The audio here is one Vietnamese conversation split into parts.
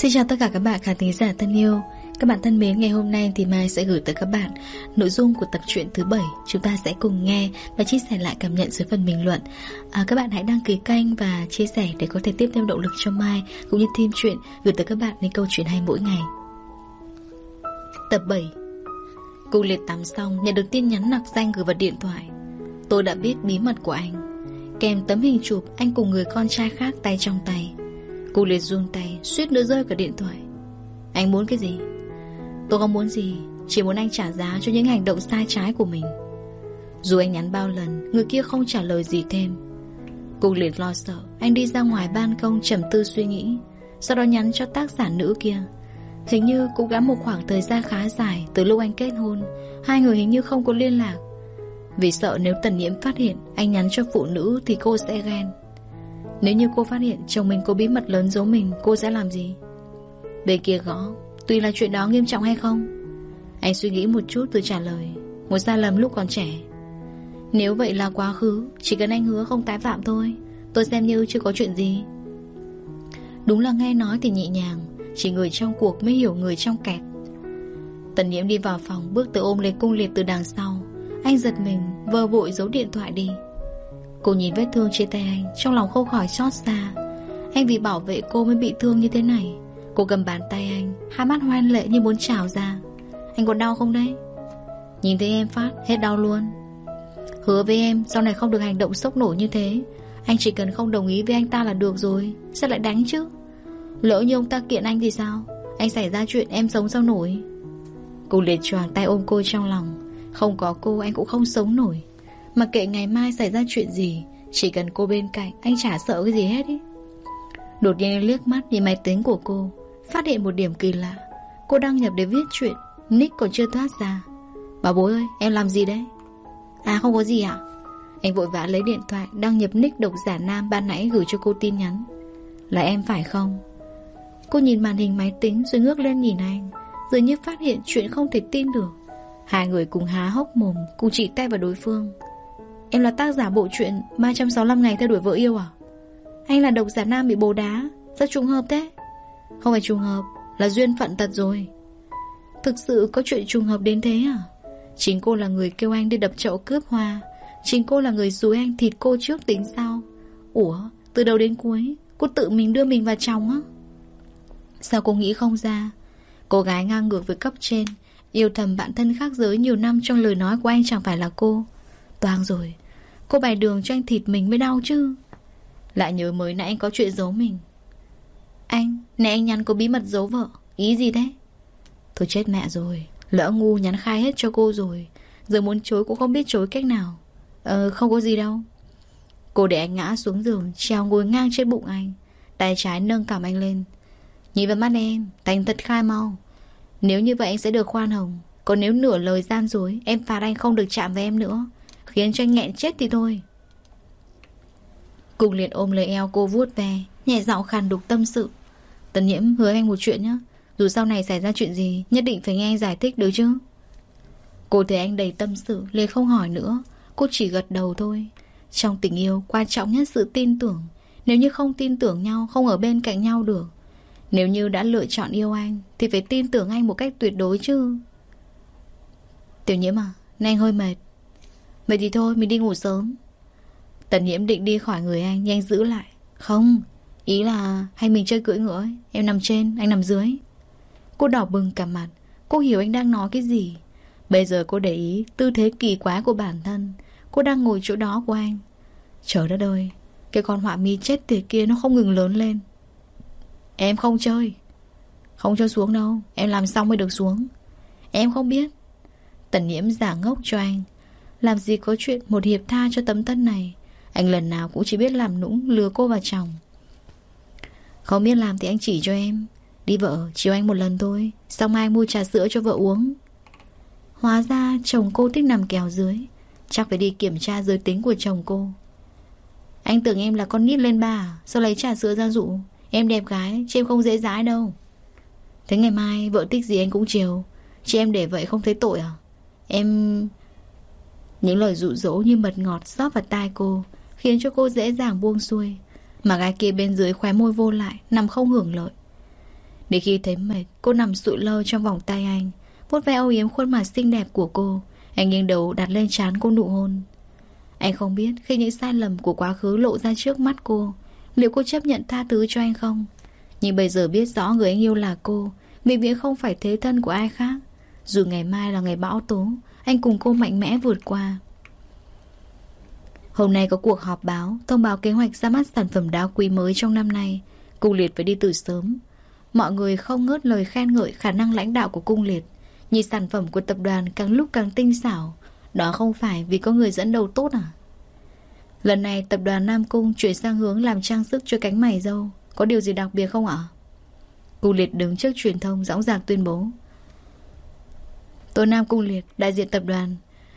Xin chào tất cả các bạn khán thính giả thân yêu. Các bạn thân mến, ngày hôm nay thì Mai sẽ gửi tới các bạn nội dung của tập truyện thứ 7 Chúng ta sẽ cùng nghe và chia sẻ lại cảm nhận dưới phần bình luận. À, Các bạn hãy đăng ký kênh và chia sẻ để có thể tiếp thêm động lực cho Mai Cũng như team chuyện gửi tới các bạn những câu chuyện hay mỗi ngày. Tập 7 Cô liệt tắm xong nhận được tin nhắn nặc danh gửi vào điện thoại. Tôi đã biết bí mật của anh. Kèm tấm hình chụp anh cùng người con trai khác tay trong tay. Cô liệt run tay, Suýt nữa rơi cả điện thoại. Anh muốn cái gì? Tôi không muốn gì, Chỉ muốn anh trả giá cho những hành động sai trái của mình. Dù anh nhắn bao lần, Người kia không trả lời gì thêm. Cô liệt lo sợ, Anh đi ra ngoài ban công trầm tư suy nghĩ, Sau đó nhắn cho tác giả nữ kia. Hình như cũng đã một khoảng thời gian khá dài Từ lúc anh kết hôn, Hai người hình như không có liên lạc. Vì sợ nếu tần nhiễm phát hiện Anh nhắn cho phụ nữ thì cô sẽ ghen nếu như cô phát hiện chồng mình có bí mật lớn giấu mình, Cô sẽ làm gì? Bên kia gõ Tuy là chuyện đó nghiêm trọng hay không? Anh suy nghĩ một chút rồi trả lời, Một sai lầm lúc còn trẻ. Nếu vậy là quá khứ, Chỉ cần anh hứa không tái phạm thôi, Tôi xem như chưa có chuyện gì. Đúng là nghe nói thì nhẹ nhàng, Chỉ người trong cuộc mới hiểu người trong kẹt. Tần nhiễm đi vào phòng, Bước tới ôm lấy cung liệt từ đằng sau. Anh giật mình vờ vội giấu điện thoại đi. Cô nhìn vết thương trên tay anh, Trong lòng không khỏi xót xa. Anh vì bảo vệ cô mới bị thương như thế này. Cô cầm bàn tay anh, Hai mắt hoen lệ như muốn trào ra. Anh còn đau không đấy? Nhìn thấy em phát, hết đau luôn. Hứa với em, sau này không được hành động sốc nổ như thế. Anh chỉ cần không đồng ý với anh ta là được rồi, Sao lại đánh chứ? Lỡ như ông ta kiện anh thì sao? Anh xảy ra chuyện em sống sao nổi? Cô liệt choàng tay ôm cô trong lòng. Không có cô, anh cũng không sống nổi mà kệ ngày mai xảy ra chuyện gì, Chỉ cần cô bên cạnh, Anh chả sợ cái gì hết ý. Đột nhiên liếc mắt nhìn máy tính của cô, Phát hiện một điểm kỳ lạ. Cô đăng nhập để viết chuyện, Nick còn chưa thoát ra. Bà bố ơi, em làm gì đấy? À không có gì ạ. Anh vội vã lấy điện thoại, Đăng nhập nick độc giả nam ban nãy gửi cho cô tin nhắn. Là em phải không? Cô nhìn màn hình máy tính rồi ngước lên nhìn anh, Dường như phát hiện chuyện không thể tin được. Hai người cùng há hốc mồm, Cùng chỉ tay vào đối phương. Em là tác giả bộ truyện 365 ngày theo đuổi vợ yêu à? Anh là độc giả nam bị bồ đá, Rất trùng hợp thế. Không phải trùng hợp, Là duyên phận tật rồi. Thực sự có chuyện trùng hợp đến thế à? Chính cô là người kêu anh đi đập chậu cướp hoa. Chính cô là người dối anh thịt cô trước tính sau. Ủa, Từ đầu đến cuối, Cô tự mình đưa mình vào chồng á? Sao cô nghĩ không ra? Cô gái ngang ngược với cấp trên, Yêu thầm bạn thân khác giới nhiều năm Trong lời nói của anh chẳng phải là cô. Toang rồi. Cô bày đường cho anh thịt mình mới đau chứ. Lại nhớ mới nãy anh có chuyện giấu mình. Anh, Nè anh nhắn có bí mật giấu vợ. Ý gì thế? Thôi chết mẹ rồi. Lỡ ngu nhắn khai hết cho cô rồi. Giờ muốn chối cũng không biết chối cách nào. Ờ không có gì đâu. Cô để anh ngã xuống giường, Treo ngồi ngang trên bụng anh. Tay trái nâng cảm anh lên. Nhìn vào mắt em Thành thật khai mau. Nếu như vậy anh sẽ được khoan hồng. Còn nếu nửa lời gian dối, Em phạt anh không được chạm với em nữa. Khiến cho anh nghẹn chết thì thôi. Cùng liền ôm lấy eo cô vuốt ve, Nhẹ giọng khàn đục tâm sự. Tần nhiễm hứa anh một chuyện nhé Dù sau này xảy ra chuyện gì, Nhất định phải nghe anh giải thích được chứ. Cô thấy anh đầy tâm sự, liền không hỏi nữa. Cô chỉ gật đầu thôi. Trong tình yêu, quan trọng nhất sự tin tưởng. Nếu như không tin tưởng nhau, Không ở bên cạnh nhau được. Nếu như đã lựa chọn yêu anh, Thì phải tin tưởng anh một cách tuyệt đối chứ. Tiểu nhiễm à Nay anh hơi mệt. Vậy thì thôi mình đi ngủ sớm. Tần nhiễm định đi khỏi người anh nhanh giữ lại. Không Ý là hay mình chơi cưỡi ngựa ấy. Em nằm trên, anh nằm dưới. Cô đỏ bừng cả mặt. Cô hiểu anh đang nói cái gì. Bây giờ cô để ý tư thế kỳ quái của bản thân. Cô đang ngồi chỗ đó của anh. Trời đất ơi Cái con họa mi chết tiệt kia nó không ngừng lớn lên. Em không chơi. Không cho xuống đâu. Em làm xong mới được xuống. Em không biết. Tần nhiễm giả ngốc cho anh làm gì có chuyện một hiệp tha cho tấm thân này? Anh lần nào cũng chỉ biết làm nũng, Lừa cô vào chồng. Không biết làm thì anh chỉ cho em. Đi vợ, chiều anh một lần thôi, Xong mai mua trà sữa cho vợ uống. Hóa ra chồng cô thích nằm kèo dưới, Chắc phải đi kiểm tra giới tính của chồng cô. Anh tưởng em là con nít lên ba à? Sao lấy trà sữa ra dụ? Em đẹp gái, chứ em không dễ dãi đâu. Thế ngày mai vợ thích gì anh cũng chiều. Chị em để vậy không thấy tội à? Em những lời dụ dỗ như mật ngọt rót vào tai cô, Khiến cho cô dễ dàng buông xuôi. Mà gái kia bên dưới khóe môi vô lại, Nằm không hưởng lợi. Để khi thấy mệt, Cô nằm sụi lơ trong vòng tay anh, vuốt ve âu yếm khuôn mặt xinh đẹp của cô. Anh nghiêng đầu đặt lên trán cô nụ hôn. Anh không biết khi những sai lầm của quá khứ lộ ra trước mắt cô, Liệu cô chấp nhận tha thứ cho anh không? Nhưng bây giờ biết rõ người anh yêu là cô Vĩnh viễn không phải thế thân của ai khác. Dù ngày mai là ngày bão tố anh cùng cô mạnh mẽ vượt qua. Hôm nay có cuộc họp báo, Thông báo kế hoạch ra mắt sản phẩm đá quý mới trong năm nay. Cung liệt phải đi từ sớm. Mọi người không ngớt lời khen ngợi khả năng lãnh đạo của cung liệt. Nhìn sản phẩm của tập đoàn càng lúc càng tinh xảo. Đó không phải vì có người dẫn đầu tốt à? Lần này tập đoàn Nam Cung chuyển sang hướng làm trang sức cho cánh mày dâu. Có điều gì đặc biệt không ạ? Cung liệt đứng trước truyền thông dõng dạc tuyên bố. Tôi Nam Cung liệt, đại diện tập đoàn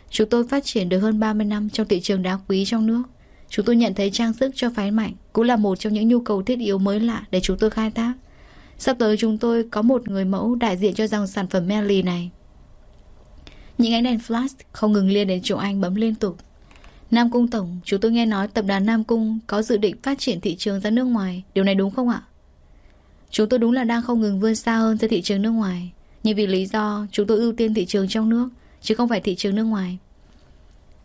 Chúng tôi phát triển được hơn 30 năm trong thị trường đá quý trong nước Chúng tôi nhận thấy trang sức cho phái mạnh Cũng là một trong những nhu cầu thiết yếu mới lạ để chúng tôi khai thác Sắp tới chúng tôi có một người mẫu đại diện cho dòng sản phẩm Melly này. Những ánh đèn flash không ngừng liên đến chỗ anh bấm liên tục. Nam Cung Tổng, chúng tôi nghe nói tập đoàn Nam Cung có dự định phát triển thị trường ra nước ngoài. Điều này đúng không ạ? Chúng tôi đúng là đang không ngừng vươn xa hơn ra thị trường nước ngoài. Nhưng vì lý do chúng tôi ưu tiên thị trường trong nước, chứ không phải thị trường nước ngoài.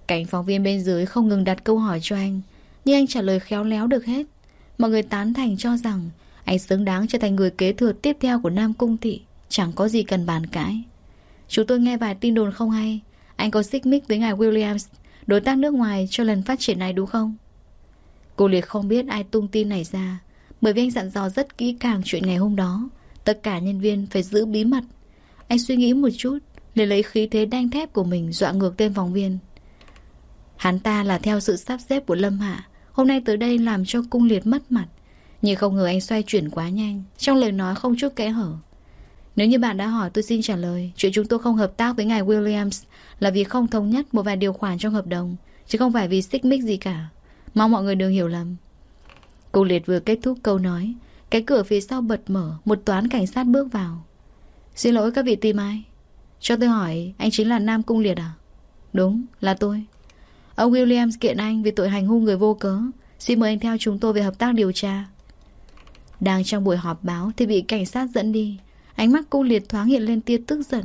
Cảnh phóng viên bên dưới không ngừng đặt câu hỏi cho anh, nhưng anh trả lời khéo léo được hết. Mọi người tán thành cho rằng anh xứng đáng trở thành người kế thừa tiếp theo của Nam Cung Thị Chẳng có gì cần bàn cãi Chúng tôi nghe vài tin đồn không hay Anh có xích mích với ngài Williams Đối tác nước ngoài cho lần phát triển này đúng không Cô Liệt không biết ai tung tin này ra Bởi vì anh dặn dò rất kỹ càng chuyện ngày hôm đó Tất cả nhân viên phải giữ bí mật anh suy nghĩ một chút Để lấy khí thế đanh thép của mình Dọa ngược tên phóng viên. Hắn ta là theo sự sắp xếp của Lâm Hạ, Hôm nay tới đây làm cho cung liệt mất mặt. Nhưng không ngờ anh xoay chuyển quá nhanh, Trong lời nói không chút kẽ hở. Nếu như bạn đã hỏi, tôi xin trả lời. Chuyện chúng tôi không hợp tác với ngài Williams Là vì không thống nhất một vài điều khoản trong hợp đồng, Chứ không phải vì xích mích gì cả. Mong mọi người đừng hiểu lầm. Cung Liệt vừa kết thúc câu nói, Cái cửa phía sau bật mở, Một toán cảnh sát bước vào. Xin lỗi các vị tìm ai? Cho tôi hỏi, anh chính là Nam Cung Liệt à? Đúng, là tôi. Ông Williams kiện anh vì tội hành hung người vô cớ. Xin mời anh theo chúng tôi về hợp tác điều tra. Đang trong buổi họp báo thì bị cảnh sát dẫn đi. Ánh mắt cung liệt thoáng hiện lên tia tức giận.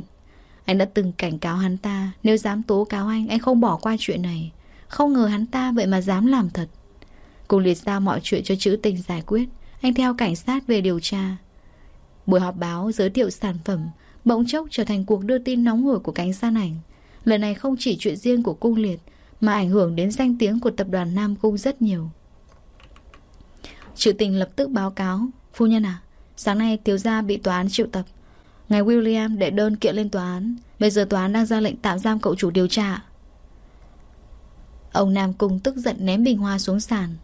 Anh đã từng cảnh cáo hắn ta, Nếu dám tố cáo anh Anh không bỏ qua chuyện này. Không ngờ hắn ta vậy mà dám làm thật. Cung liệt giao mọi chuyện cho chữ tình giải quyết. Anh theo cảnh sát về điều tra. Buổi họp báo giới thiệu sản phẩm Bỗng chốc trở thành cuộc đưa tin nóng hổi của cánh san ảnh. Lần này không chỉ chuyện riêng của cung liệt, Mà ảnh hưởng đến danh tiếng của tập đoàn Nam Cung rất nhiều. Trừ tình lập tức báo cáo, Phu nhân à Sáng nay thiếu gia bị tòa án triệu tập. Ngài William đệ đơn kiện lên tòa án. Bây giờ tòa án đang ra lệnh tạm giam cậu chủ điều tra Ông Nam Cung tức giận ném bình hoa xuống sàn.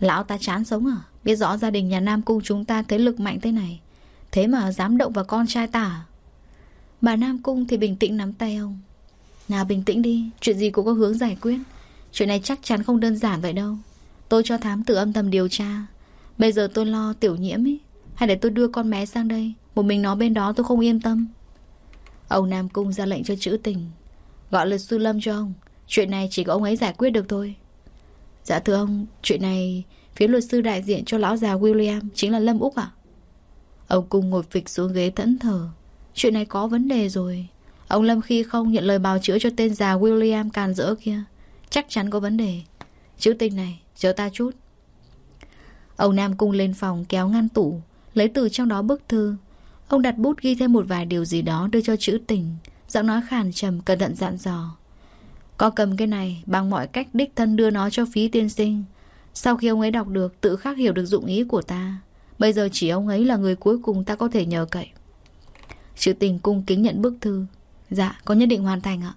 Lão ta chán sống à? Biết rõ gia đình nhà Nam Cung chúng ta thế lực mạnh thế này Thế mà dám động vào con trai tả? À? Bà Nam Cung thì bình tĩnh nắm tay ông. Nào bình tĩnh đi, Chuyện gì cũng có hướng giải quyết. Chuyện này chắc chắn không đơn giản vậy đâu. Tôi cho thám tử âm thầm điều tra. Bây giờ tôi lo tiểu nhiễm ấy Hay để tôi đưa con bé sang đây, Một mình nó bên đó tôi không yên tâm. Ông Nam Cung ra lệnh cho chữ tình. Gọi luật sư Lâm cho ông. Chuyện này chỉ có ông ấy giải quyết được thôi. Dạ thưa ông, Chuyện này phía luật sư đại diện cho lão già William Chính là Lâm Úc ạ. Ông Cung ngồi phịch xuống ghế thẫn thờ. Chuyện này có vấn đề rồi. Ông Lâm khi không nhận lời bào chữa cho tên già William càn rỡ kia. Chắc chắn có vấn đề. Chữ tình này, Chờ ta chút. Ông Nam Cung lên phòng kéo ngăn tủ, Lấy từ trong đó bức thư. Ông đặt bút ghi thêm một vài điều gì đó Đưa cho chữ tình. Giọng nói khàn trầm, cẩn thận dặn dò. Có cầm cái này bằng mọi cách đích thân đưa nó cho phí tiên sinh. Sau khi ông ấy đọc được, Tự khắc hiểu được dụng ý của ta. Bây giờ chỉ ông ấy là người cuối cùng ta có thể nhờ cậy. Chữ tình cung kính nhận bức thư. Dạ con nhất định hoàn thành ạ.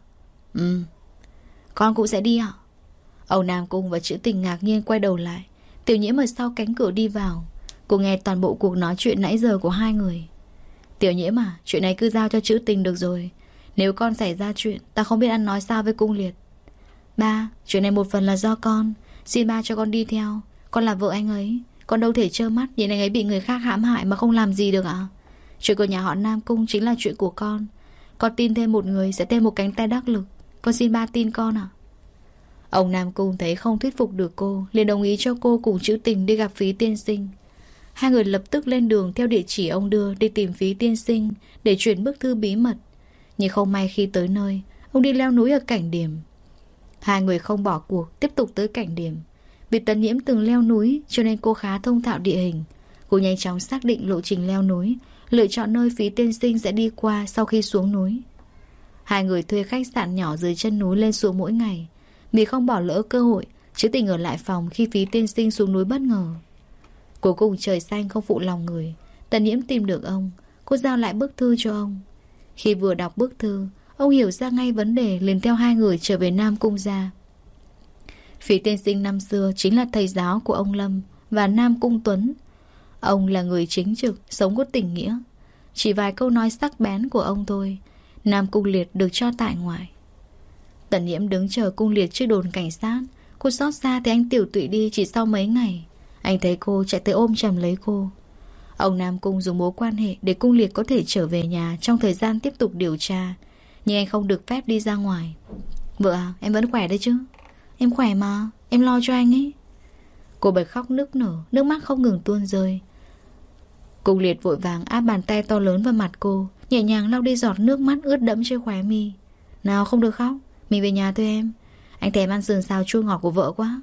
Ừ. Con cũng sẽ đi ạ. Âu Nam Cung và chữ tình ngạc nhiên quay đầu lại. Tiểu nhiễm ở sau cánh cửa đi vào. Cô nghe toàn bộ cuộc nói chuyện nãy giờ của hai người. Tiểu nhiễm à Chuyện này cứ giao cho chữ tình được rồi. Nếu con xảy ra chuyện Ta không biết ăn nói sao với cung liệt. Ba Chuyện này một phần là do con. Xin ba cho con đi theo. Con là vợ anh ấy con đâu thể trơ mắt Nhìn anh ấy bị người khác hãm hại mà không làm gì được ạ Chuyện của nhà họ Nam Cung chính là chuyện của con Con tin thêm một người sẽ thêm một cánh tay đắc lực Con xin ba tin con ạ Ông Nam Cung thấy không thuyết phục được cô liền đồng ý cho cô cùng chữ tình đi gặp phí tiên sinh Hai người lập tức lên đường theo địa chỉ ông đưa đi tìm phí tiên sinh để chuyển bức thư bí mật. Nhưng không may khi tới nơi, ông đi leo núi ở cảnh điểm. Hai người không bỏ cuộc, tiếp tục tới cảnh điểm. Vì tần nhiễm từng leo núi cho nên cô khá thông thạo địa hình. Cô nhanh chóng xác định lộ trình leo núi, lựa chọn nơi phí tiên sinh sẽ đi qua sau khi xuống núi. Hai người thuê khách sạn nhỏ dưới chân núi lên xuống mỗi ngày. Vì không bỏ lỡ cơ hội, chứ tình ở lại phòng khi phí tiên sinh xuống núi bất ngờ. Cuối cùng trời xanh không phụ lòng người. Tần nhiễm tìm được ông, cô giao lại bức thư cho ông. Khi vừa đọc bức thư, ông hiểu ra ngay vấn đề liền theo hai người trở về Nam Cung ra. Phí tiên sinh năm xưa chính là thầy giáo của ông Lâm và Nam Cung Tuấn. Ông là người chính trực, sống có tình nghĩa. Chỉ vài câu nói sắc bén của ông thôi, Nam Cung Liệt được cho tại ngoại. Tần nhiễm đứng chờ cung liệt trước đồn cảnh sát. Cô xót xa thấy anh tiểu tụy đi chỉ sau mấy ngày. Anh thấy cô chạy tới ôm chầm lấy cô. Ông Nam Cung dùng mối quan hệ để cung liệt có thể trở về nhà trong thời gian tiếp tục điều tra. Nhưng anh không được phép đi ra ngoài. Vợ à, em vẫn khỏe đấy chứ? Em khỏe mà, em lo cho anh ấy. Cô bật khóc nức nở, nước mắt không ngừng tuôn rơi. Cung liệt vội vàng áp bàn tay to lớn vào mặt cô, nhẹ nhàng lau đi giọt nước mắt ướt đẫm trên khóe mi. Nào không được khóc, mình về nhà thôi em. Anh thèm ăn sườn xào chua ngọt của vợ quá.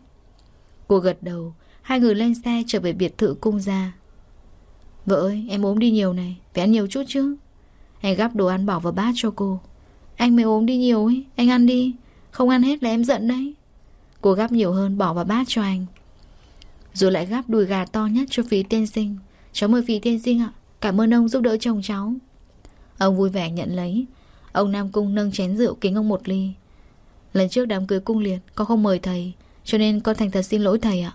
Cô gật đầu, hai người lên xe trở về biệt thự cung ra. Vợ ơi, em ốm đi nhiều này, phải ăn nhiều chút chứ. Anh gắp đồ ăn bỏ vào bát cho cô. Anh mới ốm đi nhiều ấy, anh ăn đi. Không ăn hết là em giận đấy. Cô gắp nhiều hơn bỏ vào bát cho anh. Rồi lại gắp đùi gà to nhất cho phí tiên sinh. Cháu mời phí tiên sinh ạ. Cảm ơn ông giúp đỡ chồng cháu. Ông vui vẻ nhận lấy. Ông Nam Cung nâng chén rượu kính ông một ly. Lần trước đám cưới cung liệt, Con không mời thầy, Cho nên con thành thật xin lỗi thầy ạ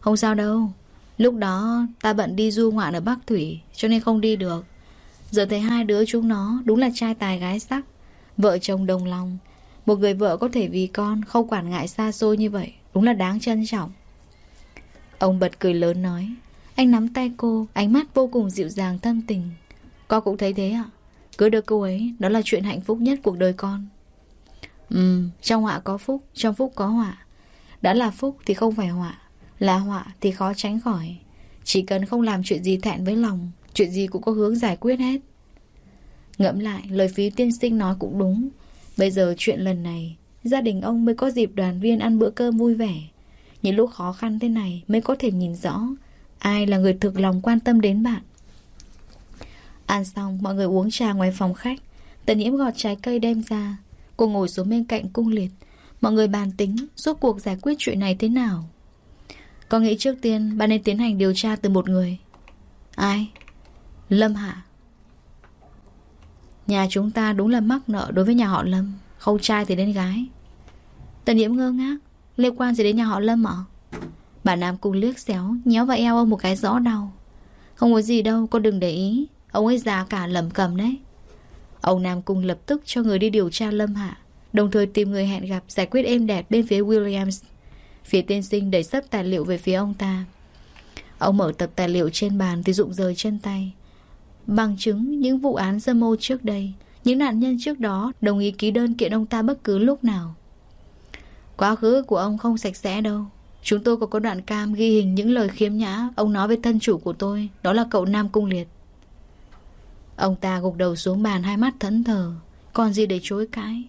Không sao đâu Lúc đó, ta bận đi du ngoạn ở Bắc Thủy, Cho nên không đi được Giờ thấy hai đứa chúng nó Đúng là trai tài gái sắc Vợ chồng đồng lòng một người vợ có thể vì con Không quản ngại xa xôi như vậy Đúng là đáng trân trọng Ông bật cười lớn nói Anh nắm tay cô Ánh mắt vô cùng dịu dàng thâm tình Con cũng thấy thế ạ Cưới được cô ấy Đó là chuyện hạnh phúc nhất cuộc đời con Ừ, trong họa có phúc, trong phúc có họa. Đã là phúc thì không phải họa, là họa thì khó tránh khỏi. Chỉ cần không làm chuyện gì thẹn với lòng, chuyện gì cũng có hướng giải quyết hết. Ngẫm lại, lời phí tiên sinh nói cũng đúng. Bây giờ chuyện lần này, gia đình ông mới có dịp đoàn viên ăn bữa cơm vui vẻ. Những lúc khó khăn thế này mới có thể nhìn rõ ai là người thực lòng quan tâm đến bạn. Ăn xong, mọi người uống trà ngoài phòng khách. Tần nhiễm gọt trái cây đem ra, Cô ngồi xuống bên cạnh cung liệt Mọi người bàn tính Rốt cuộc giải quyết chuyện này thế nào Con nghĩ trước tiên Bạn nên tiến hành điều tra từ một người Ai Lâm Hạ Nhà chúng ta đúng là mắc nợ đối với nhà họ Lâm. Không trai thì đến gái. Tần nhiễm ngơ ngác. Liên quan gì đến nhà họ Lâm ạ? Bà Nam cùng liếc xéo, Nhéo vào eo ông một cái rõ đau. Không có gì đâu, con đừng để ý. Ông ấy già cả lầm cầm đấy. Ông Nam Cung lập tức cho người đi điều tra Lâm Hạ, Đồng thời tìm người hẹn gặp Giải quyết êm đẹp bên phía Williams. Phía tiên sinh đẩy sắp tài liệu về phía ông ta. Ông mở tập tài liệu trên bàn Thì rụng rời chân tay. Bằng chứng những vụ án dâm ô trước đây, Những nạn nhân trước đó Đồng ý ký đơn kiện ông ta bất cứ lúc nào. Quá khứ của ông không sạch sẽ đâu. Chúng tôi có có đoạn cam ghi hình những lời khiếm nhã Ông nói với thân chủ của tôi, Đó là cậu Nam Cung Liệt. Ông ta gục đầu xuống bàn hai mắt thẫn thờ, Còn gì để chối cãi.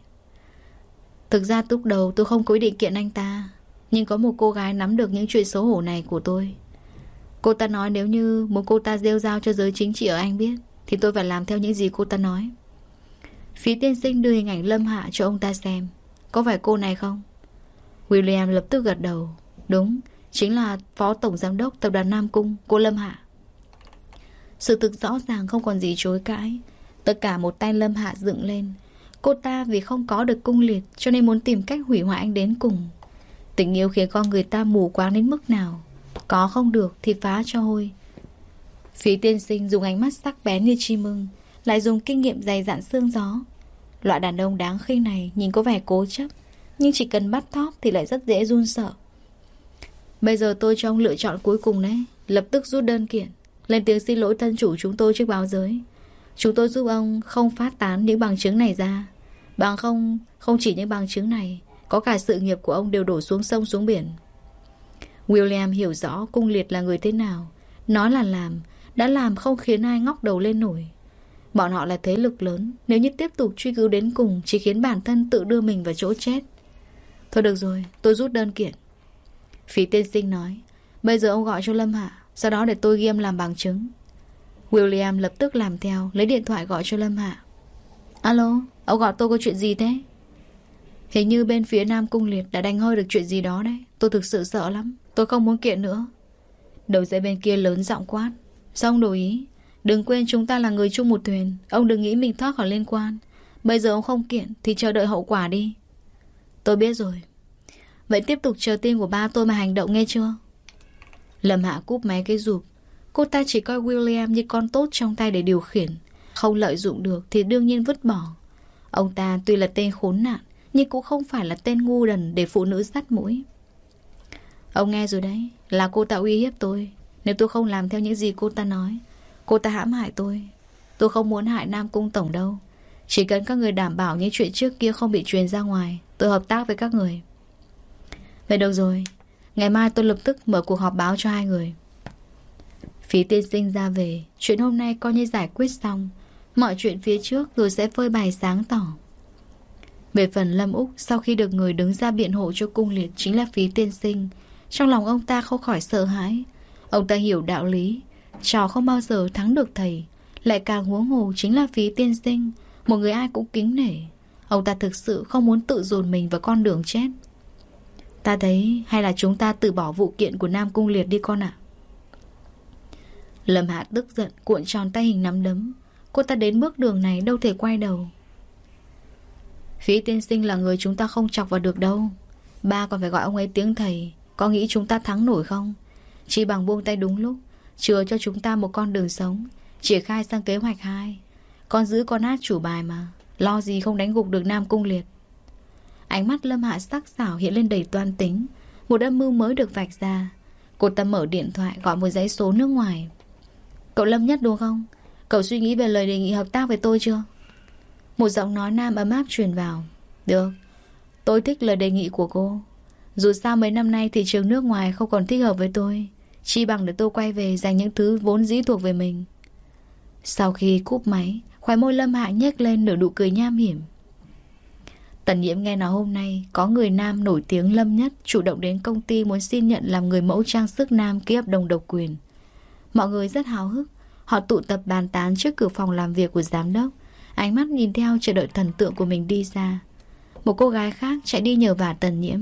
Thực ra lúc đầu tôi không có ý định kiện anh ta, Nhưng có một cô gái nắm được những chuyện xấu hổ này của tôi. Cô ta nói nếu như muốn cô ta rêu rao cho giới chính trị ở Anh biết Thì tôi phải làm theo những gì cô ta nói. Phí tiên sinh đưa hình ảnh Lâm Hạ cho ông ta xem. Có phải cô này không? William lập tức gật đầu. Đúng, chính là Phó Tổng Giám đốc Tập đoàn Nam Cung, cô Lâm Hạ. Sự thực rõ ràng không còn gì chối cãi. Tất cả một tay Lâm Hạ dựng lên. Cô ta vì không có được cung liệt Cho nên muốn tìm cách hủy hoại anh đến cùng. Tình yêu khiến con người ta mù quáng đến mức nào? Có không được thì phá cho hôi. Phí tiên sinh dùng ánh mắt sắc bén như chim mừng Lại dùng kinh nghiệm dày dặn xương gió. Loại đàn ông đáng khinh này Nhìn có vẻ cố chấp, Nhưng chỉ cần bắt thóp thì lại rất dễ run sợ. Bây giờ tôi cho ông lựa chọn cuối cùng đấy, Lập tức rút đơn kiện, lên tiếng xin lỗi thân chủ chúng tôi trước báo giới. Chúng tôi giúp ông không phát tán những bằng chứng này ra. Bằng không Không chỉ những bằng chứng này, Có cả sự nghiệp của ông đều đổ xuống sông xuống biển. William hiểu rõ cung liệt là người thế nào. Nói là làm Đã làm không khiến ai ngóc đầu lên nổi. Bọn họ là thế lực lớn Nếu như tiếp tục truy cứu đến cùng Chỉ khiến bản thân tự đưa mình vào chỗ chết. Thôi được rồi tôi rút đơn kiện. Phí tiên sinh nói Bây giờ ông gọi cho Lâm Hạ Sau đó để tôi ghi âm làm bằng chứng. William lập tức làm theo Lấy điện thoại gọi cho Lâm Hạ. Alo, ông gọi tôi có chuyện gì thế? Hình như bên phía Nam Cung Liệt đã đánh hơi được chuyện gì đó đấy. Tôi thực sự sợ lắm. Tôi không muốn kiện nữa. Đầu dây bên kia lớn giọng quát. Xong đồ ý. Đừng quên chúng ta là người chung một thuyền. Ông đừng nghĩ mình thoát khỏi liên quan. Bây giờ ông không kiện Thì chờ đợi hậu quả đi. Tôi biết rồi. Vậy tiếp tục chờ tin của ba tôi mà hành động nghe chưa? Lâm Hạ cúp máy cái rụp Cô ta chỉ coi William như con tốt trong tay để điều khiển. Không lợi dụng được thì đương nhiên vứt bỏ. Ông ta tuy là tên khốn nạn nhưng cũng không phải là tên ngu đần để phụ nữ sắt mũi. Ông nghe rồi đấy, Là cô ta uy hiếp tôi. Nếu tôi không làm theo những gì cô ta nói, Cô ta hãm hại tôi. Tôi không muốn hại Nam Cung Tổng đâu. Chỉ cần các người đảm bảo những chuyện trước kia không bị truyền ra ngoài, Tôi hợp tác với các người. Vậy được rồi, Ngày mai tôi lập tức mở cuộc họp báo cho hai người. Phí tiên sinh ra về, Chuyện hôm nay coi như giải quyết xong. Mọi chuyện phía trước rồi sẽ phơi bày sáng tỏ. Về phần Lâm Úc, Sau khi được người đứng ra biện hộ cho cung liệt Chính là phí tiên sinh, Trong lòng ông ta không khỏi sợ hãi. Ông ta hiểu đạo lý, Trò không bao giờ thắng được thầy, Lại càng huống hồ chính là phí tiên sinh, Một người ai cũng kính nể. Ông ta thực sự không muốn tự dồn mình vào con đường chết. Ta thấy hay là chúng ta từ bỏ vụ kiện của Nam Cung Liệt đi con ạ. Lâm Hạ tức giận cuộn tròn tay hình nắm đấm. Cô ta đến bước đường này đâu thể quay đầu. Phí tiên sinh là người chúng ta không chọc vào được đâu. Ba còn phải gọi ông ấy tiếng thầy. Có nghĩ chúng ta thắng nổi không? Chỉ bằng buông tay đúng lúc, Chừa cho chúng ta một con đường sống, Triển khai sang kế hoạch 2 Con giữ con át chủ bài mà, Lo gì không đánh gục được Nam Cung Liệt. Ánh mắt Lâm Hạ sắc sảo hiện lên đầy toan tính, Một âm mưu mới được vạch ra. Cô ta mở điện thoại gọi một dãy số nước ngoài. Cậu Lâm Nhất đúng không? Cậu suy nghĩ về lời đề nghị hợp tác với tôi chưa? Một giọng nói nam ấm áp truyền vào. Được. Tôi thích lời đề nghị của cô. Dù sao mấy năm nay thị trường nước ngoài không còn thích hợp với tôi. Chi bằng để tôi quay về dành những thứ vốn dĩ thuộc về mình. Sau khi cúp máy Khóe môi Lâm Hạ nhếch lên nửa nụ cười nham hiểm. Tần nhiễm nghe nói hôm nay Có người nam nổi tiếng Lâm Nhất Chủ động đến công ty muốn xin nhận làm người mẫu trang sức nam ký hợp đồng độc quyền. Mọi người rất hào hức. Họ tụ tập bàn tán trước cửa phòng làm việc của giám đốc. Ánh mắt nhìn theo chờ đợi thần tượng của mình đi ra. Một cô gái khác chạy đi nhờ vả tần nhiễm.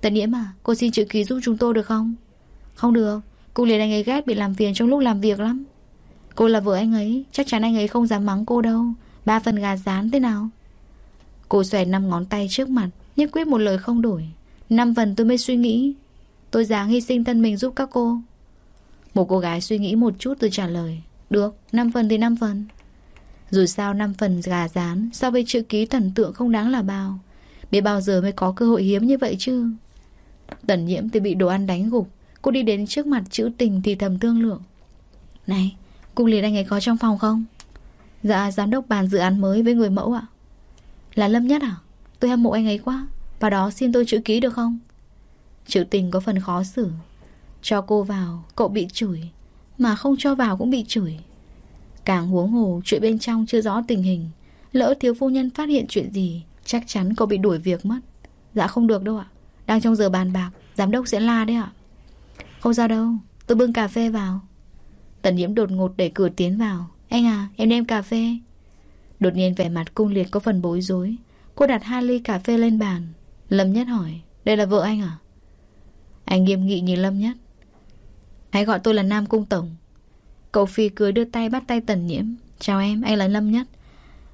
Tần nhiễm à Cô xin chữ ký giúp chúng tôi được không? Không được Cô liền anh ấy ghét bị làm phiền trong lúc làm việc lắm. Cô là vợ anh ấy Chắc chắn anh ấy không dám mắng cô đâu. Ba phần gà rán thế nào? Cô xòe năm ngón tay trước mặt Nhất quyết một lời không đổi. Năm phần tôi mới suy nghĩ. Tôi dám hy sinh thân mình giúp các cô. Một cô gái suy nghĩ một chút tôi trả lời. Được, năm phần thì năm phần. Dù sao năm phần gà rán So với chữ ký thần tượng không đáng là bao? Biết bao giờ mới có cơ hội hiếm như vậy chứ? Tần nhiễm thì bị đồ ăn đánh gục. Cô đi đến trước mặt chữ tình thì thầm thương lượng. Này, Cung liệt anh ấy có trong phòng không? Dạ giám đốc bàn dự án mới với người mẫu ạ. Là Lâm Nhất à? Tôi hâm mộ anh ấy quá. Vào đó xin tôi chữ ký được không? Chữ tình có phần khó xử. Cho cô vào, cậu bị chửi. Mà không cho vào cũng bị chửi. Càng huống hồ chuyện bên trong chưa rõ tình hình, Lỡ thiếu phu nhân phát hiện chuyện gì, Chắc chắn cậu bị đuổi việc mất. Dạ không được đâu ạ. Đang trong giờ bàn bạc, Giám đốc sẽ la đấy ạ. Không sao đâu, Tôi bưng cà phê vào. Tần nhiễm đột ngột đẩy cửa tiến vào. Anh à em đem cà phê. Đột nhiên vẻ mặt cung liệt có phần bối rối. Cô đặt hai ly cà phê lên bàn. Lâm Nhất hỏi, Đây là vợ anh à? Anh nghiêm nghị nhìn Lâm Nhất. Hãy gọi tôi là Nam Cung Tổng. Cậu Phi cười đưa tay bắt tay Tần Nhiễm. Chào em, anh là Lâm Nhất.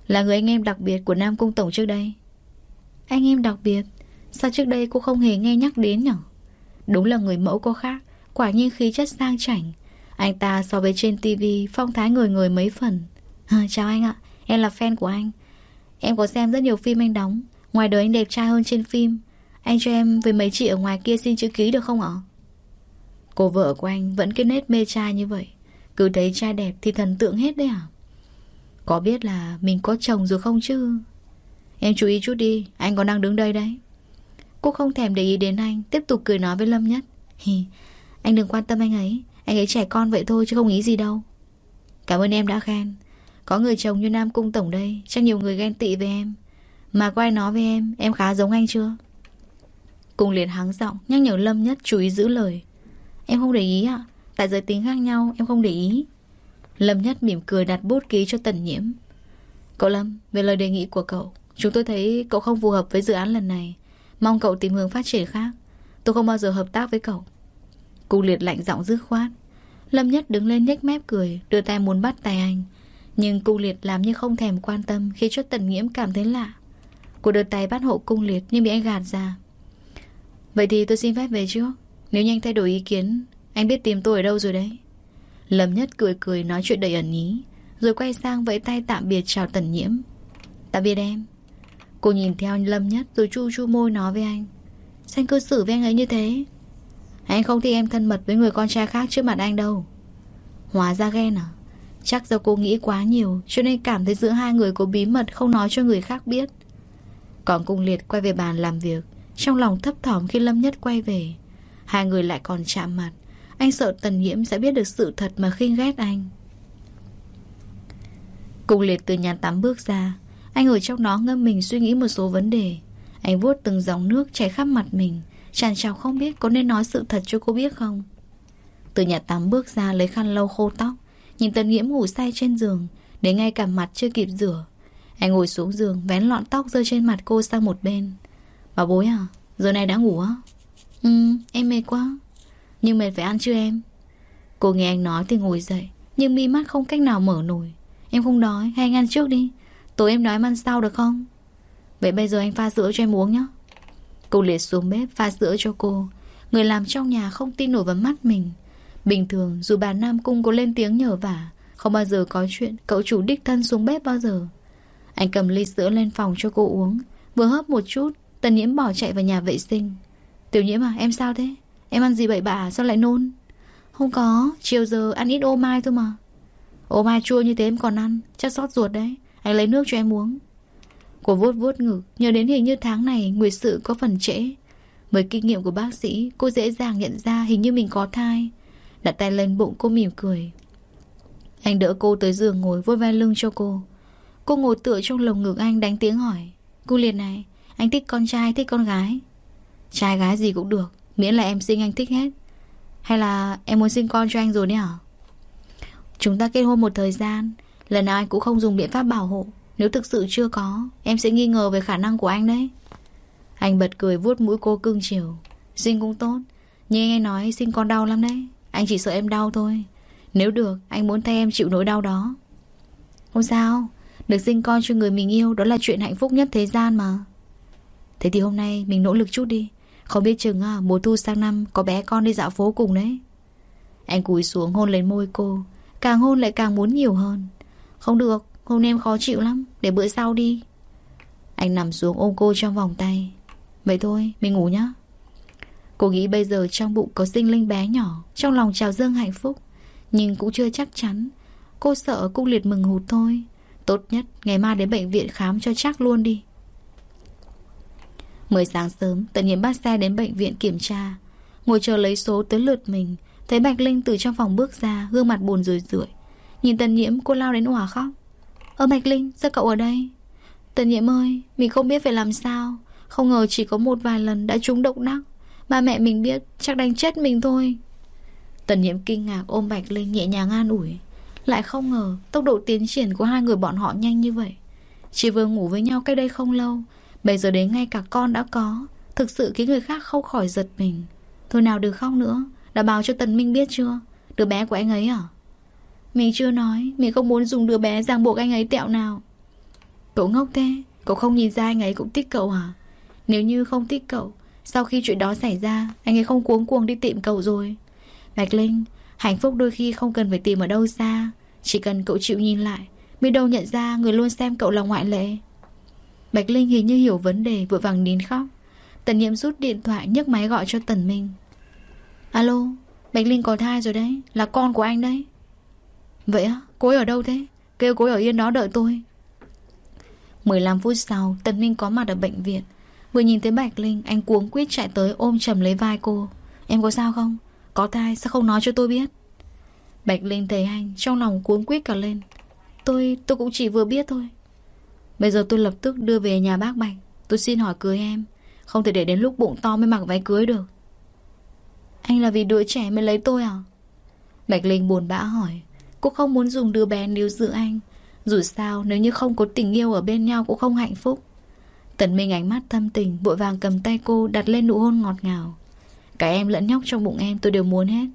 Là người anh em đặc biệt của Nam Cung Tổng trước đây. Anh em đặc biệt? Sao trước đây cô không hề nghe nhắc đến nhở? Đúng là người mẫu cô khác Quả nhiên khí chất sang chảnh. Anh ta so với trên tivi Phong thái người người mấy phần. À, Chào anh ạ, em là fan của anh. Em có xem rất nhiều phim anh đóng. Ngoài đời anh đẹp trai hơn trên phim. Anh cho em với mấy chị ở ngoài kia xin chữ ký được không ạ? Cô vợ của anh vẫn cái nét mê trai như vậy. Cứ thấy trai đẹp thì thần tượng hết đấy à? Có biết là mình có chồng rồi không chứ? Em chú ý chút đi Anh còn đang đứng đây đấy. Cô không thèm để ý đến anh Tiếp tục cười nói với Lâm Nhất. Hi, Anh đừng quan tâm anh ấy Anh ấy trẻ con vậy thôi chứ không ý gì đâu. Cảm ơn em đã khen. Có người chồng như Nam Cung Tổng đây Chắc nhiều người ghen tị với em. Mà có ai nói với em Em khá giống anh chưa? Cung liền hắng giọng Nhắc nhở Lâm Nhất chú ý giữ lời. Em không để ý ạ. Tại giới tính khác nhau, em không để ý. Lâm Nhất mỉm cười đặt bút ký cho Tần Nhiễm. Cậu Lâm, Về lời đề nghị của cậu. Chúng tôi thấy cậu không phù hợp với dự án lần này. Mong cậu tìm hướng phát triển khác. Tôi không bao giờ hợp tác với cậu. Cung liệt lạnh giọng dứt khoát. Lâm Nhất đứng lên nhếch mép cười, Đưa tay muốn bắt tay anh. Nhưng cung liệt làm như không thèm quan tâm Khi cho tần nhiễm cảm thấy lạ. Cô đưa tay bắt hộ cung liệt nhưng bị anh gạt ra. Vậy thì tôi xin phép về trước. Nếu nhanh thay đổi ý kiến anh biết tìm tôi ở đâu rồi đấy. Lâm Nhất cười cười nói chuyện đầy ẩn ý, Rồi quay sang vẫy tay tạm biệt chào tần nhiễm. Tạm biệt em. Cô nhìn theo Lâm Nhất rồi chu chu môi nói với anh, Sao anh cư xử với anh ấy như thế? Anh không thích em thân mật với người con trai khác trước mặt anh đâu. Hóa ra ghen à? Chắc do cô nghĩ quá nhiều, Cho nên cảm thấy giữa hai người có bí mật Không nói cho người khác biết. Còn cung liệt quay về bàn làm việc, Trong lòng thấp thỏm khi Lâm Nhất quay về. Hai người lại còn chạm mặt anh sợ Tần Nhiễm sẽ biết được sự thật Mà khinh ghét anh. Cùng liệt từ nhà tắm bước ra, Anh ở trong đó ngâm mình suy nghĩ một số vấn đề. Anh vuốt từng dòng nước chảy khắp mặt mình Chàng chào không biết có nên nói sự thật cho cô biết không. Từ nhà tắm bước ra lấy khăn lau khô tóc, Nhìn Tần Nhiễm ngủ say trên giường Đến ngay cả mặt chưa kịp rửa. Anh ngồi xuống giường, vén lọn tóc rơi trên mặt cô sang một bên. Bà bối à Giờ này đã ngủ á? Ừ em mệt quá. Nhưng mệt phải ăn chưa em? Cô nghe anh nói thì ngồi dậy, Nhưng mi mắt không cách nào mở nổi. Em không đói, hay anh ăn trước đi. Tối em nói em ăn sau được không? Vậy bây giờ anh pha sữa cho em uống nhé. Cô liệt xuống bếp pha sữa cho cô. Người làm trong nhà không tin nổi vào mắt mình. Bình thường, dù bà Nam Cung có lên tiếng nhờ vả, Không bao giờ có chuyện Cậu chủ đích thân xuống bếp bao giờ. Anh cầm ly sữa lên phòng cho cô uống. Vừa hấp một chút Tần nhiễm bỏ chạy vào nhà vệ sinh. Tiểu nhiễm à em sao thế? Em ăn gì bậy bạ sao lại nôn? Không có, chiều giờ ăn ít ô mai thôi mà. Ô mai chua như thế em còn ăn, Chắc sót ruột đấy. Anh lấy nước cho em uống. Cô vuốt vuốt ngực, Nhớ đến hình như tháng này Nguyệt sự có phần trễ. Với kinh nghiệm của bác sĩ, Cô dễ dàng nhận ra hình như mình có thai. Đặt tay lên bụng cô mỉm cười. Anh đỡ cô tới giường ngồi vuốt vai lưng cho cô. Cô ngồi tựa trong lồng ngực anh đánh tiếng hỏi. Cô liền này, Anh thích con trai, thích con gái? Trai gái gì cũng được. Miễn là em sinh anh thích hết. Hay là em muốn sinh con cho anh rồi đấy hả? Chúng ta kết hôn một thời gian, Lần nào anh cũng không dùng biện pháp bảo hộ. Nếu thực sự chưa có, Em sẽ nghi ngờ về khả năng của anh đấy. Anh bật cười vuốt mũi cô cưng chiều. Sinh cũng tốt, Nhưng anh nói sinh con đau lắm đấy. Anh chỉ sợ em đau thôi. Nếu được, anh muốn thay em chịu nỗi đau đó. Không sao, Được sinh con cho người mình yêu, Đó là chuyện hạnh phúc nhất thế gian mà. Thế thì hôm nay mình nỗ lực chút đi. Không biết chừng à, mùa thu sang năm Có bé con đi dạo phố cùng đấy. Anh cúi xuống hôn lên môi cô Càng hôn lại càng muốn nhiều hơn. Không được, hôm nay em khó chịu lắm Để bữa sau đi. Anh nằm xuống ôm cô trong vòng tay. Vậy thôi, mình ngủ nhá. Cô nghĩ bây giờ trong bụng có sinh linh bé nhỏ Trong lòng trào dâng hạnh phúc Nhưng cũng chưa chắc chắn. Cô sợ cung liệt mừng hụt thôi. Tốt nhất ngày mai đến bệnh viện khám cho chắc luôn đi. Mới sáng sớm Tận nhiễm bắt xe đến bệnh viện kiểm tra. Ngồi chờ lấy số tới lượt mình, Thấy Bạch Linh từ trong phòng bước ra, Gương mặt buồn rười rượi. Nhìn Tần Nhiễm, cô lao đến òa khóc. Ơ Bạch Linh, sao cậu ở đây? Tần Nhiễm ơi, mình không biết phải làm sao. Không ngờ chỉ có một vài lần đã trúng độc đắc Ba mẹ mình biết, chắc đánh chết mình thôi. Tần Nhiễm kinh ngạc ôm Bạch Linh nhẹ nhàng an ủi. Lại không ngờ tốc độ tiến triển của hai người bọn họ nhanh như vậy. Chỉ vừa ngủ với nhau cách đây không lâu Bây giờ đến ngay cả con đã có. Thực sự khiến người khác không khỏi giật mình. Thôi nào đừng khóc nữa. Đã báo cho Tần Minh biết chưa? Đứa bé của anh ấy à? Mình chưa nói. Mình không muốn dùng đứa bé ràng buộc anh ấy tẹo nào. Cậu ngốc thế. Cậu không nhìn ra anh ấy cũng thích cậu à Nếu như không thích cậu, Sau khi chuyện đó xảy ra, Anh ấy không cuống cuồng đi tìm cậu rồi. Bạch Linh, Hạnh phúc đôi khi không cần phải tìm ở đâu xa. Chỉ cần cậu chịu nhìn lại Biết đâu nhận ra người luôn xem cậu là ngoại lệ. Bạch Linh hình như hiểu vấn đề Vội vàng nín khóc. Tần nhiệm rút điện thoại nhấc máy gọi cho Tần Minh. Alo, Bạch Linh có thai rồi đấy Là con của anh đấy. Vậy á, cô ấy ở đâu thế? Kêu cô ấy ở yên đó đợi tôi. 15 phút sau Tần Minh có mặt ở bệnh viện. Vừa nhìn thấy Bạch Linh Anh cuống quýt chạy tới ôm chầm lấy vai cô. Em có sao không? Có thai sao không nói cho tôi biết? Bạch Linh thấy anh Trong lòng cuống quýt cả lên. Tôi, tôi cũng chỉ vừa biết thôi. Bây giờ tôi lập tức đưa về nhà bác Bạch Tôi xin hỏi cưới em. Không thể để đến lúc bụng to mới mặc váy cưới được. Anh là vì đứa trẻ mới lấy tôi à? Bạch Linh buồn bã hỏi. Cô không muốn dùng đứa bé níu giữ anh. Dù sao, nếu như không có tình yêu ở bên nhau Cũng không hạnh phúc. Tần Minh ánh mắt thâm tình, Vội vàng cầm tay cô đặt lên nụ hôn ngọt ngào. Cả em lẫn nhóc trong bụng em tôi đều muốn hết.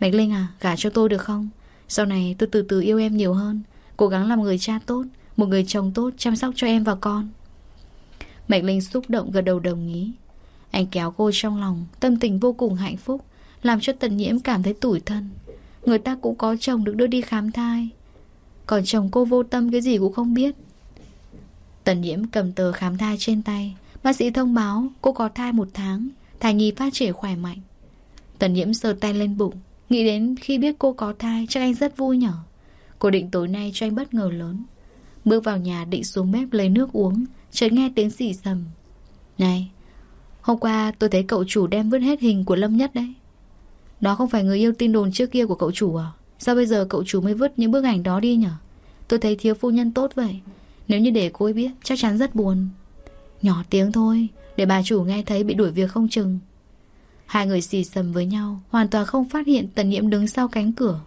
Bạch Linh à gả cho tôi được không? Sau này tôi từ từ yêu em nhiều hơn. Cố gắng làm người cha tốt một người chồng tốt chăm sóc cho em và con. Mạnh Linh xúc động gật đầu đồng ý. Anh kéo cô trong lòng, Tâm tình vô cùng hạnh phúc, Làm cho tần nhiễm cảm thấy tủi thân. Người ta cũng có chồng được đưa đi khám thai. Còn chồng cô vô tâm cái gì cũng không biết. Tần nhiễm cầm tờ khám thai trên tay. Bác sĩ thông báo cô có thai một tháng, Thai nhi phát triển khỏe mạnh. Tần nhiễm sờ tay lên bụng, Nghĩ đến khi biết cô có thai Chắc anh rất vui nhở. Cô định tối nay cho anh bất ngờ lớn. Bước vào nhà định xuống bếp lấy nước uống, Chợt nghe tiếng xì xầm. Này, Hôm qua tôi thấy cậu chủ đem vứt hết hình của Lâm Nhất đấy. Đó không phải người yêu tin đồn trước kia của cậu chủ à? Sao bây giờ cậu chủ mới vứt những bức ảnh đó đi nhở? Tôi thấy thiếu phu nhân tốt vậy. Nếu như để cô ấy biết, chắc chắn rất buồn. Nhỏ tiếng thôi, Để bà chủ nghe thấy bị đuổi việc không chừng. Hai người xì xầm với nhau, Hoàn toàn không phát hiện tần nhiễm đứng sau cánh cửa.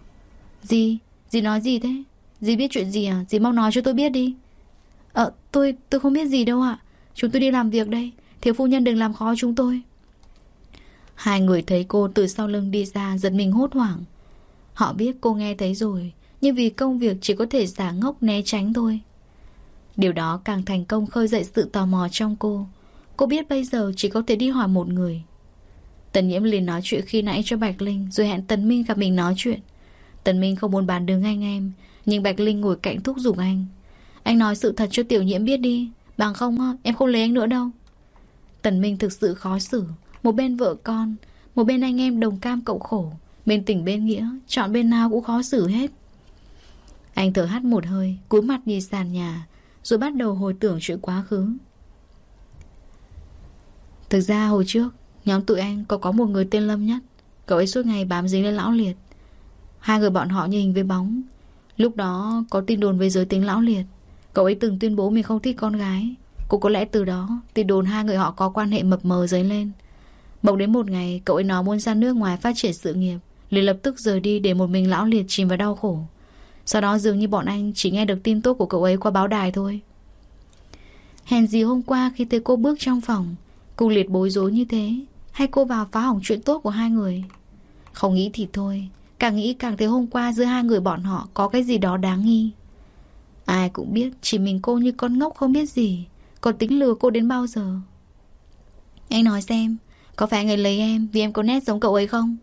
Gì? gì nói gì thế? Dì biết chuyện gì à? Dì mau nói cho tôi biết đi. Ờ, tôi, tôi không biết gì đâu ạ. Chúng tôi đi làm việc đây. Thiếu phu nhân đừng làm khó chúng tôi. Hai người thấy cô từ sau lưng đi ra Giật mình hốt hoảng. Họ biết cô nghe thấy rồi Nhưng vì công việc chỉ có thể giả ngốc né tránh thôi. Điều đó càng thành công khơi dậy sự tò mò trong cô. Cô biết bây giờ chỉ có thể đi hỏi một người. Tần Nhiễm liền nói chuyện khi nãy cho Bạch Linh Rồi hẹn Tần Minh gặp mình nói chuyện. Tần Minh không muốn bàn đứng anh em nhưng Bạch Linh ngồi cạnh thúc giục anh. Anh nói sự thật cho Tiểu Nhiễm biết đi. Bằng không em không lấy anh nữa đâu. Tần Minh thực sự khó xử. Một bên vợ con, Một bên anh em đồng cam cậu khổ. Bên tỉnh bên nghĩa, Chọn bên nào cũng khó xử hết. Anh thở hắt một hơi, cúi mặt nhìn sàn nhà, Rồi bắt đầu hồi tưởng chuyện quá khứ. Thực ra hồi trước, Nhóm tụi anh có có một người tên Lâm Nhất. Cậu ấy suốt ngày bám dính lên lão liệt. Hai người bọn họ như hình với bóng Lúc đó có tin đồn về giới tính lão liệt. Cậu ấy từng tuyên bố mình không thích con gái. Cũng có lẽ từ đó, Tin đồn hai người họ có quan hệ mập mờ dấy lên. Bỗng đến một ngày, Cậu ấy nói muốn ra nước ngoài phát triển sự nghiệp, liền lập tức rời đi để một mình lão liệt chìm vào đau khổ. Sau đó dường như bọn anh Chỉ nghe được tin tốt của cậu ấy qua báo đài thôi. Hèn gì hôm qua khi thấy cô bước trong phòng Cô liệt bối rối như thế, Hay cô vào phá hỏng chuyện tốt của hai người? Không nghĩ thì thôi Càng nghĩ càng thấy hôm qua giữa hai người bọn họ Có cái gì đó đáng nghi. Ai cũng biết chỉ mình cô như con ngốc không biết gì Còn tính lừa cô đến bao giờ. Anh nói xem, Có phải anh ấy lấy em vì em có nét giống cậu ấy không?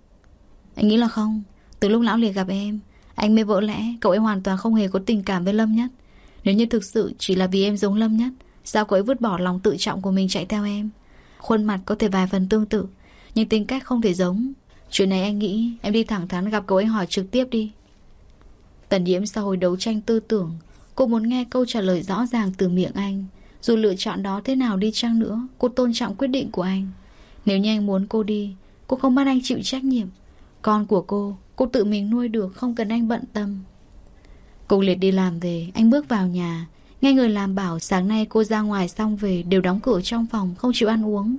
Anh nghĩ là không, Từ lúc lão liệt gặp em, Anh mới vỡ lẽ cậu ấy hoàn toàn không hề có tình cảm với Lâm Nhất. Nếu như thực sự chỉ là vì em giống Lâm Nhất, Sao cậu ấy vứt bỏ lòng tự trọng của mình chạy theo em? Khuôn mặt có thể vài phần tương tự, Nhưng tính cách không thể giống. Chuyện này anh nghĩ, em đi thẳng thắn gặp cậu ấy hỏi trực tiếp đi. Tần nhiễm sau hồi đấu tranh tư tưởng, Cô muốn nghe câu trả lời rõ ràng từ miệng anh. Dù lựa chọn đó thế nào đi chăng nữa, Cô tôn trọng quyết định của anh. Nếu như anh muốn cô đi, Cô không bắt anh chịu trách nhiệm. Con của cô Cô tự mình nuôi được, không cần anh bận tâm. Cô liệt đi làm về, Anh bước vào nhà. Nghe người làm bảo sáng nay cô ra ngoài xong về, Đều đóng cửa trong phòng, không chịu ăn uống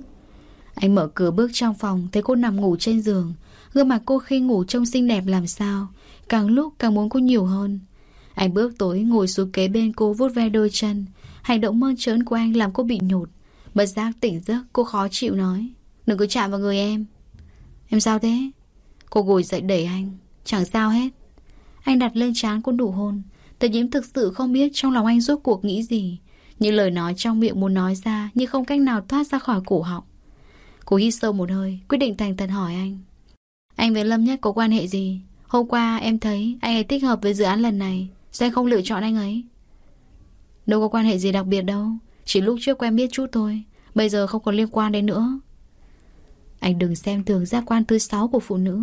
anh mở cửa bước trong phòng, Thấy cô nằm ngủ trên giường. Gương mặt cô khi ngủ trông xinh đẹp làm sao? Càng lúc càng muốn cô nhiều hơn. Anh bước tối ngồi xuống kế bên cô vuốt ve đôi chân. Hành động mơn trớn của anh làm cô bị nhột. Bật giác tỉnh giấc, cô khó chịu nói, Đừng có chạm vào người em. Em sao thế? Cô ngồi dậy đẩy anh. Chẳng sao hết. Anh đặt lên trán cô đủ hôn. Tờ nhiễm thực sự không biết trong lòng anh rốt cuộc nghĩ gì. Những lời nói trong miệng muốn nói ra Nhưng không cách nào thoát ra khỏi cổ họng. Cô hít sâu một hơi, Quyết định thành thật hỏi anh. Anh với Lâm Nhất có quan hệ gì? Hôm qua em thấy anh ấy thích hợp với dự án lần này, Sẽ không lựa chọn anh ấy. Đâu có quan hệ gì đặc biệt đâu, Chỉ lúc trước quen biết chút thôi, Bây giờ không còn liên quan đến nữa. Anh đừng xem thường giác quan thứ sáu của phụ nữ.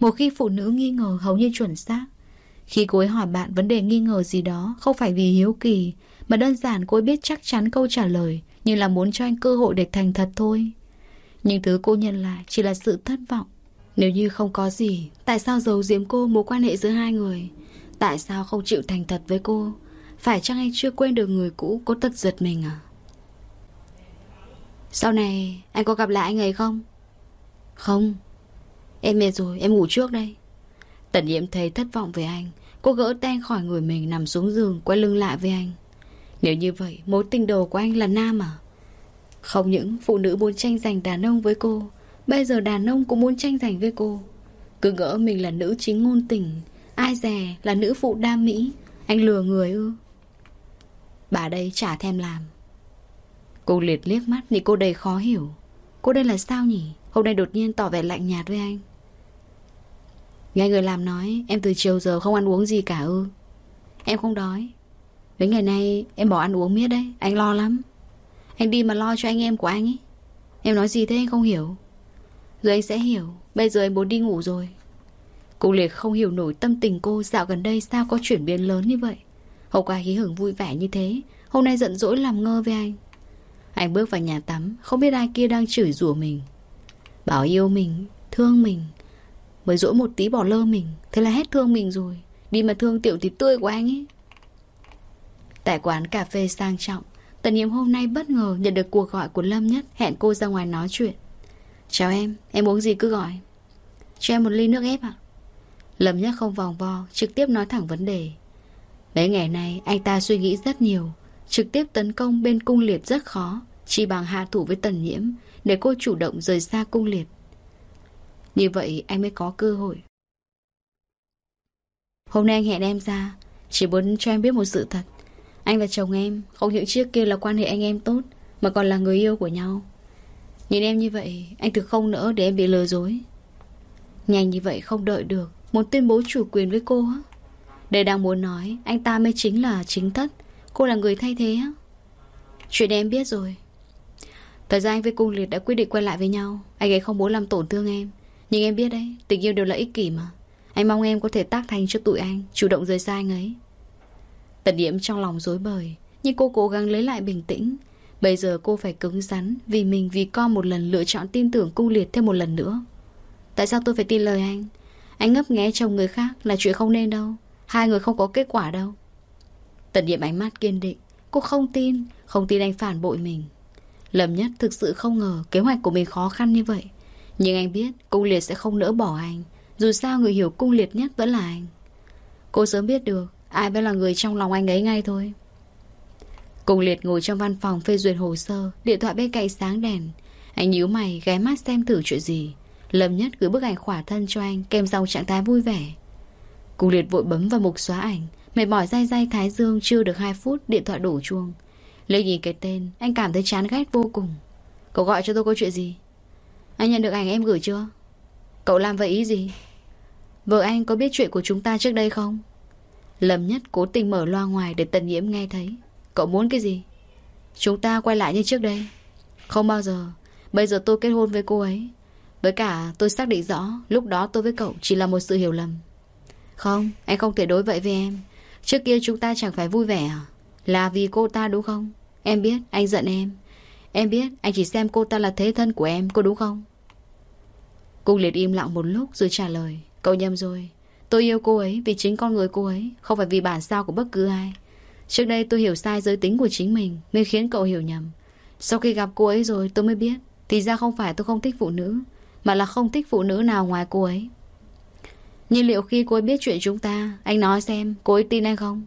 Một khi phụ nữ nghi ngờ hầu như chuẩn xác, Khi cô ấy hỏi bạn vấn đề nghi ngờ gì đó Không phải vì hiếu kỳ, Mà đơn giản cô ấy biết chắc chắn câu trả lời Nhưng là muốn cho anh cơ hội để thành thật thôi nhưng thứ cô nhận lại chỉ là sự thất vọng. Nếu như không có gì, Tại sao giấu giếm cô mối quan hệ giữa hai người? Tại sao không chịu thành thật với cô? Phải chăng anh chưa quên được người cũ Có tật giật mình à? Sau này, Anh có gặp lại anh ấy không? Không. Em mệt rồi, em ngủ trước đây. Tần nhiễm thấy thất vọng về anh, Cô gỡ tay khỏi người mình nằm xuống giường, Quay lưng lại với anh. Nếu như vậy, mối tình đầu của anh là nam à? Không những phụ nữ muốn tranh giành đàn ông với cô, Bây giờ đàn ông cũng muốn tranh giành với cô. Cứ ngỡ mình là nữ chính ngôn tình, Ai dè là nữ phụ đa mỹ, Anh lừa người ư. Bà đây chả thèm làm. Cô liệt liếc mắt Nhìn cô đầy khó hiểu. Cô đây là sao nhỉ? Hôm nay đột nhiên tỏ vẻ lạnh nhạt với anh. Nghe người làm nói, Em từ chiều giờ không ăn uống gì cả ư. Em không đói. Đến ngày nay em bỏ ăn uống miết đấy, Anh lo lắm. Anh đi mà lo cho anh em của anh ấy. Em nói gì thế anh không hiểu. Rồi anh sẽ hiểu Bây giờ anh muốn đi ngủ rồi. Cô Liệt không hiểu nổi tâm tình cô Dạo gần đây sao có chuyển biến lớn như vậy. Hôm qua hí hưởng vui vẻ như thế Hôm nay giận dỗi làm ngơ với anh. Anh bước vào nhà tắm Không biết ai kia đang chửi rủa mình. Bảo yêu mình, thương mình Mới dỗi một tí bỏ lơ mình Thế là hết thương mình rồi. Đi mà thương tiểu thịt tươi của anh ấy. Tại quán cà phê sang trọng Tần Nhiệm hôm nay bất ngờ nhận được cuộc gọi của Lâm Nhất Hẹn cô ra ngoài nói chuyện. Chào em, em uống gì cứ gọi. Cho em một ly nước ép ạ. Lâm Nhất không vòng vo Trực tiếp nói thẳng vấn đề. Mấy ngày nay anh ta suy nghĩ rất nhiều Trực tiếp tấn công bên cung liệt rất khó Chỉ bằng hạ thủ với Tần Nhiễm Để cô chủ động rời xa cung liệt. Như vậy anh mới có cơ hội. Hôm nay anh hẹn em ra Chỉ muốn cho em biết một sự thật. Anh và chồng em Không những trước kia là quan hệ anh em tốt, Mà còn là người yêu của nhau. Nhìn em như vậy, Anh thực không nỡ để em bị lừa dối. Nhanh như vậy không đợi được, Muốn tuyên bố chủ quyền với cô á. Để đang muốn nói, Anh ta mới chính là chính thất. Cô là người thay thế á. Chuyện em biết rồi. Thời gian anh với cung liệt đã quyết định quay lại với nhau. Anh ấy không muốn làm tổn thương em. Nhưng em biết đấy, Tình yêu đều là ích kỷ mà. Anh mong em có thể tác thành cho tụi anh, Chủ động rời xa anh ấy. Tần điểm trong lòng dối bời, Nhưng cô cố gắng lấy lại bình tĩnh. Bây giờ cô phải cứng rắn Vì mình vì con một lần lựa chọn tin tưởng cung liệt thêm một lần nữa. Tại sao tôi phải tin lời anh? Anh ngấp nghé chồng người khác là chuyện không nên đâu. Hai người không có kết quả đâu. Tần điểm ánh mắt kiên định. Cô không tin Không tin anh phản bội mình. Lầm nhất thực sự không ngờ Kế hoạch của mình khó khăn như vậy. Nhưng anh biết cung liệt sẽ không nỡ bỏ anh. Dù sao người hiểu cung liệt nhất vẫn là anh. Cô sớm biết được Ai mới là người trong lòng anh ấy ngay thôi. Cung liệt ngồi trong văn phòng phê duyệt hồ sơ, Điện thoại bên cạnh sáng đèn. Anh nhíu mày, ghé mắt xem thử chuyện gì. Lâm nhất gửi bức ảnh khỏa thân cho anh, Kèm dòng trạng thái vui vẻ. Cung liệt vội bấm vào mục xóa ảnh, Mệt mỏi dai dai thái dương chưa được 2 phút, Điện thoại đổ chuông. Lấy nhìn cái tên, Anh cảm thấy chán ghét vô cùng. Cậu gọi cho tôi có chuyện gì? Anh nhận được ảnh em gửi chưa? Cậu làm vậy ý gì? Vợ anh có biết chuyện của chúng ta trước đây không? Lâm nhất cố tình mở loa ngoài Để tần nhiễm nghe thấy. Cậu muốn cái gì? Chúng ta quay lại như trước đây. Không bao giờ. Bây giờ tôi kết hôn với cô ấy. Với cả tôi xác định rõ, Lúc đó tôi với cậu chỉ là một sự hiểu lầm. Không, Anh không thể đối vậy với em. Trước kia chúng ta chẳng phải vui vẻ à? Là vì cô ta đúng không? Em biết, anh giận em. Em biết, anh chỉ xem cô ta là thế thân của em, Có đúng không? Cung liệt im lặng một lúc rồi trả lời. Cậu nhầm rồi. Tôi yêu cô ấy vì chính con người cô ấy, Không phải vì bản sao của bất cứ ai. Trước đây tôi hiểu sai giới tính của chính mình Nên khiến cậu hiểu nhầm. Sau khi gặp cô ấy rồi tôi mới biết, Thì ra không phải tôi không thích phụ nữ, Mà là không thích phụ nữ nào ngoài cô ấy. Nhưng liệu khi cô ấy biết chuyện chúng ta, Anh nói xem cô ấy tin hay không?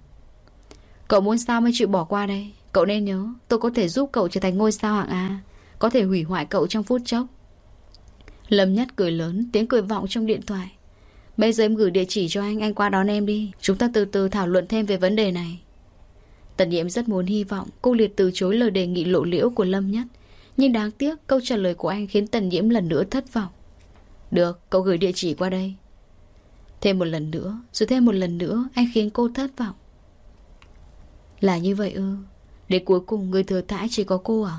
Cậu muốn sao mới chịu bỏ qua đây? Cậu nên nhớ, Tôi có thể giúp cậu trở thành ngôi sao hạng A, Có thể hủy hoại cậu trong phút chốc. Lâm Nhất cười lớn, Tiếng cười vọng trong điện thoại. Bây giờ em gửi địa chỉ cho anh Anh qua đón em đi. Chúng ta từ từ thảo luận thêm về vấn đề này. Tần Nhiễm rất muốn hy vọng Cô liệt từ chối lời đề nghị lộ liễu của Lâm Nhất. Nhưng đáng tiếc câu trả lời của anh Khiến Tần Nhiễm lần nữa thất vọng. Được, cậu gửi địa chỉ qua đây. Thêm một lần nữa Rồi thêm một lần nữa Anh khiến cô thất vọng. Là như vậy ư? Để cuối cùng người thừa thãi chỉ có cô à?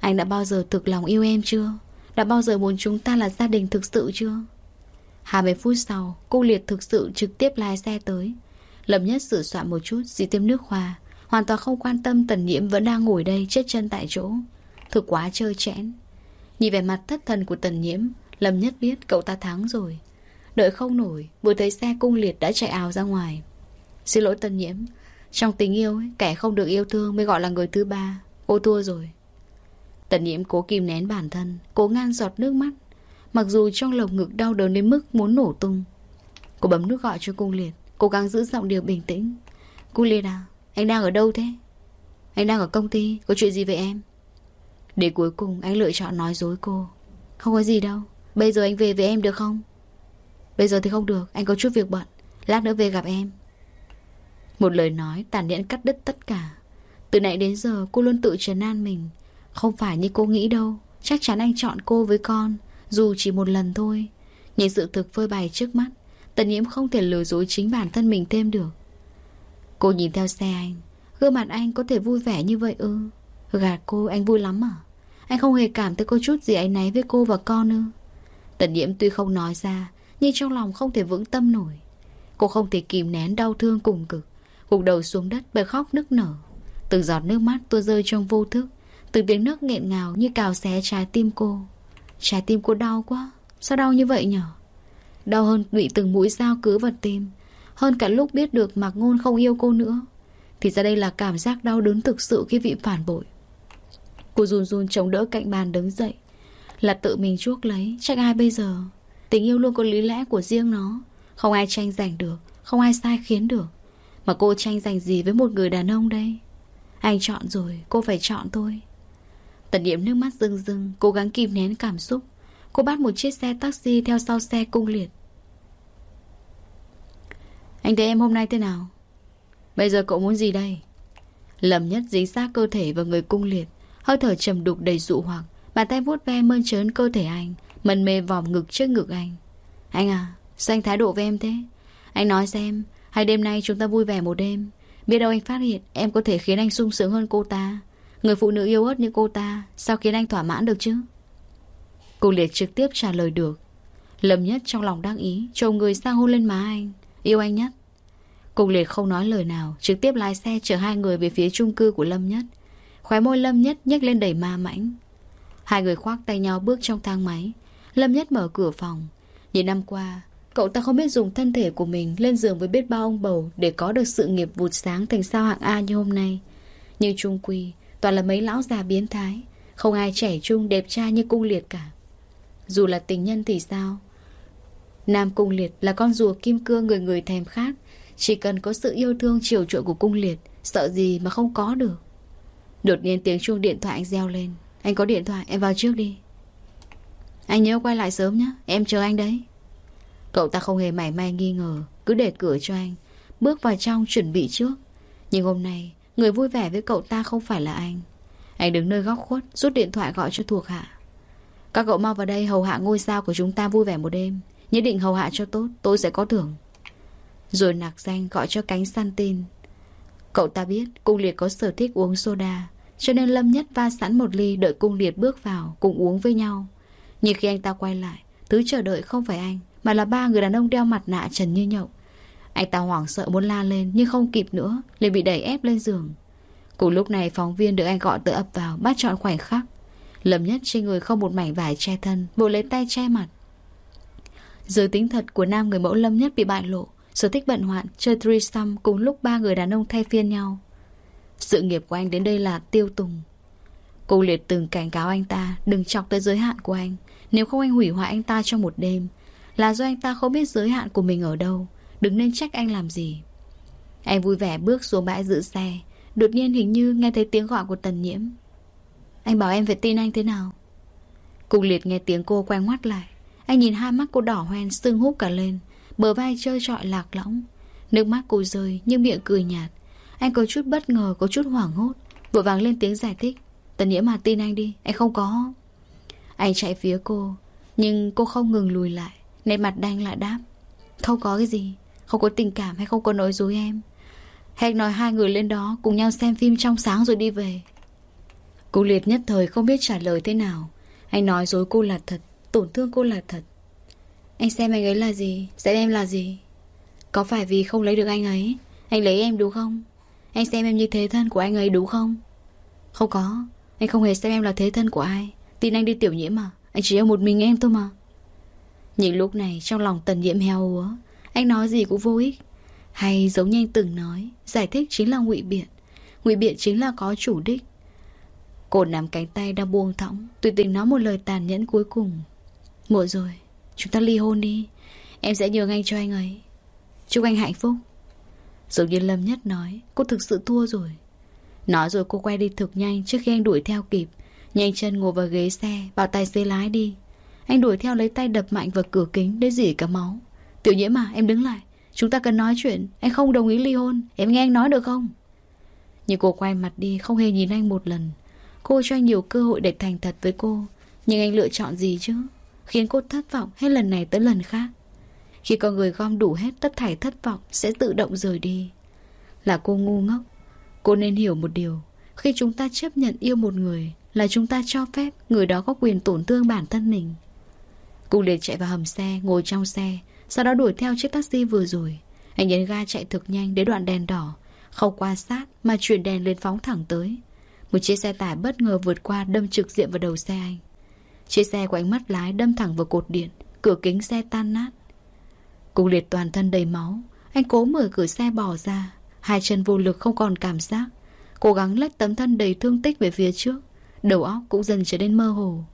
Anh đã bao giờ thực lòng yêu em chưa? Đã bao giờ muốn chúng ta là gia đình thực sự chưa? 20 phút sau Cô Liệt thực sự trực tiếp lái xe tới. Lâm nhất sửa soạn một chút dị tiêm nước hoa. Hoàn toàn không quan tâm tần nhiễm vẫn đang ngồi đây chết chân tại chỗ. Thực quá trơ chẽn Nhìn vẻ mặt thất thần của tần nhiễm Lâm Nhất biết cậu ta thắng rồi. Đợi không nổi Vừa thấy xe cung liệt đã chạy ào ra ngoài. Xin lỗi tần nhiễm Trong tình yêu ấy, kẻ không được yêu thương mới gọi là người thứ ba. Cô thua rồi. Tần nhiễm cố kìm nén bản thân Cố ngăn giọt nước mắt. Mặc dù trong lồng ngực đau đớn đến mức muốn nổ tung, Cô bấm nút gọi cho cung liệt Cố gắng giữ giọng điệu bình tĩnh. Cung liệt à Anh đang ở đâu thế? Anh đang ở công ty, Có chuyện gì với em? Để cuối cùng anh lựa chọn nói dối cô. Không có gì đâu, Bây giờ anh về với em được không? Bây giờ thì không được, Anh có chút việc bận, Lát nữa về gặp em. Một lời nói tàn nhẫn cắt đứt tất cả. Từ nãy đến giờ, cô luôn tự trấn an mình. Không phải như cô nghĩ đâu, Chắc chắn anh chọn cô với con dù chỉ một lần thôi Nhìn sự thực phơi bày trước mắt, Tần nhiễm không thể lừa dối chính bản thân mình thêm được. Cô nhìn theo xe anh, Gương mặt anh có thể vui vẻ như vậy ư? Gạt cô, anh vui lắm à? Anh không hề cảm thấy có chút gì anh náy với cô và con ư? Tần nhiễm tuy không nói ra, Nhưng trong lòng không thể vững tâm nổi. Cô không thể kìm nén đau thương cùng cực, Gục đầu xuống đất bật khóc nức nở. Từng giọt nước mắt tôi rơi trong vô thức, Từng tiếng nước nghẹn ngào như cào xé trái tim cô. Trái tim cô đau quá. Sao đau như vậy nhở? Đau hơn bị từng mũi dao cứ vào tim. Hơn cả lúc biết được Mạc Ngôn không yêu cô nữa. Thì ra đây là cảm giác đau đớn thực sự khi bị phản bội. Cô run run chống đỡ cạnh bàn đứng dậy. Là tự mình chuốc lấy, Trách ai bây giờ? Tình yêu luôn có lý lẽ của riêng nó. Không ai tranh giành được, Không ai sai khiến được. Mà cô tranh giành gì với một người đàn ông đây? Anh chọn rồi, Cô phải chọn thôi Tần niệm nước mắt rưng rưng, Cố gắng kìm nén cảm xúc. Cô bắt một chiếc xe taxi theo sau xe cung liệt. Anh thấy em hôm nay thế nào? Bây giờ cậu muốn gì đây? Lầm nhất dính sát cơ thể vào người cung liệt. Hơi thở trầm đục đầy dụ hoặc. Bàn tay vuốt ve mơn trớn cơ thể anh, Mần mê vòng ngực trước ngực anh. Anh à Sao anh thái độ với em thế? Anh nói xem Hay đêm nay chúng ta vui vẻ một đêm. Biết đâu anh phát hiện Em có thể khiến anh sung sướng hơn cô ta. Người phụ nữ yêu ớt như cô ta, Sao khiến anh thỏa mãn được chứ? Cô liệt trực tiếp trả lời được. Lâm nhất trong lòng đắc ý, Trông người sang hôn lên má anh. Yêu anh nhất. Cô liệt không nói lời nào, Trực tiếp lái xe chở hai người về phía chung cư của Lâm nhất. Khóe môi Lâm nhất nhếch lên đầy ma mãnh. Hai người khoác tay nhau bước trong thang máy. Lâm nhất mở cửa phòng. Những năm qua, Cậu ta không biết dùng thân thể của mình Lên giường với biết bao ông bầu Để có được sự nghiệp vụt sáng thành sao hạng A như hôm nay. Nhưng trung quy Toàn là mấy lão già biến thái. Không ai trẻ trung, đẹp trai như cung liệt cả. Dù là tình nhân thì sao? Nam cung liệt là con rùa kim cương người người thèm khát. Chỉ cần có sự yêu thương chiều chuộng của cung liệt, Sợ gì mà không có được. Đột nhiên tiếng chuông điện thoại anh reo lên. Anh có điện thoại, em vào trước đi. Anh nhớ quay lại sớm nhé Em chờ anh đấy. Cậu ta không hề mảy may nghi ngờ, Cứ để cửa cho anh, Bước vào trong chuẩn bị trước. Nhưng hôm nay Người vui vẻ với cậu ta không phải là anh. Anh đứng nơi góc khuất, Rút điện thoại gọi cho thuộc hạ. Các cậu mau vào đây, hầu hạ ngôi sao của chúng ta vui vẻ một đêm. Nhất định hầu hạ cho tốt, Tôi sẽ có thưởng. Rồi nạc danh gọi cho cánh săn tin. Cậu ta biết cung liệt có sở thích uống soda, Cho nên Lâm Nhất va sẵn một ly Đợi cung liệt bước vào, cùng uống với nhau. Nhưng khi anh ta quay lại, Thứ chờ đợi không phải anh, Mà là ba người đàn ông đeo mặt nạ trần như nhậu. Anh ta hoảng sợ muốn la lên, Nhưng không kịp nữa, liền bị đẩy ép lên giường. Cùng lúc này, phóng viên được anh gọi tự ập vào, Bắt chọn khoảnh khắc. Lâm Nhất trên người không một mảnh vải che thân Vội lấy tay che mặt. Giới tính thật của nam người mẫu Lâm Nhất bị bại lộ, Sở thích bận hoạn, Chơi threesome cùng lúc ba người đàn ông thay phiên nhau. Sự nghiệp của anh đến đây là tiêu tùng. Cô liệt từng cảnh cáo anh ta, Đừng chọc tới giới hạn của anh. Nếu không anh hủy hoại anh ta trong một đêm, Là do anh ta không biết giới hạn của mình ở đâu. Đừng nên trách anh làm gì. Anh vui vẻ bước xuống bãi giữ xe. Đột nhiên hình như nghe thấy tiếng gọi của Tần Nhiễm. Anh bảo em phải tin anh thế nào? Cùng liệt nghe tiếng cô quay ngoắt lại. Anh nhìn hai mắt cô đỏ hoen sưng húp cả lên. Bờ vai chơi trọi lạc lõng. Nước mắt cô rơi, nhưng miệng cười nhạt. Anh có chút bất ngờ, có chút hoảng hốt. Vội vàng lên tiếng giải thích. Tần Nhiễm mà tin anh đi. Anh không có. Anh chạy phía cô, Nhưng cô không ngừng lùi lại. Nét mặt đanh lại đáp. Không có cái gì. Không có tình cảm hay không có nói dối em. Hẹn nói hai người lên đó Cùng nhau xem phim trong sáng rồi đi về. Cô liệt nhất thời không biết trả lời thế nào. Anh nói dối cô là thật, Tổn thương cô là thật. Anh xem anh ấy là gì? Xem em là gì? Có phải vì không lấy được anh ấy? Anh lấy em đúng không? Anh xem em như thế thân của anh ấy đúng không? Không có. Anh không hề xem em là thế thân của ai. Tin anh đi tiểu nhiễm mà. Anh chỉ yêu một mình em thôi mà. Những lúc này trong lòng tần nhiễm heo úa anh nói gì cũng vô ích. Hay giống như anh từng nói, Giải thích chính là ngụy biện. Ngụy biện chính là có chủ đích. Cô nắm cánh tay đang buông thõng, Tùy tình nói một lời tàn nhẫn cuối cùng. Muộn rồi, Chúng ta ly hôn đi. Em sẽ nhường anh cho anh ấy. Chúc anh hạnh phúc. Giống như Lâm Nhất nói, Cô thực sự thua rồi. Nói rồi cô quay đi thực nhanh trước khi anh đuổi theo kịp. Nhanh chân ngồi vào ghế xe, Bảo tài xế lái đi. Anh đuổi theo lấy tay đập mạnh vào cửa kính Để dỉ cả máu. Tiểu nhiễm à em đứng lại. Chúng ta cần nói chuyện. Anh không đồng ý ly hôn. Em nghe anh nói được không? Nhưng cô quay mặt đi, Không hề nhìn anh một lần. Cô cho anh nhiều cơ hội để thành thật với cô. Nhưng anh lựa chọn gì chứ? Khiến cô thất vọng hết lần này tới lần khác? Khi con người gom đủ hết tất thảy thất vọng, Sẽ tự động rời đi. Là cô ngu ngốc. Cô nên hiểu một điều. Khi chúng ta chấp nhận yêu một người, Là chúng ta cho phép người đó có quyền tổn thương bản thân mình. Cô liền chạy vào hầm xe, Ngồi trong xe. Sau đó đuổi theo chiếc taxi vừa rồi. Anh nhấn ga chạy thực nhanh đến đoạn đèn đỏ. Không qua sát mà chuyển đèn lên phóng thẳng tới. Một chiếc xe tải bất ngờ vượt qua đâm trực diện vào đầu xe anh. Chiếc xe của anh mất lái đâm thẳng vào cột điện, Cửa kính xe tan nát. Cung liệt toàn thân đầy máu, Anh cố mở cửa xe bỏ ra. Hai chân vô lực không còn cảm giác. Cố gắng lách tấm thân đầy thương tích về phía trước. Đầu óc cũng dần trở nên mơ hồ.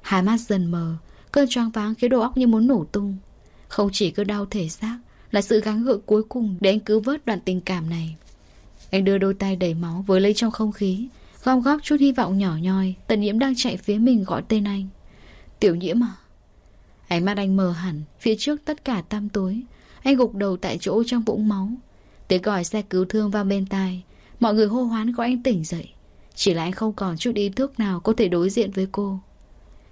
Hai mắt dần mờ, Cơn choáng váng khiến đầu óc như muốn nổ tung. Không chỉ cứ đau thể xác, Là sự gắng gượng cuối cùng để anh cứu vớt đoạn tình cảm này. Anh đưa đôi tay đầy máu với lấy trong không khí, Gom góp chút hy vọng nhỏ nhoi, Tần nhiễm đang chạy phía mình gọi tên anh. Tiểu nhiễm à? Ánh mắt anh mờ hẳn, Phía trước tất cả tăm tối. Anh gục đầu tại chỗ trong vũng máu. Tiếng gọi xe cứu thương vào bên tai. Mọi người hô hoán gọi anh tỉnh dậy. Chỉ là anh không còn chút ý thức nào Có thể đối diện với cô.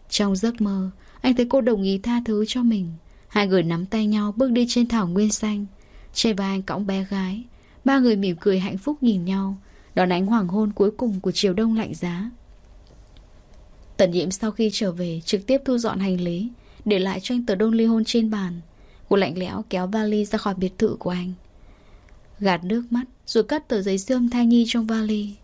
Trong giấc mơ, Anh thấy cô đồng ý tha thứ cho mình. Hai người nắm tay nhau bước đi trên thảo nguyên xanh. Trên vai anh cõng bé gái. Ba người mỉm cười hạnh phúc nhìn nhau. Đón ánh hoàng hôn cuối cùng của chiều đông lạnh giá. Tần nhiễm sau khi trở về Trực tiếp thu dọn hành lý, Để lại cho anh tờ đơn ly hôn trên bàn. Cô lạnh lẽo kéo vali ra khỏi biệt thự của anh. Gạt nước mắt, Rồi cất tờ giấy siêu âm thai nhi trong vali.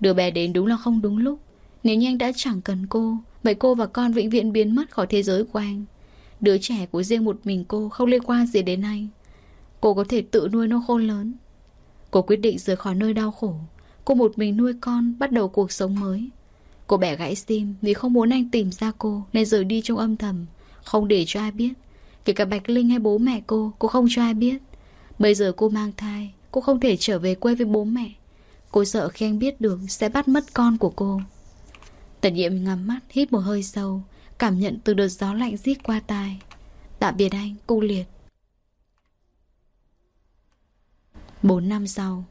Đứa bé đến đúng là không đúng lúc. Nếu như anh đã chẳng cần cô, Vậy cô và con vĩnh viễn biến mất khỏi thế giới của anh. Đứa trẻ của riêng một mình cô Không liên quan gì đến anh. Cô có thể tự nuôi nó khôn lớn. Cô quyết định rời khỏi nơi đau khổ. Cô một mình nuôi con, Bắt đầu cuộc sống mới. Cô bẻ gãy sim vì không muốn anh tìm ra cô Nên rời đi trong âm thầm, Không để cho ai biết. Kể cả Bạch Linh hay bố mẹ cô Cô không cho ai biết. Bây giờ cô mang thai, Cô không thể trở về quê với bố mẹ. Cô sợ khi anh biết được Sẽ bắt mất con của cô. Tần nhiệm ngắm mắt, hít một hơi sâu. Cảm nhận từ đợt gió lạnh rít qua tai. Tạm biệt anh, cu liệt. Bốn năm sau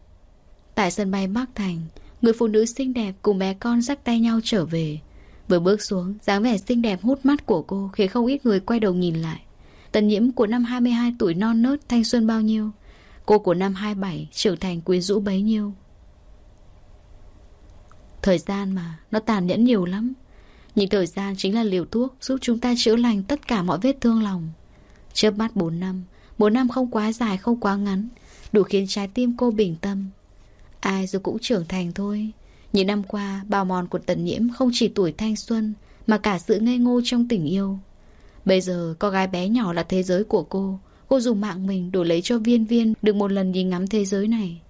Tại sân bay Bắc Thành Người phụ nữ xinh đẹp cùng bé con dắt tay nhau trở về. Vừa bước xuống dáng vẻ xinh đẹp hút mắt của cô Khiến không ít người quay đầu nhìn lại. Tần nhiễm của năm 22 tuổi non nớt thanh xuân bao nhiêu? Cô của năm 27 trưởng thành quyến rũ bấy nhiêu? Thời gian mà Nó tàn nhẫn nhiều lắm. Nhưng thời gian chính là liều thuốc Giúp chúng ta chữa lành tất cả mọi vết thương lòng. Chớp mắt 4 năm 4 năm không quá dài, không quá ngắn, Đủ khiến trái tim cô bình tâm. Ai rồi cũng trưởng thành thôi. Những năm qua, bào mòn của tần nhiễm Không chỉ tuổi thanh xuân, Mà cả sự ngây ngô trong tình yêu. Bây giờ, có gái bé nhỏ là thế giới của cô. Cô dùng mạng mình đổi lấy cho viên viên Được một lần nhìn ngắm thế giới này.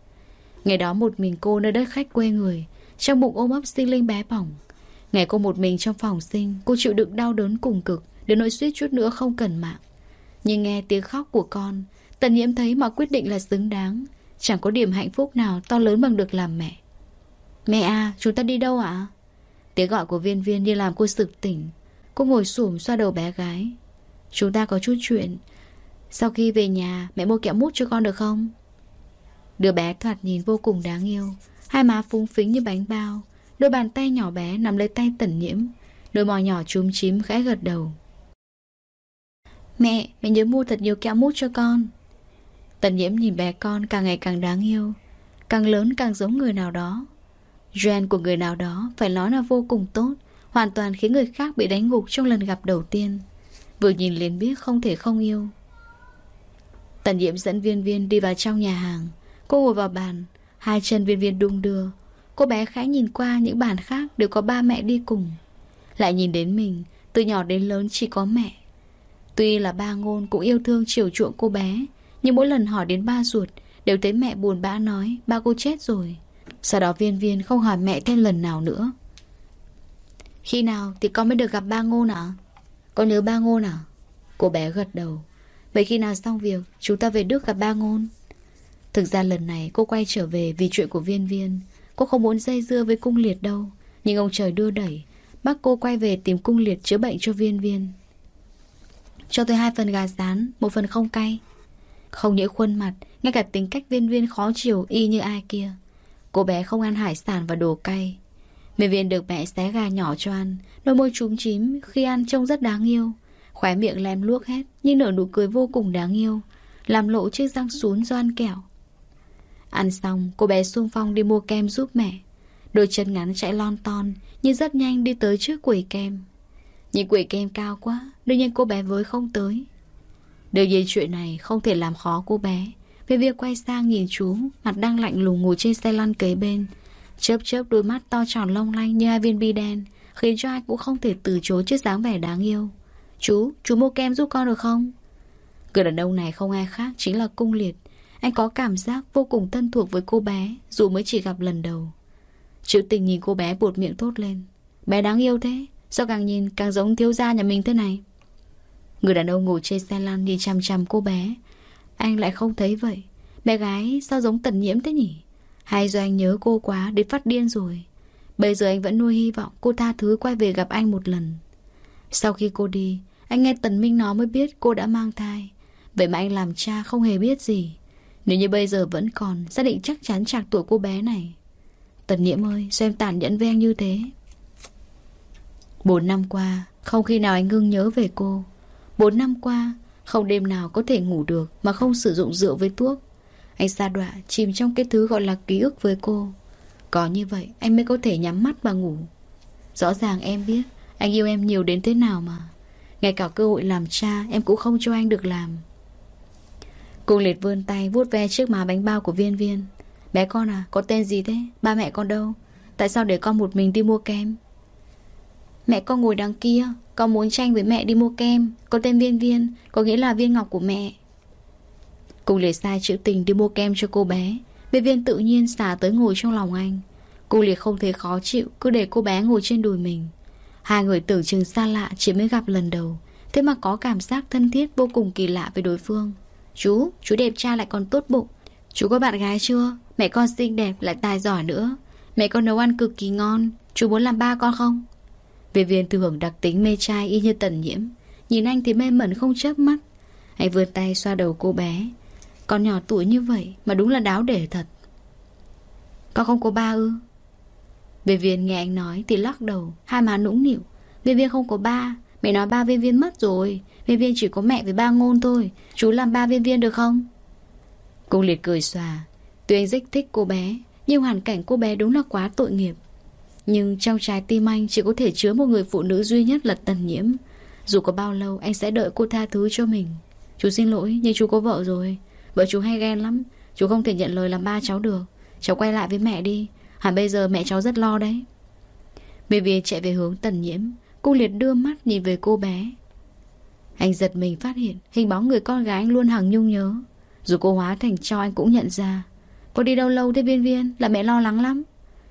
Ngày đó một mình cô nơi đất khách quê người, Trong bụng ôm ấp sinh linh bé bỏng. Ngày cô một mình trong phòng sinh, Cô chịu đựng đau đớn cùng cực, Đến nỗi suýt chút nữa không cần mạng. Nhưng nghe tiếng khóc của con, Tần nhiễm thấy mọi quyết định là xứng đáng. Chẳng có điểm hạnh phúc nào to lớn bằng được làm mẹ. Mẹ à chúng ta đi đâu ạ? Tiếng gọi của viên viên như làm cô sực tỉnh. Cô ngồi xổm xoa đầu bé gái. Chúng ta có chút chuyện. Sau khi về nhà, mẹ mua kẹo mút cho con được không? Đứa bé thoạt nhìn vô cùng đáng yêu. Hai má phúng phính như bánh bao. Đôi bàn tay nhỏ bé nắm lấy tay tẩn nhiễm. Đôi mò nhỏ chúm chím khẽ gật đầu. Mẹ, mẹ nhớ mua thật nhiều kẹo mút cho con. Tần nhiễm nhìn bé con càng ngày càng đáng yêu. Càng lớn càng giống người nào đó. Gen của người nào đó Phải nói là vô cùng tốt Hoàn toàn khiến người khác bị đánh gục trong lần gặp đầu tiên. Vừa nhìn liền biết không thể không yêu. Tần nhiễm dẫn viên viên đi vào trong nhà hàng. Cô ngồi vào bàn Hai chân viên viên đung đưa. Cô bé khẽ nhìn qua những bàn khác Đều có ba mẹ đi cùng. Lại nhìn đến mình, Từ nhỏ đến lớn chỉ có mẹ. Tuy là ba ngôn cũng yêu thương chiều chuộng cô bé, Nhưng mỗi lần hỏi đến ba ruột, Đều thấy mẹ buồn bã nói, Ba cô chết rồi. Sau đó viên viên không hỏi mẹ thêm lần nào nữa. Khi nào thì con mới được gặp ba ngôn ạ? Con nhớ ba ngôn à Cô bé gật đầu. Vậy khi nào xong việc, Chúng ta về Đức gặp ba ngôn? Thực ra lần này cô quay trở về vì chuyện của viên viên. Cô không muốn dây dưa với cung liệt đâu. Nhưng ông trời đưa đẩy, bác cô quay về tìm cung liệt chữa bệnh cho viên viên. Cho tôi hai phần gà rán, Một phần không cay. Không những khuôn mặt, Ngay cả tính cách viên viên khó chịu y như ai kia. Cô bé không ăn hải sản và đồ cay. Viên viên được mẹ xé gà nhỏ cho ăn, Đôi môi trúng chím Khi ăn trông rất đáng yêu. Khóe miệng lem luốc hết Nhưng nở nụ cười vô cùng đáng yêu, Làm lộ chiếc răng sún do ăn kẹo. Ăn xong cô bé xung phong đi mua kem giúp mẹ. Đôi chân ngắn chạy lon ton Nhưng rất nhanh đi tới trước quầy kem. Nhưng quầy kem cao quá Đương nhiên cô bé với không tới. Đương nhiên chuyện này không thể làm khó cô bé. Về việc quay sang nhìn chú Mặt đang lạnh lùng ngồi trên xe lăn kế bên. Chớp chớp đôi mắt to tròn long lanh như hai viên bi đen Khiến cho ai cũng không thể từ chối trước dáng vẻ đáng yêu. Chú, chú mua kem giúp con được không? Người đàn ông này không ai khác chính là Cung Liệt. Anh có cảm giác vô cùng thân thuộc với cô bé, Dù mới chỉ gặp lần đầu. Chữ tình nhìn cô bé buột miệng thốt lên. Bé đáng yêu thế, Sao càng nhìn càng giống thiếu gia nhà mình thế này? Người đàn ông ngồi trên xe lăn Nhìn chằm chằm cô bé. Anh lại không thấy vậy. Bé gái sao giống tần nhiễm thế nhỉ? Hay do anh nhớ cô quá đến phát điên rồi? Bây giờ anh vẫn nuôi hy vọng Cô tha thứ quay về gặp anh một lần. Sau khi cô đi, Anh nghe Tần Minh nói mới biết cô đã mang thai. Vậy mà anh làm cha không hề biết gì. Nếu như bây giờ vẫn còn, Xác định chắc chắn chạc tuổi cô bé này. Tần Nhiễm ơi, Sao em tàn nhẫn với anh như thế? Bốn năm qua, Không khi nào anh ngưng nhớ về cô. Bốn năm qua, Không đêm nào có thể ngủ được Mà không sử dụng rượu với thuốc. Anh xa đọa chìm trong cái thứ gọi là ký ức với cô. Có như vậy, Anh mới có thể nhắm mắt và ngủ. Rõ ràng em biết Anh yêu em nhiều đến thế nào mà. Ngay cả cơ hội làm cha, Em cũng không cho anh được làm. Cô liệt vươn tay vuốt ve chiếc má bánh bao của viên viên. Bé con à, có tên gì thế? Ba mẹ con đâu? Tại sao để con một mình đi mua kem? Mẹ con ngồi đằng kia Con muốn tranh với mẹ đi mua kem. Có tên viên viên Có nghĩa là viên ngọc của mẹ. Cùng liệt sai chữ tình đi mua kem cho cô bé. Viên viên tự nhiên xả tới ngồi trong lòng anh. Cô liệt không thấy khó chịu Cứ để cô bé ngồi trên đùi mình. Hai người tưởng chừng xa lạ chỉ mới gặp lần đầu. Thế mà có cảm giác thân thiết vô cùng kỳ lạ với đối phương. Chú, chú đẹp trai lại còn tốt bụng. Chú có bạn gái chưa? Mẹ con xinh đẹp lại tài giỏi nữa. Mẹ con nấu ăn cực kỳ ngon. Chú muốn làm ba con không? Viên viên thừa hưởng đặc tính mê trai y như tần nhiễm. Nhìn anh thì mê mẩn không chớp mắt. Anh vươn tay xoa đầu cô bé. Con nhỏ tuổi như vậy Mà đúng là đáo để thật. Con không có ba ư? Viên viên nghe anh nói thì lắc đầu Hai má nũng nịu. Viên viên không có ba Mẹ nói ba viên viên mất rồi. Viên viên chỉ có mẹ với ba ngôn thôi. Chú làm ba viên viên được không? Cung liệt cười xòa. Tuy anh rất thích cô bé, Nhưng hoàn cảnh cô bé đúng là quá tội nghiệp. Nhưng trong trái tim anh chỉ có thể chứa một người phụ nữ duy nhất là Tần Nhiễm. Dù có bao lâu, anh sẽ đợi cô tha thứ cho mình. Chú xin lỗi, nhưng chú có vợ rồi. Vợ chú hay ghen lắm. Chú không thể nhận lời làm ba cháu được. Cháu quay lại với mẹ đi. Hẳn bây giờ mẹ cháu rất lo đấy. Bì bì chạy về hướng Tần Nhiễm. Cô liệt đưa mắt nhìn về cô bé. Anh giật mình phát hiện Hình bóng người con gái anh luôn hằng nhung nhớ. Dù cô hóa thành cho anh cũng nhận ra. Cô đi đâu lâu thế viên viên? Là mẹ lo lắng lắm.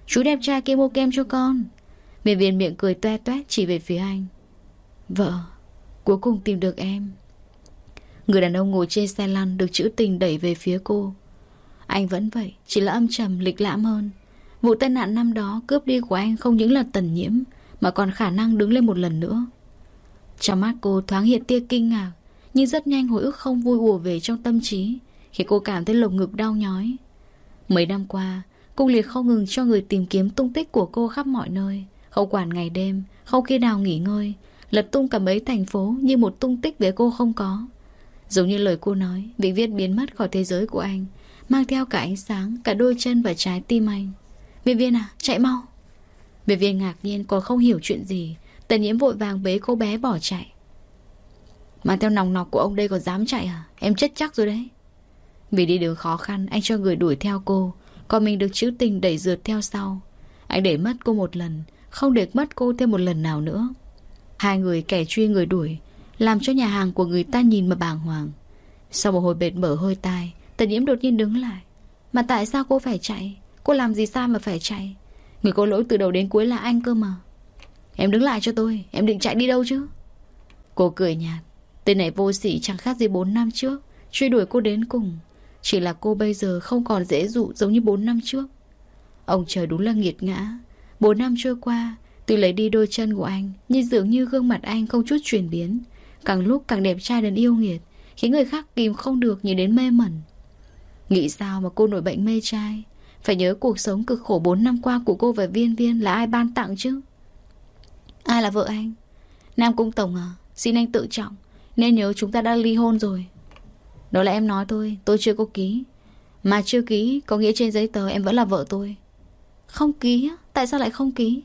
Chú đẹp trai kia mua kem cho con. Viên viên miệng cười toe toét chỉ về phía anh. Vợ, Cuối cùng tìm được em. Người đàn ông ngồi trên xe lăn Được chữ tình đẩy về phía cô. Anh vẫn vậy, Chỉ là âm trầm, lịch lãm hơn. Vụ tai nạn năm đó cướp đi của anh không những là tần nhiễm mà còn khả năng đứng lên một lần nữa. Trong mắt cô thoáng hiện tia kinh ngạc, Nhưng rất nhanh hồi ức không vui ùa về trong tâm trí, Khi cô cảm thấy lồng ngực đau nhói. Mấy năm qua Cung liệt không ngừng cho người tìm kiếm tung tích của cô khắp mọi nơi. Không quản ngày đêm, Không khi nào nghỉ ngơi Lật tung cả mấy thành phố Như một tung tích về cô không có. Giống như lời cô nói Vị viên biến mất khỏi thế giới của anh, Mang theo cả ánh sáng, Cả đôi chân và trái tim anh. Viên viên à chạy mau. Viên viên ngạc nhiên còn không hiểu chuyện gì. Tần nhiễm vội vàng bế cô bé bỏ chạy. Mà theo nòng nọc của ông đây còn dám chạy à? Em chết chắc rồi đấy. Vì đi đường khó khăn, anh cho người đuổi theo cô. Còn mình được chữ tình đẩy rượt theo sau. Anh để mất cô một lần, Không để mất cô thêm một lần nào nữa. Hai người kẻ truy người đuổi, Làm cho nhà hàng của người ta nhìn mà bàng hoàng. Sau một hồi bệt mở hơi tai, Tần nhiễm đột nhiên đứng lại. Mà tại sao cô phải chạy? Cô làm gì sai mà phải chạy? Người có lỗi từ đầu đến cuối là anh cơ mà. Em đứng lại cho tôi, Em định chạy đi đâu chứ? Cô cười nhạt. Tên này vô sỉ chẳng khác gì 4 năm trước. Truy đuổi cô đến cùng. Chỉ là cô bây giờ không còn dễ dụ giống như 4 năm trước. Ông trời đúng là nghiệt ngã. 4 năm trôi qua Tôi lấy đi đôi chân của anh, Nhưng dường như gương mặt anh không chút chuyển biến. Càng lúc càng đẹp trai đến yêu nghiệt, Khiến người khác kìm không được nhìn đến mê mẩn. Nghĩ sao mà cô nổi bệnh mê trai? Phải nhớ cuộc sống cực khổ 4 năm qua của cô và Viên Viên là ai ban tặng chứ? Ai là vợ anh? Nam Cung Tổng à Xin anh tự trọng, Nên nhớ chúng ta đã ly hôn rồi. Đó là em nói thôi, Tôi chưa có ký. Mà chưa ký, Có nghĩa trên giấy tờ em vẫn là vợ tôi. Không ký á, Tại sao lại không ký?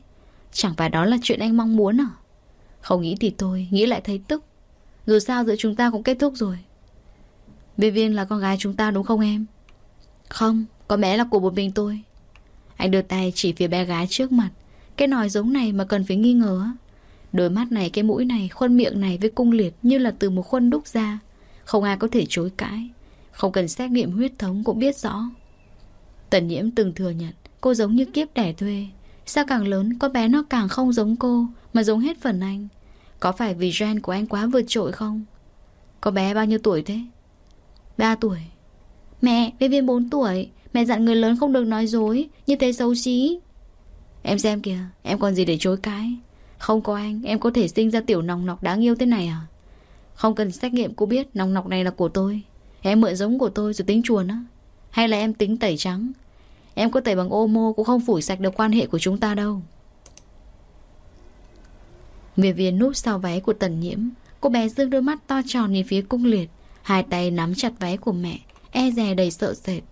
Chẳng phải đó là chuyện anh mong muốn à? Không nghĩ thì tôi Nghĩ lại thấy tức. Dù sao giữa chúng ta cũng kết thúc rồi. Viên Viên là con gái chúng ta đúng không em? Không. Con bé là của một mình tôi Anh đưa tay chỉ phía bé gái trước mặt Cái nòi giống này mà cần phải nghi ngờ Đôi mắt này, cái mũi này, khuôn miệng này với cung liệt như là từ một khuôn đúc ra. Không ai có thể chối cãi. Không cần xét nghiệm huyết thống cũng biết rõ. Tần nhiễm từng thừa nhận cô giống như kiếp đẻ thuê. Sao càng lớn con bé nó càng không giống cô mà giống hết phần anh. Có phải vì gen của anh quá vượt trội không? Có bé bao nhiêu tuổi thế? Ba tuổi. Mẹ, viên viên 4 tuổi. Mẹ dặn người lớn không được nói dối, như thế xấu xí. Em xem kìa, em còn gì để chối cãi. Không có anh Em có thể sinh ra tiểu nòng nọc đáng yêu thế này à? Không cần xét nghiệm cô biết Nòng nọc này là của tôi. Em mượn giống của tôi rồi tính chuồn á Hay là em tính tẩy trắng? Em có tẩy bằng ô mô cũng không phủi sạch được quan hệ của chúng ta đâu. Viên viên núp sau váy của tần nhiễm. Cô bé dương đôi mắt to tròn nhìn phía cung liệt Hai tay nắm chặt váy của mẹ E dè đầy sợ sệt.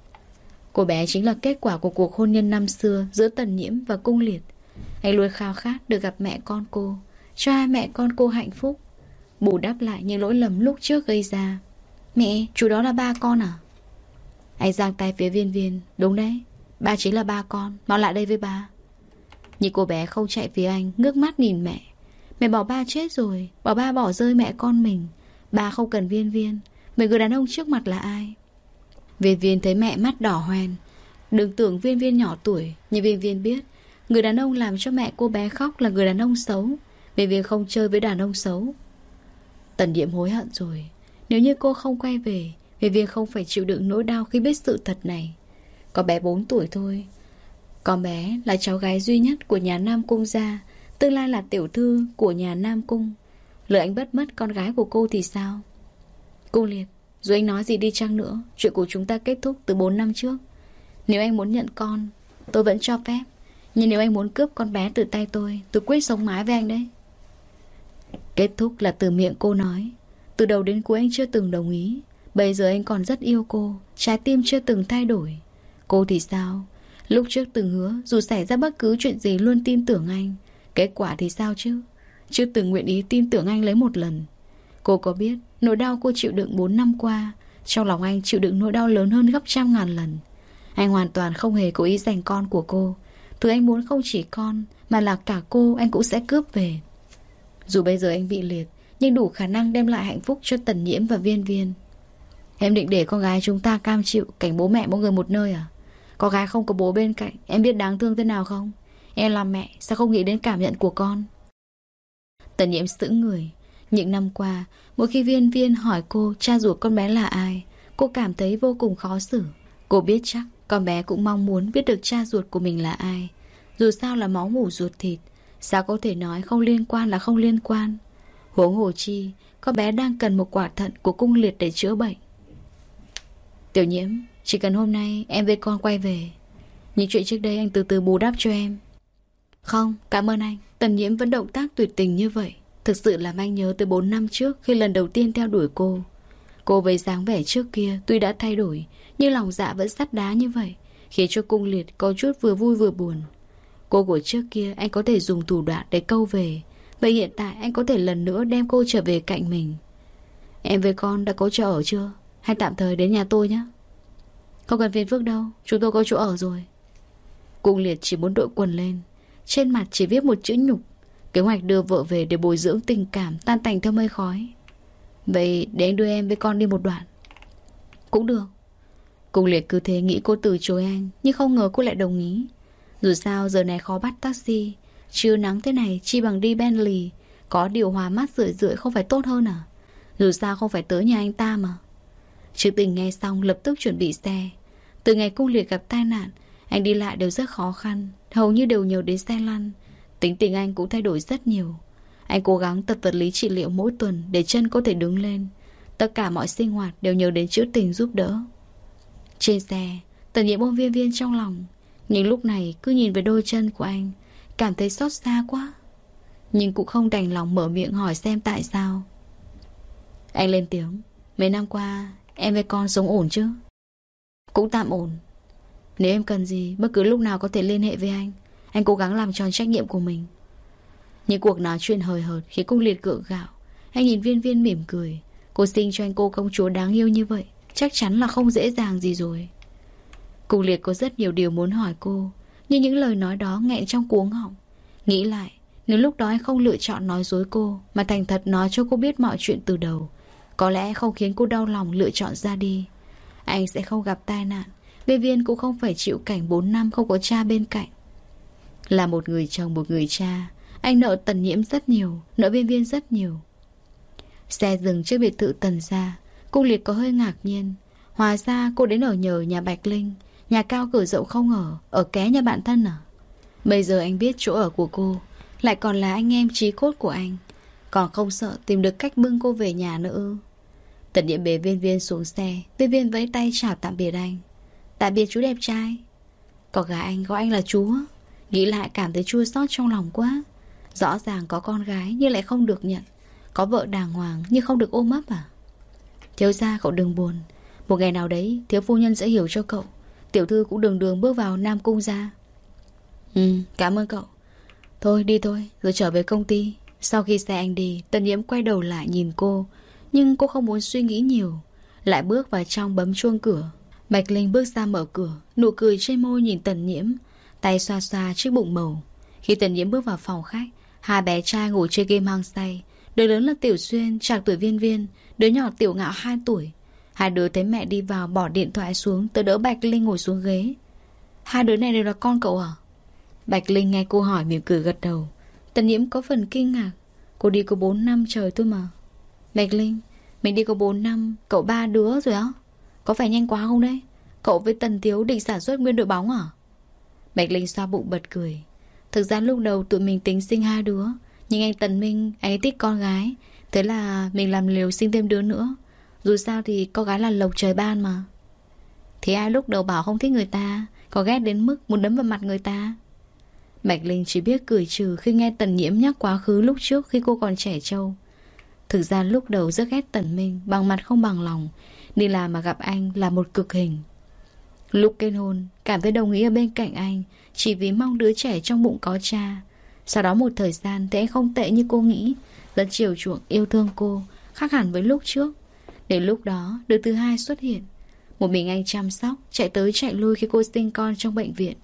Cô bé chính là kết quả của cuộc hôn nhân năm xưa Giữa tần nhiễm và cung liệt. Anh luôn khao khát được gặp mẹ con cô Cho hai mẹ con cô hạnh phúc. Bù đắp lại những lỗi lầm lúc trước gây ra. Mẹ, chú đó là ba con à? Anh giang tay phía viên viên. Đúng đấy, ba chính là ba con Mau lại đây với ba. Nhưng cô bé không chạy phía anh Ngước mắt nhìn mẹ. Mẹ bỏ ba chết rồi Bỏ ba bỏ rơi mẹ con mình. Ba không cần viên viên Mấy người đàn ông trước mặt là ai? Viên viên thấy mẹ mắt đỏ hoen. Đừng tưởng viên viên nhỏ tuổi, Nhưng viên viên biết, Người đàn ông làm cho mẹ cô bé khóc là người đàn ông xấu. Viên Viên không chơi với đàn ông xấu. Tần Điệm hối hận rồi. Nếu như cô không quay về, Viên Viên không phải chịu đựng nỗi đau khi biết sự thật này. Có bé 4 tuổi thôi. Con bé là cháu gái duy nhất của nhà Nam Cung gia, Tương lai là tiểu thư của nhà Nam Cung. Lời anh bất mất con gái của cô thì sao? Cô liệt dù anh nói gì đi chăng nữa, Chuyện của chúng ta kết thúc từ 4 năm trước. Nếu anh muốn nhận con, Tôi vẫn cho phép. Nhưng nếu anh muốn cướp con bé từ tay tôi Tôi quyết sống mái với anh đấy. Kết thúc là từ miệng cô nói. Từ đầu đến cuối anh chưa từng đồng ý. Bây giờ anh còn rất yêu cô, Trái tim chưa từng thay đổi. Cô thì sao? Lúc trước từng hứa, Dù xảy ra bất cứ chuyện gì luôn tin tưởng anh. Kết quả thì sao chứ? Chưa từng nguyện ý tin tưởng anh lấy một lần. Cô có biết Nỗi đau cô chịu đựng 4 năm qua, Trong lòng anh chịu đựng nỗi đau lớn hơn gấp trăm ngàn lần. Anh hoàn toàn không hề cố ý giành con của cô. Thứ anh muốn không chỉ con, Mà là cả cô anh cũng sẽ cướp về. Dù bây giờ anh bị liệt, Nhưng đủ khả năng đem lại hạnh phúc cho Tần Nhiễm và Viên Viên. Em định để con gái chúng ta cam chịu Cảnh bố mẹ mỗi người một nơi à? Con gái không có bố bên cạnh, Em biết đáng thương thế nào không? Em làm mẹ, sao không nghĩ đến cảm nhận của con? Tần Nhiễm sững người những năm qua Mỗi khi Viên Viên hỏi cô cha ruột con bé là ai Cô cảm thấy vô cùng khó xử. Cô biết chắc con bé cũng mong muốn biết được cha ruột của mình là ai. Dù sao là máu mủ ruột thịt Sao có thể nói không liên quan là không liên quan. Huống hồ chi Con bé đang cần một quả thận của cung liệt để chữa bệnh. Tiểu nhiễm Chỉ cần hôm nay em với con quay về Những chuyện trước đây anh từ từ bù đắp cho em. Không, cảm ơn anh. Tần nhiễm vẫn động tác tuyệt tình như vậy. Thực sự làm anh nhớ tới 4 năm trước Khi lần đầu tiên theo đuổi cô. Cô với dáng vẻ trước kia tuy đã thay đổi, Nhưng lòng dạ vẫn sắt đá như vậy, Khiến cho cung liệt có chút vừa vui vừa buồn. Cô của trước kia anh có thể dùng thủ đoạn để câu về, Vậy hiện tại anh có thể lần nữa đem cô trở về cạnh mình. Em với con đã có chỗ ở chưa? Hay tạm thời đến nhà tôi nhé. Không cần phiền phức đâu, Chúng tôi có chỗ ở rồi. Cung liệt chỉ muốn đội quần lên, Trên mặt chỉ viết một chữ nhục. Kế hoạch đưa vợ về để bồi dưỡng tình cảm Tan tành theo mây khói. Vậy để anh đưa em với con đi một đoạn. Cũng được. Cung liệt cứ thế nghĩ cô từ chối anh, Nhưng không ngờ cô lại đồng ý. Dù sao, giờ này khó bắt taxi. Chiều nắng thế này, chi bằng đi Bentley. Có điều hòa mát rượi rượi không phải tốt hơn à? Dù sao không phải tới nhà anh ta mà. Trừ tình nghe xong lập tức chuẩn bị xe. Từ ngày cung liệt gặp tai nạn, Anh đi lại đều rất khó khăn, Hầu như đều nhờ đến xe lăn. Tính tình anh cũng thay đổi rất nhiều. Anh cố gắng tập vật lý trị liệu mỗi tuần Để chân có thể đứng lên. Tất cả mọi sinh hoạt đều nhờ đến chữ tình giúp đỡ. Trên xe Tần nhiệm ôm viên viên trong lòng. Nhưng lúc này cứ nhìn về đôi chân của anh, Cảm thấy xót xa quá. Nhưng cũng không đành lòng mở miệng hỏi xem tại sao. Anh lên tiếng, Mấy năm qua, Em với con sống ổn chứ? Cũng tạm ổn. Nếu em cần gì, Bất cứ lúc nào có thể liên hệ với anh. Anh cố gắng làm tròn trách nhiệm của mình. Những cuộc nói chuyện hời hợt Khiến cung liệt cựa gạo. Anh nhìn viên viên mỉm cười. Cô sinh cho anh cô công chúa đáng yêu như vậy. Chắc chắn là không dễ dàng gì rồi. Cung liệt có rất nhiều điều muốn hỏi cô, Nhưng những lời nói đó nghẹn trong cuống họng. Nghĩ lại, Nếu lúc đó anh không lựa chọn nói dối cô, Mà thành thật nói cho cô biết mọi chuyện từ đầu, có lẽ không khiến cô đau lòng lựa chọn ra đi. Anh sẽ không gặp tai nạn. Viên viên cũng không phải chịu cảnh 4 năm không có cha bên cạnh. Là một người chồng, một người cha. Anh nợ tần nhiễm rất nhiều, Nợ viên viên rất nhiều. Xe dừng trước biệt thự tần ra Cung liệt có hơi ngạc nhiên. Hóa ra cô đến ở nhờ nhà Bạch Linh. Nhà cao cửa rộng không ở Ở ké nhà bạn thân à? Bây giờ anh biết chỗ ở của cô. Lại còn là anh em trí cốt của anh. Còn không sợ tìm được cách bưng cô về nhà nữa Tần nhiệm bế viên viên xuống xe. Viên viên vẫy tay chào tạm biệt anh. Tạm biệt chú đẹp trai. Có gái anh gọi anh là chú Nghĩ lại cảm thấy chua xót trong lòng quá. Rõ ràng có con gái nhưng lại không được nhận. Có vợ đàng hoàng nhưng không được ôm ấp à? Thiếu ra cậu đừng buồn. Một ngày nào đấy, thiếu phu nhân sẽ hiểu cho cậu. Tiểu thư cũng đường đường bước vào Nam Cung ra Ừ cảm ơn cậu. Thôi, đi thôi, rồi trở về công ty. Sau khi xe anh đi Tần nhiễm quay đầu lại nhìn cô, Nhưng cô không muốn suy nghĩ nhiều. Lại bước vào trong bấm chuông cửa. Bạch Linh bước ra mở cửa, Nụ cười trên môi nhìn tần nhiễm Tay xoa xoa chiếc bụng màu. Khi tần nhiễm bước vào phòng khách Hai bé trai ngủ chơi game hang say. Đứa lớn là Tiểu Xuyên, chạc tuổi viên viên Đứa nhỏ Tiểu Ngạo 2 tuổi. Hai đứa thấy mẹ đi vào bỏ điện thoại xuống Tớ đỡ Bạch Linh ngồi xuống ghế. Hai đứa này đều là con cậu à? Bạch Linh nghe cô hỏi mỉm cười gật đầu. Tần nhiễm có phần kinh ngạc. Cô đi có 4 năm trời thôi mà. Bạch Linh Mình đi có 4 năm Cậu ba đứa rồi á? Có phải nhanh quá không đấy? Cậu với Tần Tiếu định sản xuất nguyên đội bóng à? Bạch Linh xoa bụng bật cười Thực ra lúc đầu tụi mình tính sinh hai đứa Nhưng anh Tần Minh Anh ấy thích con gái Thế là mình làm liều sinh thêm đứa nữa Dù sao thì con gái là lộc trời ban mà Thì ai lúc đầu bảo không thích người ta Có ghét đến mức muốn đấm vào mặt người ta Bạch Linh chỉ biết cười trừ khi nghe Tần Nhiễm nhắc quá khứ lúc trước khi cô còn trẻ trâu. Thực ra lúc đầu rất ghét Tần Minh, bằng mặt không bằng lòng. Đi làm mà gặp anh là một cực hình. Lúc kết hôn, cảm thấy đồng ý ở bên cạnh anh, chỉ vì mong đứa trẻ trong bụng có cha. Sau đó một thời gian thấy anh không tệ như cô nghĩ, rất chiều chuộng yêu thương cô, khác hẳn với lúc trước. Đến lúc đó, đứa thứ hai xuất hiện. Một mình anh chăm sóc, chạy tới chạy lui khi cô sinh con trong bệnh viện.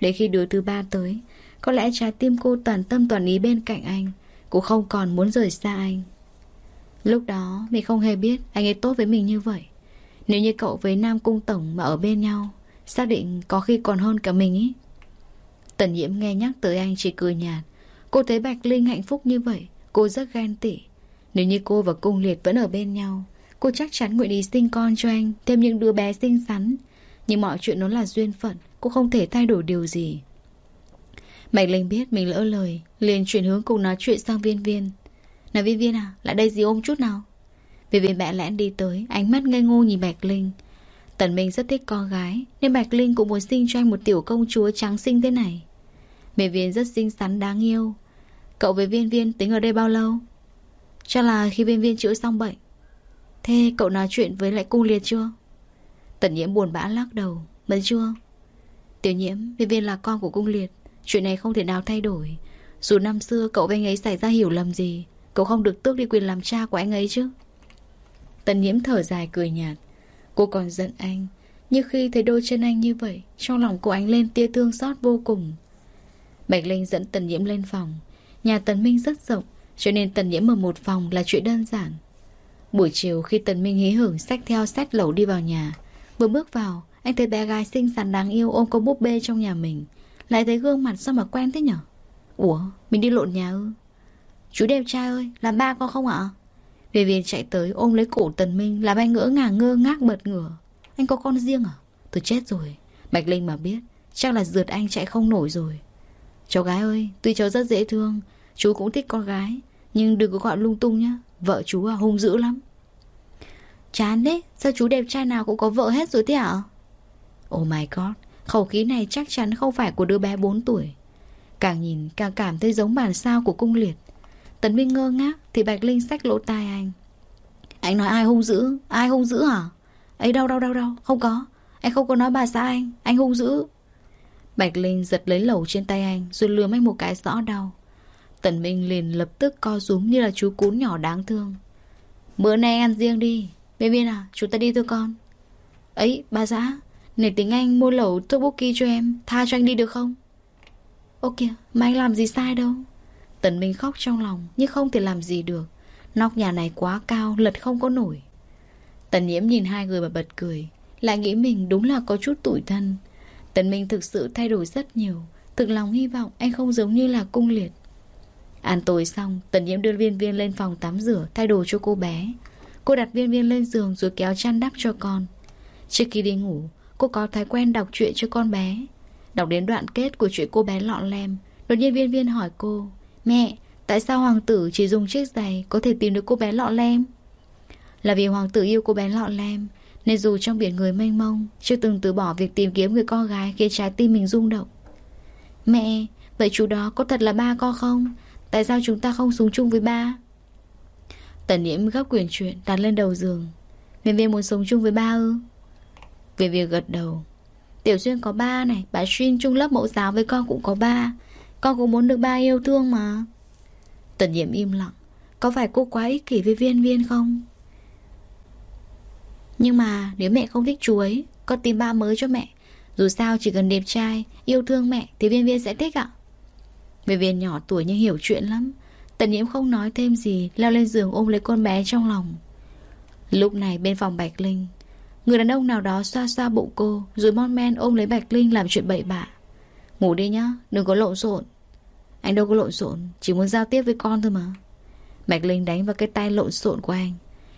Đến khi đứa thứ ba tới, có lẽ trái tim cô toàn tâm toàn ý bên cạnh anh Cũng không còn muốn rời xa anh Lúc đó mình không hề biết Anh ấy tốt với mình như vậy nếu như cậu với Nam Cung Tổng mà ở bên nhau, Xác định có khi còn hơn cả mình ý. Tần nhiễm nghe nhắc tới anh chỉ cười nhạt. Cô thấy Bạch Linh hạnh phúc như vậy, Cô rất ghen tị. Nếu như cô và Cung Liệt vẫn ở bên nhau, Cô chắc chắn nguyện ý sinh con cho anh Thêm những đứa bé xinh xắn. Nhưng mọi chuyện nó là duyên phận, Cô không thể thay đổi điều gì. Bạch Linh biết mình lỡ lời, liền chuyển hướng cùng nói chuyện sang viên viên. Này viên viên à Lại đây gì ôm chút nào. Vì viên mẹ lẽn đi tới, Ánh mắt ngây ngô nhìn Bạch Linh. Tần Minh rất thích con gái, Nên Bạch Linh cũng muốn sinh cho anh một tiểu công chúa trắng xinh thế này. Mẹ viên rất xinh xắn đáng yêu. Cậu với viên viên tính ở đây bao lâu? Chắc là khi viên viên chữa xong bệnh. Thế cậu nói chuyện với lại cung liệt chưa? Tần nhiễm buồn bã lắc đầu. Vẫn chưa. Tiểu nhiễm, viên viên là con của cung liệt. Chuyện này không thể nào thay đổi. Dù năm xưa cậu với anh ấy xảy ra hiểu lầm gì, Cậu không được tước đi quyền làm cha của anh ấy chứ? Tần nhiễm thở dài cười nhạt. Cô còn giận anh Nhưng khi thấy đôi chân anh như vậy, Trong lòng cô ánh lên tia thương xót vô cùng. Bạch Linh dẫn Tần nhiễm lên phòng. Nhà Tần Minh rất rộng, Cho nên Tần nhiễm ở một phòng là chuyện đơn giản. Buổi chiều khi Tần Minh hí hưởng xách theo sách lẩu đi vào nhà, Vừa bước vào, Anh thấy bé gái xinh xắn đáng yêu ôm con búp bê trong nhà mình, Lại thấy gương mặt sao mà quen thế nhở? Ủa, mình đi lộn nhà ư? Chú đẹp trai ơi, làm ba con không ạ? Về viên chạy tới ôm lấy cổ Tần Minh, Làm anh ngỡ ngàng, ngơ ngác bật ngửa. Anh có con riêng à? Tôi chết rồi. Bạch Linh mà biết, Chắc là rượt anh chạy không nổi rồi. Cháu gái ơi, Tuy cháu rất dễ thương, Chú cũng thích con gái, Nhưng đừng có gọi lung tung nhá. Vợ chú à hung dữ lắm. Chán đấy, Sao chú đẹp trai nào cũng có vợ hết rồi thế ạ Oh my god, Khẩu khí này chắc chắn không phải của đứa bé 4 tuổi. Càng nhìn càng cảm thấy giống bản sao của cung liệt. Tấn Minh ngơ ngác Thì Bạch Linh xách lỗ tai anh. Anh nói ai hung dữ? Ai hung dữ hả? Ấy đau đau đau đau, Không có. Anh không có nói bà xã anh. Anh hung dữ. Bạch Linh giật lấy lẩu trên tay anh Rồi lườm anh một cái rõ đau. Tần Minh liền lập tức co rúm như là chú cún nhỏ đáng thương. Bữa nay ăn riêng đi. Bên viên à chúng ta đi thôi con. Ấy bà xã Nể tính anh mua lẩu tteokbokki cho em Tha cho anh đi được không? Ô kìa mà anh làm gì sai đâu. Tần Minh khóc trong lòng, Nhưng không thể làm gì được. Nóc nhà này quá cao, lật không có nổi. Tần nhiễm nhìn hai người mà bật cười, Lại nghĩ mình đúng là có chút tủi thân. Tần Minh thực sự thay đổi rất nhiều, Thực lòng hy vọng anh không giống như là cung liệt. Ăn tối xong, Tần nhiễm đưa viên viên lên phòng tắm rửa, Thay đồ cho cô bé. Cô đặt viên viên lên giường rồi kéo chăn đắp cho con. Trước khi đi ngủ, Cô có thói quen đọc truyện cho con bé. Đọc đến đoạn kết của chuyện cô bé lọ lem, Đột nhiên viên viên hỏi cô Mẹ, tại sao hoàng tử chỉ dùng chiếc giày Có thể tìm được cô bé lọ lem? Là vì hoàng tử yêu cô bé lọ lem Nên dù trong biển người mênh mông Chưa từng từ bỏ việc tìm kiếm người con gái Khiến trái tim mình rung động. Mẹ, vậy chú đó có thật là ba con không? Tại sao chúng ta không sống chung với ba? Tần nhiễm gấp quyển chuyện đặt lên đầu giường. Viên viên muốn sống chung với ba ư? Viên viên gật đầu. Tiểu Duyên có ba này Bà Xuyên chung lớp mẫu giáo với con cũng có ba. Con cũng muốn được ba yêu thương mà. Tần nhiệm im lặng. Có phải cô quá ích kỷ với viên viên không? Nhưng mà nếu mẹ không thích chú ấy, Con tìm ba mới cho mẹ. Dù sao chỉ cần đẹp trai, Yêu thương mẹ thì viên viên sẽ thích ạ. Viên viên nhỏ tuổi nhưng hiểu chuyện lắm. Tần nhiễm không nói thêm gì, Leo lên giường ôm lấy con bé trong lòng. Lúc này bên phòng Bạch Linh, Người đàn ông nào đó xoa xoa bụng cô, Rồi mon men ôm lấy Bạch Linh làm chuyện bậy bạ. Ngủ đi nhá, Đừng có lộn xộn. Anh đâu có lộn xộn, Chỉ muốn giao tiếp với con thôi mà. Mạch Linh đánh vào cái tay lộn xộn của anh.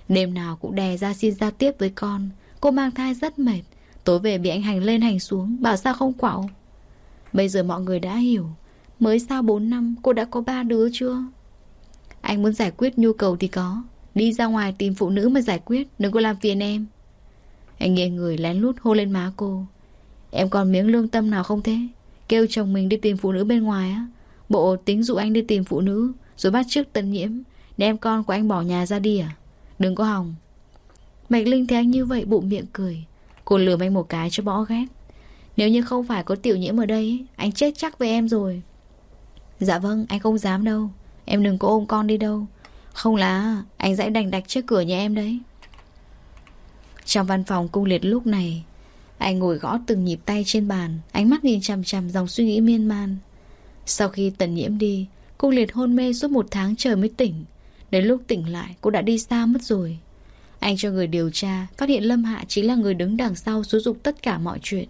Đêm nào cũng đè ra xin giao tiếp với con. Cô mang thai rất mệt. Tối về bị anh hành lên hành xuống, Bảo sao không quạo Bây giờ mọi người đã hiểu. Mới sau 4 năm, cô đã có ba đứa chưa? Anh muốn giải quyết nhu cầu thì có. Đi ra ngoài tìm phụ nữ mà giải quyết, Đừng có làm phiền em. Anh nghe người lén lút hô lên má cô. Em còn miếng lương tâm nào không thế? Kêu chồng mình đi tìm phụ nữ bên ngoài á. Bộ tính dụ anh đi tìm phụ nữ, Rồi bắt trước tân nhiễm Để em con của anh bỏ nhà ra đi à? Đừng có hòng. Mạch Linh thấy anh như vậy bụng miệng cười. Cô lườm anh một cái cho bỏ ghét. Nếu như không phải có tiểu nhiễm ở đây, Anh chết chắc với em rồi. Dạ vâng anh không dám đâu. Em đừng có ôm con đi đâu. Không là, anh sẽ đành đạch trước cửa nhà em đấy. Trong văn phòng cung liệt lúc này anh ngồi gõ từng nhịp tay trên bàn, Ánh mắt nhìn chằm chằm dòng suy nghĩ miên man. Sau khi tần nhiễm đi Cung liệt hôn mê suốt một tháng trời mới tỉnh. Đến lúc tỉnh lại, cô đã đi xa mất rồi. Anh cho người điều tra, Phát hiện Lâm Hạ chính là người đứng đằng sau Xúi dục tất cả mọi chuyện.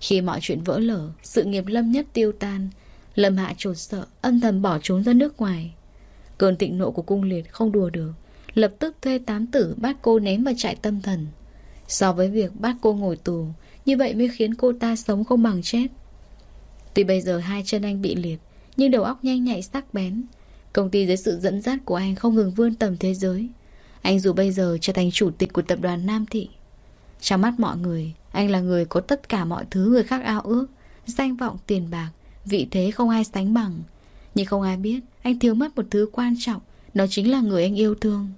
Khi mọi chuyện vỡ lở, Sự nghiệp Lâm nhất tiêu tan, Lâm Hạ trột sợ, Âm thầm bỏ trốn ra nước ngoài. Cơn tịnh nộ của cung liệt không đùa được, Lập tức thuê tám tử bắt cô ném vào trại tâm thần. So với việc bắt cô ngồi tù. Như vậy mới khiến cô ta sống không bằng chết. Tuy bây giờ hai chân anh bị liệt, Nhưng đầu óc nhanh nhạy sắc bén. Công ty dưới sự dẫn dắt của anh không ngừng vươn tầm thế giới. Anh dù bây giờ trở thành chủ tịch của tập đoàn Nam Thị, Trong mắt mọi người, Anh là người có tất cả mọi thứ người khác ao ước. Danh vọng, tiền bạc, Vị thế không ai sánh bằng. Nhưng không ai biết, anh thiếu mất một thứ quan trọng, Đó chính là người anh yêu thương.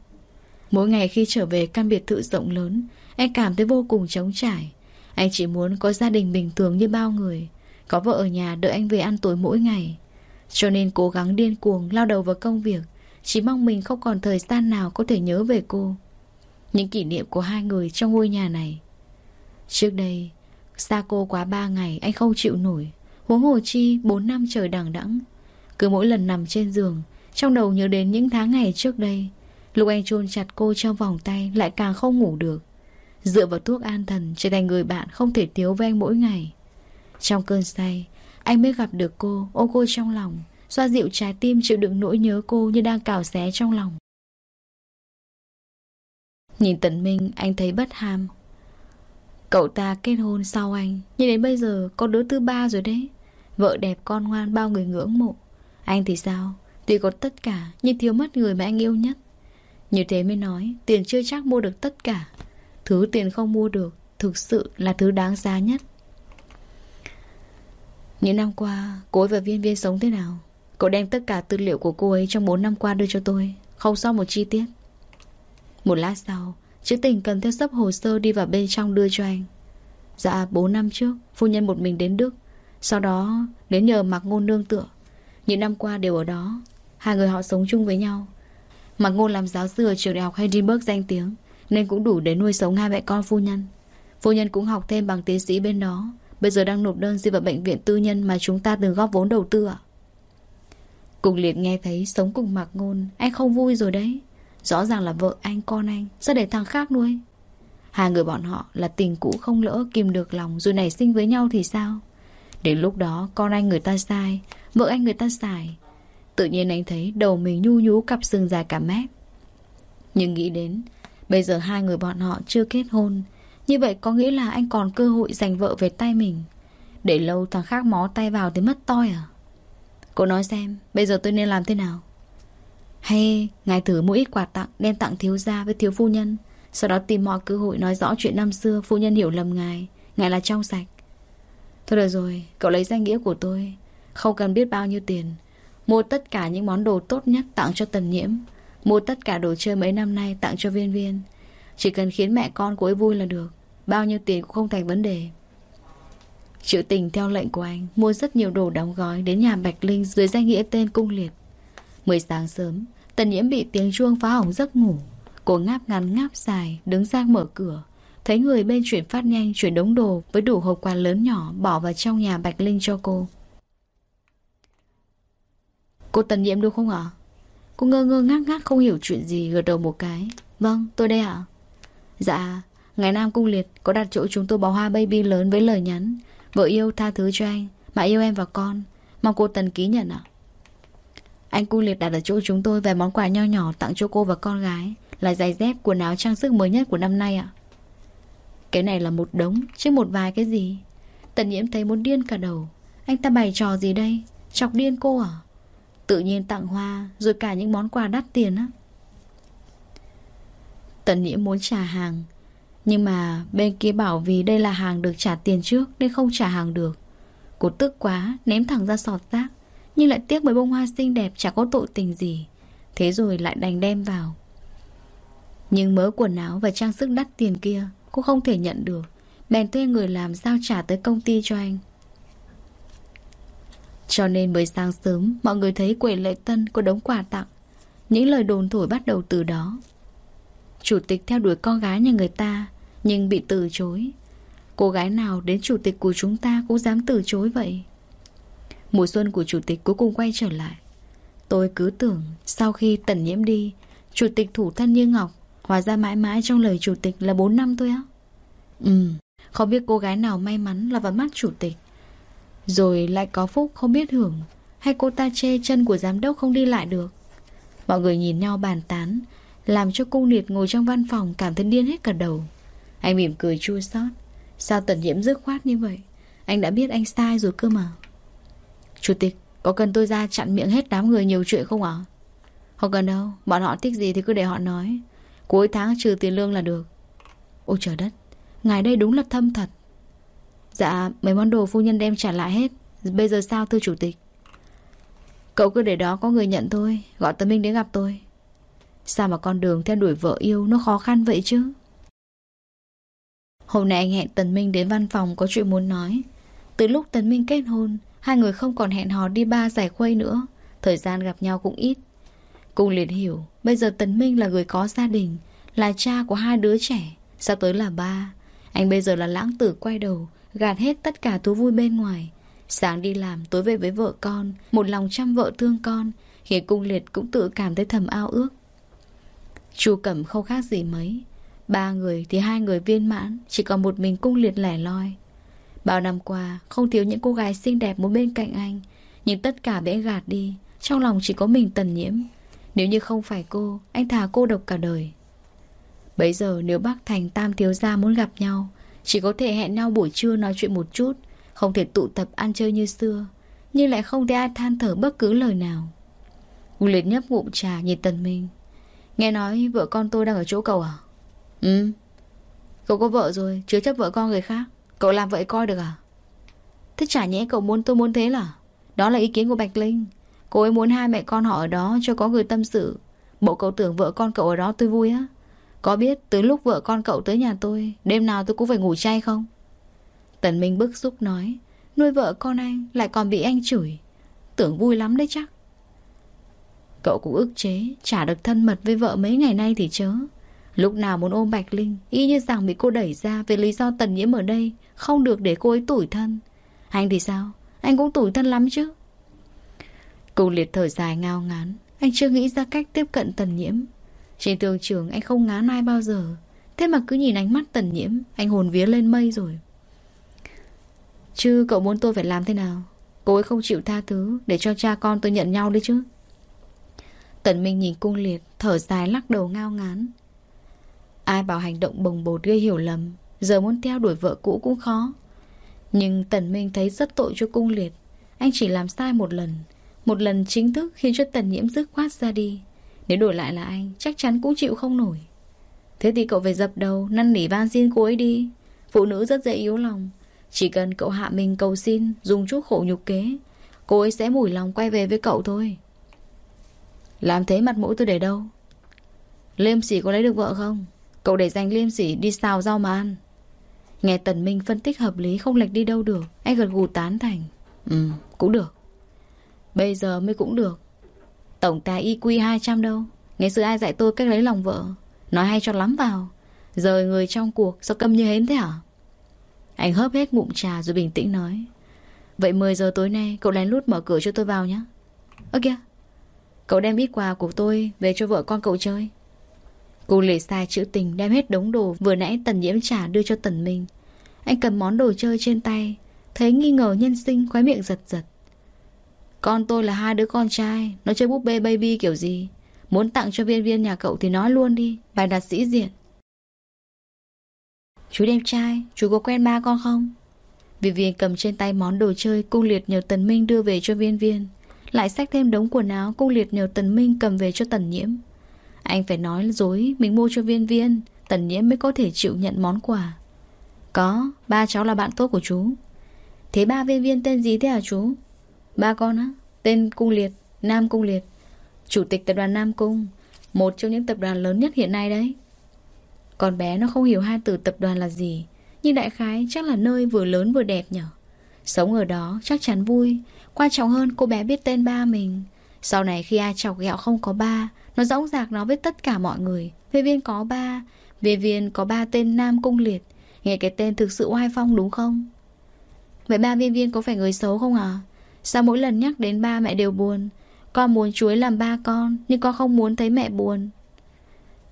Mỗi ngày khi trở về căn biệt thự rộng lớn anh cảm thấy vô cùng trống trải. Anh chỉ muốn có gia đình bình thường như bao người, Có vợ ở nhà đợi anh về ăn tối mỗi ngày. Cho nên cố gắng điên cuồng lao đầu vào công việc, Chỉ mong mình không còn thời gian nào có thể nhớ về cô. Những kỷ niệm của hai người trong ngôi nhà này. Trước đây, Xa cô quá ba ngày anh không chịu nổi, Huống hồ chi 4 năm trời đằng đẵng. Cứ mỗi lần nằm trên giường, Trong đầu nhớ đến những tháng ngày trước đây, Lúc anh chôn chặt cô trong vòng tay Lại càng không ngủ được. Dựa vào thuốc an thần Trở thành người bạn không thể thiếu với anh mỗi ngày. Trong cơn say, Anh mới gặp được cô Ôm cô trong lòng, Xoa dịu trái tim chịu đựng nỗi nhớ cô Như đang cào xé trong lòng. Nhìn Tấn Minh, anh thấy bất ham. Cậu ta kết hôn sau anh, Nhưng đến bây giờ có đứa thứ ba rồi đấy. Vợ đẹp con ngoan bao người ngưỡng mộ. Anh thì sao? Tuy có tất cả, nhưng thiếu mất người mà anh yêu nhất. Như thế mới nói, Tiền chưa chắc mua được tất cả. Thứ tiền không mua được Thực sự là thứ đáng giá nhất. Những năm qua, Cô ấy và viên viên sống thế nào? Cậu đem tất cả tư liệu của cô ấy Trong 4 năm qua đưa cho tôi, Không sót một chi tiết. Một lát sau Chữ tình cần theo sấp hồ sơ đi vào bên trong đưa cho anh. Dạ 4 năm trước, Phu nhân một mình đến Đức. Sau đó, đến nhờ mặc ngôn nương tựa. Những năm qua đều ở đó. Hai người họ sống chung với nhau. Mặc ngôn làm giáo sư ở trường đại học Heidelberg danh tiếng. Nên cũng đủ để nuôi sống hai mẹ con phu nhân. Phu nhân cũng học thêm bằng tiến sĩ bên đó. Bây giờ đang nộp đơn xin vào bệnh viện tư nhân Mà chúng ta từng góp vốn đầu tư ạ. Cùng liệt nghe thấy sống cùng mặc ngôn, Anh không vui rồi đấy. Rõ ràng là vợ anh, con anh Sẽ để thằng khác nuôi? Hai người bọn họ là tình cũ không lỡ kìm được lòng Rồi nảy sinh với nhau thì sao? Đến lúc đó, con anh người ta sai, Vợ anh người ta xài. Tự nhiên anh thấy đầu mình nhu nhú cặp xương dài cả mép. Nhưng nghĩ đến Bây giờ hai người bọn họ chưa kết hôn. Như vậy có nghĩa là anh còn cơ hội giành vợ về tay mình. Để lâu thằng khác mó tay vào thì mất toi à? Cô nói xem Bây giờ tôi nên làm thế nào? Hay ngài thử mua ít quà tặng Đem tặng thiếu gia với thiếu phu nhân Sau đó tìm mọi cơ hội nói rõ chuyện năm xưa Phu nhân hiểu lầm ngài Ngài là trong sạch. Thôi được rồi, cậu lấy danh nghĩa của tôi Không cần biết bao nhiêu tiền. Mua tất cả những món đồ tốt nhất tặng cho tần nhiễm. Mua tất cả đồ chơi mấy năm nay tặng cho viên viên. Chỉ cần khiến mẹ con của ấy vui là được. Bao nhiêu tiền cũng không thành vấn đề. Triệu tình theo lệnh của anh, Mua rất nhiều đồ đóng gói Đến nhà Bạch Linh dưới danh nghĩa tên Cung Liệt. Mười sáng sớm, Tần nhiễm bị tiếng chuông phá hỏng giấc ngủ. Cô ngáp ngắn ngáp dài, Đứng ra mở cửa. Thấy người bên chuyển phát nhanh, chuyển đống đồ Với đủ hộp quà lớn nhỏ Bỏ vào trong nhà Bạch Linh cho cô. Cô Tần nhiễm đúng không ạ? Cô ngơ ngơ ngác ngác không hiểu chuyện gì Gật đầu một cái. Vâng tôi đây ạ. Dạ Ngày Nam Cung Liệt có đặt chỗ chúng tôi bó hoa baby lớn với lời nhắn. Vợ yêu tha thứ cho anh Mà yêu em và con. Mong cô Tần ký nhận ạ. Anh cung liệt đặt ở chỗ chúng tôi vài món quà nho nhỏ tặng cho cô và con gái Là giày dép, quần áo trang sức mới nhất của năm nay ạ. Cái này là một đống, chứ một vài cái gì? Tần nhiễm thấy muốn điên cả đầu. Anh ta bày trò gì đây? Chọc điên cô à? Tự nhiên tặng hoa, Rồi cả những món quà đắt tiền á. Tần nghĩa muốn trả hàng, Nhưng mà bên kia bảo vì đây là hàng được trả tiền trước Nên không trả hàng được. Cô tức quá, Ném thẳng ra sọt rác, nhưng lại tiếc mấy bông hoa xinh đẹp Chả có tội tình gì. Thế rồi lại đành đem vào. Nhưng mớ quần áo và trang sức đắt tiền kia, Cô không thể nhận được. Bèn thuê người làm giao trả tới công ty cho anh. Cho nên mới sáng sớm, Mọi người thấy quầy lệ tân có đống quà tặng. Những lời đồn thổi bắt đầu từ đó. Chủ tịch theo đuổi con gái nhà người ta, Nhưng bị từ chối. Cô gái nào đến chủ tịch của chúng ta Cũng dám từ chối vậy. Mùa xuân của chủ tịch cuối cùng quay trở lại. Tôi cứ tưởng Sau khi tần nhiễm đi, Chủ tịch thủ thân như ngọc, Hóa ra mãi mãi trong lời chủ tịch là 4 năm thôi á. Ừ Không biết cô gái nào may mắn là vào mắt chủ tịch. Rồi lại có phúc không biết hưởng Hay cô ta chê chân của giám đốc không đi lại được Mọi người nhìn nhau bàn tán Làm cho cung liệt ngồi trong văn phòng Cảm thấy điên hết cả đầu Anh mỉm cười chua xót Sao tần nhiễm dứt khoát như vậy Anh đã biết anh sai rồi cơ mà Chủ tịch, có cần tôi ra chặn miệng hết đám người nhiều chuyện không ạ? Không cần đâu, bọn họ thích gì thì cứ để họ nói. Cuối tháng trừ tiền lương là được. Ôi trời đất, ngài đây đúng là thâm thật. Dạ, mấy món đồ phu nhân đem trả lại hết. Bây giờ sao thưa chủ tịch? Cậu cứ để đó có người nhận thôi, gọi Tấn Minh đến gặp tôi. Sao mà con đường theo đuổi vợ yêu nó khó khăn vậy chứ? Hôm nay anh hẹn Tần Minh đến văn phòng có chuyện muốn nói. Từ lúc Tần Minh kết hôn, Hai người không còn hẹn hò đi ba giải khuây nữa Thời gian gặp nhau cũng ít Cùng liền hiểu Bây giờ tần Minh là người có gia đình Là cha của hai đứa trẻ Sao tới là ba Anh bây giờ là lãng tử quay đầu Gạt hết tất cả thú vui bên ngoài. Sáng đi làm, tối về với vợ con, Một lòng chăm vợ thương con, Khiến cung liệt cũng tự cảm thấy thầm ao ước. Chu Cẩm không khác gì mấy. Ba người thì hai người viên mãn, Chỉ còn một mình cung liệt lẻ loi. Bao năm qua, Không thiếu những cô gái xinh đẹp muốn bên cạnh anh, Nhưng tất cả bị gạt đi, Trong lòng chỉ có mình tần nhiễm. Nếu như không phải cô, Anh thà cô độc cả đời. Bây giờ, nếu bác Thành Tam Thiếu Gia muốn gặp nhau chỉ có thể hẹn nhau buổi trưa nói chuyện một chút, Không thể tụ tập ăn chơi như xưa, Nhưng lại không thấy ai than thở bất cứ lời nào. Ngô Liệt nhấp ngụm trà nhìn Tần Minh. Nghe nói vợ con tôi đang ở chỗ cậu à? Ừ. Cậu có vợ rồi, Chứa chấp vợ con người khác. Cậu làm vậy coi được à? Thế chả nhẽ cậu muốn tôi muốn thế là? Đó là ý kiến của Bạch Linh. Cô ấy muốn hai mẹ con họ ở đó cho có người tâm sự. Bộ cậu tưởng vợ con cậu ở đó tôi vui á. Có biết từ lúc vợ con cậu tới nhà tôi, Đêm nào tôi cũng phải ngủ chay không? Tần Minh bức xúc nói, Nuôi vợ con anh lại còn bị anh chửi. Tưởng vui lắm đấy chắc. Cậu cũng ức chế, Chả được thân mật với vợ mấy ngày nay thì chớ. Lúc nào muốn ôm Bạch Linh, Y như rằng bị cô đẩy ra Về lý do tần nhiễm ở đây, Không được để cô ấy tủi thân. Anh thì sao? Anh cũng tủi thân lắm chứ. Cùng liệt thở dài ngao ngán, Anh chưa nghĩ ra cách tiếp cận tần nhiễm. Trên tường trường anh không ngán ai bao giờ. Thế mà cứ nhìn ánh mắt tần nhiễm, Anh hồn vía lên mây rồi. Chứ cậu muốn tôi phải làm thế nào? Cô ấy không chịu tha thứ Để cho cha con tôi nhận nhau đi chứ. Tần Minh nhìn cung liệt, Thở dài lắc đầu ngao ngán. Ai bảo hành động bồng bột gây hiểu lầm, Giờ muốn theo đuổi vợ cũ cũng khó. Nhưng Tần Minh thấy rất tội cho cung liệt. Anh chỉ làm sai một lần Một lần chính thức khiến cho Tần Nhiễm dứt khoát ra đi. Nếu đổi lại là anh, Chắc chắn cũng chịu không nổi. Thế thì cậu phải dập đầu, Năn nỉ van xin cô ấy đi. Phụ nữ rất dễ yếu lòng. Chỉ cần cậu hạ mình cầu xin, Dùng chút khổ nhục kế, Cô ấy sẽ mủi lòng quay về với cậu thôi. Làm thế mặt mũi tôi để đâu? Liêm sỉ có lấy được vợ không? Cậu để dành liêm sỉ đi xào rau mà ăn. Nghe Tần Minh phân tích hợp lý, Không lệch đi đâu được. Anh gật gù tán thành. Ừ cũng được. Bây giờ mới cũng được. Tổng tài IQ 200 đâu? Ngày xưa ai dạy tôi cách lấy lòng vợ? Nói hay cho lắm vào. Rời người trong cuộc sao câm như hến thế hả? Anh hớp hết ngụm trà rồi bình tĩnh nói. Vậy 10 giờ tối nay Cậu lén lút mở cửa cho tôi vào nhé Ơ kìa Cậu đem ít quà của tôi về cho vợ con cậu chơi. Cô lề sai chữ tình đem hết đống đồ vừa nãy tần nhiễm trả đưa cho tần minh. Anh cầm món đồ chơi trên tay, thấy nghi ngờ nhân sinh khóe miệng giật giật. Con tôi là hai đứa con trai, nó chơi búp bê baby kiểu gì. Muốn tặng cho viên viên nhà cậu thì nói luôn đi, bài đặt sĩ diện. Chú đẹp trai, chú có quen ba con không? Vì viên cầm trên tay món đồ chơi cung liệt nhờ tần minh đưa về cho viên viên. Lại xách thêm đống quần áo cung liệt nhờ tần minh cầm về cho tần nhiễm. Anh phải nói dối Mình mua cho viên viên Tần nhiễm mới có thể chịu nhận món quà Có, ba cháu là bạn tốt của chú Thế ba viên viên tên gì thế hả chú? Ba con á Tên Cung Liệt, Nam Cung Liệt. Chủ tịch tập đoàn Nam Cung Một trong những tập đoàn lớn nhất hiện nay đấy. Con bé nó không hiểu hai từ tập đoàn là gì Nhưng đại khái chắc là nơi vừa lớn vừa đẹp nhở. Sống ở đó chắc chắn vui Quan trọng hơn cô bé biết tên ba mình. Sau này khi ai chọc ghẹo không có ba nó dõng dạc nói với tất cả mọi người. Về viên có ba Về viên có ba tên Nam Cung Liệt. Nghe cái tên thực sự oai phong đúng không? Vậy ba viên viên có phải người xấu không à Sao mỗi lần nhắc đến ba mẹ đều buồn. Con muốn chuối làm ba con, Nhưng con không muốn thấy mẹ buồn.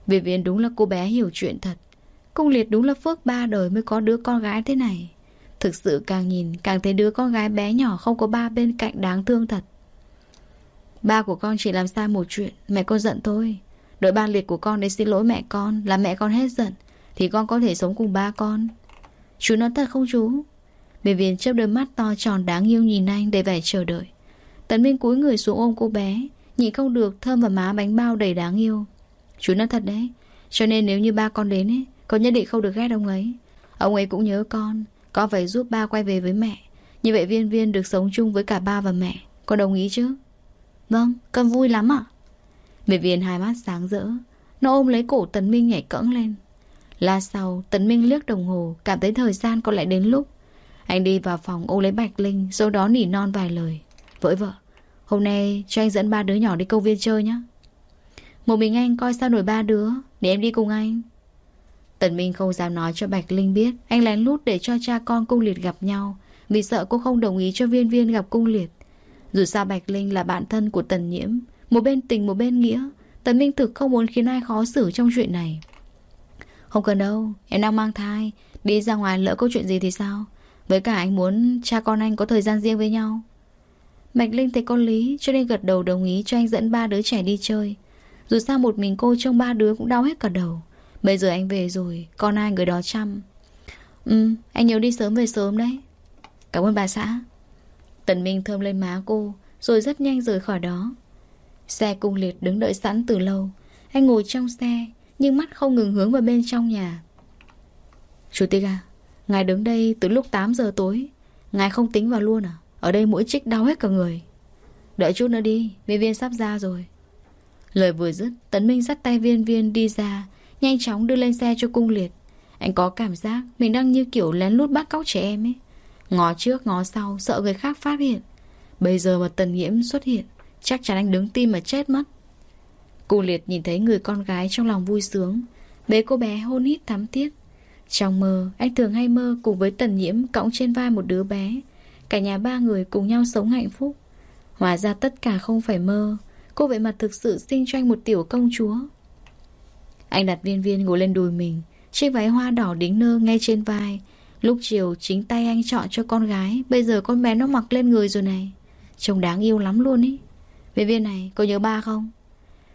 Vì viên đúng là cô bé hiểu chuyện thật. Cung liệt đúng là phước ba đời mới có đứa con gái thế này. Thực sự càng nhìn, càng thấy đứa con gái bé nhỏ không có ba bên cạnh đáng thương thật. Ba của con chỉ làm sai một chuyện, Mẹ con giận thôi. Đợi ba liệt của con đến xin lỗi mẹ con, là mẹ con hết giận, Thì con có thể sống cùng ba con. Chú nói thật không chú? Bề viên chớp đôi mắt to tròn đáng yêu nhìn anh Để vẻ chờ đợi Tấn Minh cúi người xuống ôm cô bé Nhị không được thơm và má bánh bao đầy đáng yêu Chú nói thật đấy Cho nên nếu như ba con đến ấy Con nhất định không được ghét ông ấy Ông ấy cũng nhớ con Con phải giúp ba quay về với mẹ Như vậy viên viên được sống chung với cả ba và mẹ Con đồng ý chứ Vâng, con vui lắm ạ. Mỹ viên hai mắt sáng rỡ. Nó ôm lấy cổ Tấn Minh nhảy cẫng lên. La sau, Tấn Minh liếc đồng hồ, cảm thấy thời gian có lại đến lúc. Anh đi vào phòng ôm lấy Bạch Linh, sau đó nỉ non vài lời. Với vợ, hôm nay cho anh dẫn ba đứa nhỏ đi công viên chơi nhé. Một mình anh coi sao nổi ba đứa, để em đi cùng anh. Tần Minh không dám nói cho Bạch Linh biết Anh lén lút để cho cha con cung liệt gặp nhau Vì sợ cô không đồng ý cho viên viên gặp cung liệt dù sao Bạch Linh là bạn thân của Tần Nhiễm Một bên tình một bên nghĩa Tần Minh thực không muốn khiến ai khó xử trong chuyện này Không cần đâu Em đang mang thai Đi ra ngoài lỡ có chuyện gì thì sao với cả anh muốn cha con anh có thời gian riêng với nhau. Mạch Linh thấy con lý, Cho nên gật đầu đồng ý cho anh dẫn ba đứa trẻ đi chơi. Dù sao một mình cô trông ba đứa cũng đau hết cả đầu. Bây giờ anh về rồi, Con ai người đó chăm. Ừ anh nhớ đi sớm về sớm đấy. Cảm ơn bà xã. Tần Minh thơm lên má cô, Rồi rất nhanh rời khỏi đó. Xe cung liệt đứng đợi sẵn từ lâu. Anh ngồi trong xe, Nhưng mắt không ngừng hướng vào bên trong nhà. Chủ tịch à Ngài đứng đây từ lúc 8 giờ tối. Ngài không tính vào luôn à? Ở đây mỗi trích đau hết cả người. Đợi chút nữa đi, Viên viên sắp ra rồi. Lời vừa dứt, Tấn Minh dắt tay viên viên đi ra, Nhanh chóng đưa lên xe cho cung liệt. Anh có cảm giác Mình đang như kiểu lén lút bắt cóc trẻ em ấy. Ngó trước, ngó sau, Sợ người khác phát hiện. Bây giờ mà tần nhiễm xuất hiện, Chắc chắn anh đứng tim mà chết mất. Cung liệt nhìn thấy người con gái trong lòng vui sướng. Bế cô bé hôn hít thắm thiết. Trong mơ Anh thường hay mơ cùng với tần nhiễm Cõng trên vai một đứa bé. Cả nhà ba người cùng nhau sống hạnh phúc. Hóa ra tất cả không phải mơ. Cô vậy mà thực sự sinh cho anh một tiểu công chúa. Anh đặt viên viên ngồi lên đùi mình Chiếc váy hoa đỏ đính nơ ngay trên vai. Lúc chiều chính tay anh chọn cho con gái Bây giờ con bé nó mặc lên người rồi này. Trông đáng yêu lắm luôn ý. Viên viên này, có nhớ ba không?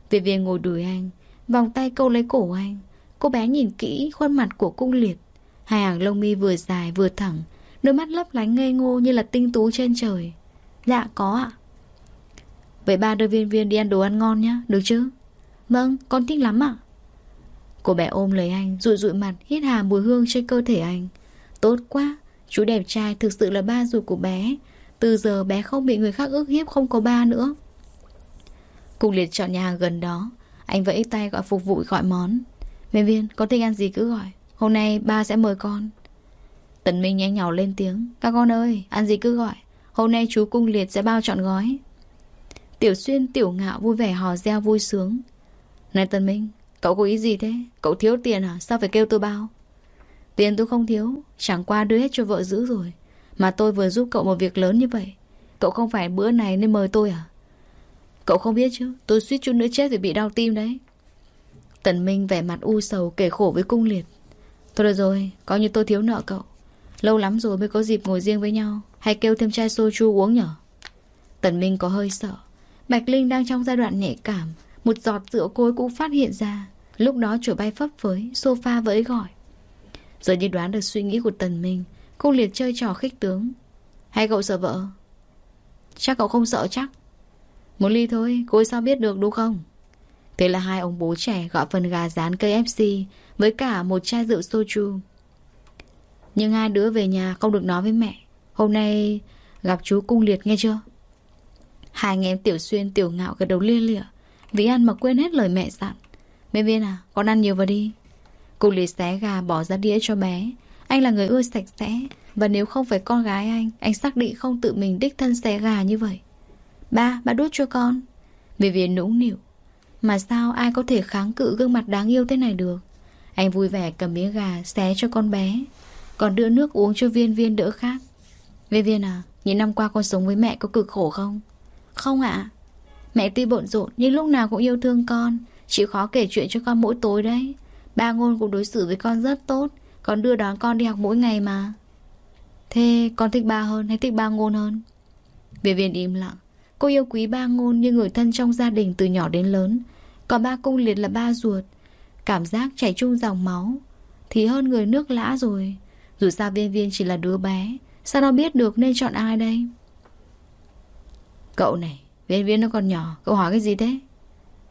Viên viên ngồi đùi anh Vòng tay câu lấy cổ anh. Cô bé nhìn kỹ khuôn mặt của cung liệt. Hai hàng lông mi vừa dài vừa thẳng, Đôi mắt lấp lánh ngây ngô như là tinh tú trên trời. Dạ có ạ. Vậy ba đưa viên viên đi ăn đồ ăn ngon nhá, Được chứ? Vâng con thích lắm ạ. Cô bé ôm lấy anh Rụi rụi mặt, hít hà mùi hương trên cơ thể anh. Tốt quá, Chú đẹp trai thực sự là ba ruột của bé. Từ giờ bé không bị người khác ức hiếp không có ba nữa. Cùng liệt chọn nhà hàng gần đó. Anh vẫy tay gọi phục vụ, gọi món. Viên viên, có thích ăn gì cứ gọi. Hôm nay ba sẽ mời con. Tần Minh nhanh nhỏ lên tiếng. Các con ơi, ăn gì cứ gọi. Hôm nay chú cung liệt sẽ bao chọn gói. Tiểu xuyên, tiểu ngạo vui vẻ hò reo vui sướng. Này Tần Minh, Cậu có ý gì thế? Cậu thiếu tiền à? Sao phải kêu tôi bao? Tiền tôi không thiếu. Chẳng qua đưa hết cho vợ giữ rồi. Mà tôi vừa giúp cậu một việc lớn như vậy. Cậu không phải bữa này nên mời tôi à? Cậu không biết chứ? Tôi suýt chút nữa chết vì bị đau tim đấy. Tần Minh vẻ mặt u sầu kể khổ với cung liệt. Thôi được rồi Coi như tôi thiếu nợ cậu. Lâu lắm rồi mới có dịp ngồi riêng với nhau Hay kêu thêm chai soju uống nhở? Tần Minh có hơi sợ. Bạch Linh đang trong giai đoạn nhạy cảm Một giọt rượu cối cũng phát hiện ra. Lúc đó chửi bay phấp phới Sofa với gọi. Giờ như đoán được suy nghĩ của Tần Minh Cung liệt chơi trò khích tướng. Hay cậu sợ vợ? Chắc cậu không sợ chắc. Một ly thôi, cô sao biết được đúng không? Thế là hai ông bố trẻ gọi phần gà rán KFC với cả một chai rượu soju. Nhưng hai đứa về nhà không được nói với mẹ. Hôm nay gặp chú cung liệt nghe chưa? Hai anh em Tiểu Xuyên, Tiểu Ngạo gật đầu lia lịa vì ăn mà quên hết lời mẹ dặn. Mẹ viên à, con ăn nhiều vào đi. Cung liệt xé gà bỏ ra đĩa cho bé. Anh là người ưa sạch sẽ và nếu không phải con gái anh, anh xác định không tự mình đích thân xé gà như vậy. Ba, ba đút cho con Vì vì nũng nịu mà sao ai có thể kháng cự gương mặt đáng yêu thế này được? Anh vui vẻ cầm miếng gà Xé cho con bé. Còn đưa nước uống cho viên viên đỡ khác Viên viên à Những năm qua con sống với mẹ có cực khổ không? Không ạ. Mẹ tuy bận rộn nhưng lúc nào cũng yêu thương con. Chịu khó kể chuyện cho con mỗi tối đấy. Ba ngôn cũng đối xử với con rất tốt. Còn đưa đón con đi học mỗi ngày mà. Thế con thích ba hơn hay thích ba ngôn hơn? Viên viên im lặng. Cô yêu quý ba ngôn như người thân trong gia đình từ nhỏ đến lớn. Còn ba cung liệt là ba ruột. Cảm giác chảy chung dòng máu. Thì hơn người nước lã rồi. Dù sao viên viên chỉ là đứa bé. Sao nó biết được nên chọn ai đây? Cậu này, Viên viên nó còn nhỏ. Cậu hỏi cái gì thế?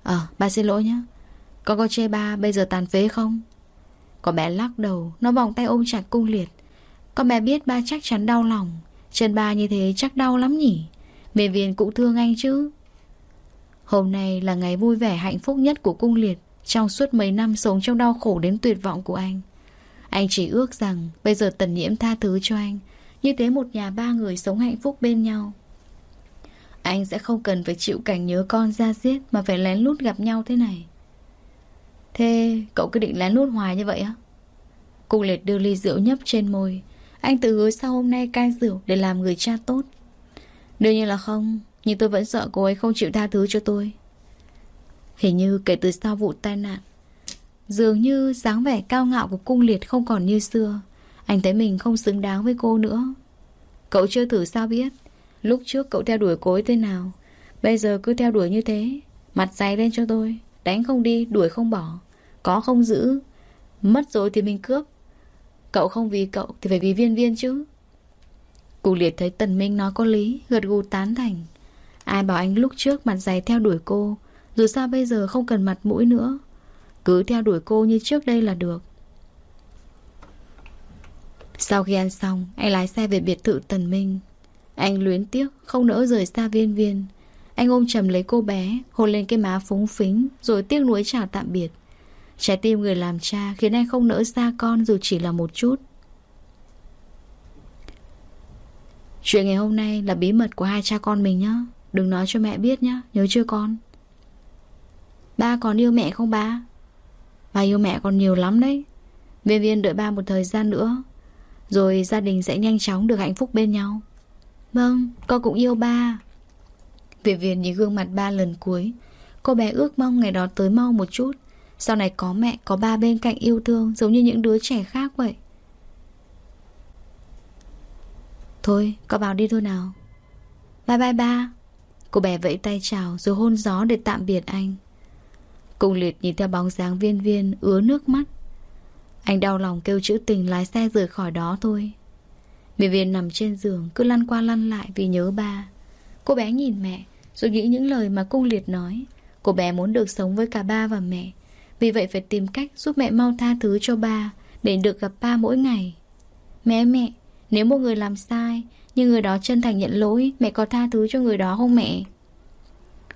Ờ ba xin lỗi nhé Con có chê ba bây giờ tàn phế không? Con bé lắc đầu, Nó vòng tay ôm chặt cung liệt. Con bé biết ba chắc chắn đau lòng. Chân ba như thế chắc đau lắm nhỉ? Viên viên cũng thương anh chứ. Hôm nay là ngày vui vẻ hạnh phúc nhất của cung liệt, Trong suốt mấy năm sống trong đau khổ đến tuyệt vọng của anh. Anh chỉ ước rằng Bây giờ tần nhiễm tha thứ cho anh, Như thế một nhà ba người sống hạnh phúc bên nhau. Anh sẽ không cần phải chịu cảnh nhớ con ra giết Mà phải lén lút gặp nhau thế này. Thế cậu cứ định lén lút hoài như vậy á? Cung liệt đưa ly rượu nhấp trên môi. Anh tự hứa sau hôm nay cai rượu Để làm người cha tốt. Đương nhiên là không Nhưng tôi vẫn sợ cô ấy không chịu tha thứ cho tôi. Hình như kể từ sau vụ tai nạn Dường như dáng vẻ cao ngạo của cung liệt không còn như xưa. Anh thấy mình không xứng đáng với cô nữa. Cậu chưa thử sao biết Lúc trước cậu theo đuổi cô ấy thế nào Bây giờ cứ theo đuổi như thế Mặt dày lên cho tôi Đánh không đi, đuổi không bỏ. Có không giữ Mất rồi thì mình cướp. Cậu không vì cậu thì phải vì viên viên chứ. Cụ liệt thấy Tần Minh nói có lý, Gật gù tán thành. Ai bảo anh lúc trước mặt dày theo đuổi cô, Dù sao bây giờ không cần mặt mũi nữa. Cứ theo đuổi cô như trước đây là được. Sau khi ăn xong, Anh lái xe về biệt thự Tần Minh. Anh luyến tiếc, Không nỡ rời xa viên viên. Anh ôm chầm lấy cô bé, Hôn lên cái má phúng phính, Rồi tiếc nuối chào tạm biệt. Trái tim người làm cha Khiến anh không nỡ xa con dù chỉ là một chút. Chuyện ngày hôm nay là bí mật của hai cha con mình nhá. Đừng nói cho mẹ biết nhá, Nhớ chưa con? Ba còn yêu mẹ không ba? Ba yêu mẹ còn nhiều lắm đấy. Viên viên đợi ba một thời gian nữa, Rồi gia đình sẽ nhanh chóng được hạnh phúc bên nhau. Vâng Con cũng yêu ba. Viên viên nhìn gương mặt ba lần cuối. Cô bé ước mong ngày đó tới mau một chút. Sau này có mẹ, có ba bên cạnh yêu thương, Giống như những đứa trẻ khác vậy. Thôi, con vào đi thôi nào. Bye bye ba. Cô bé vẫy tay chào rồi hôn gió để tạm biệt anh. Cùng liệt nhìn theo bóng dáng viên viên, ứa nước mắt. Anh đau lòng kêu chữ tình lái xe rời khỏi đó thôi. Viên viên nằm trên giường, cứ lăn qua lăn lại vì nhớ ba. Cô bé nhìn mẹ, rồi nghĩ những lời mà cung liệt nói. Cô bé muốn được sống với cả ba và mẹ. Vì vậy phải tìm cách giúp mẹ mau tha thứ cho ba, Để được gặp ba mỗi ngày. Mẹ mẹ nếu một người làm sai, Nhưng người đó chân thành nhận lỗi, Mẹ có tha thứ cho người đó không mẹ?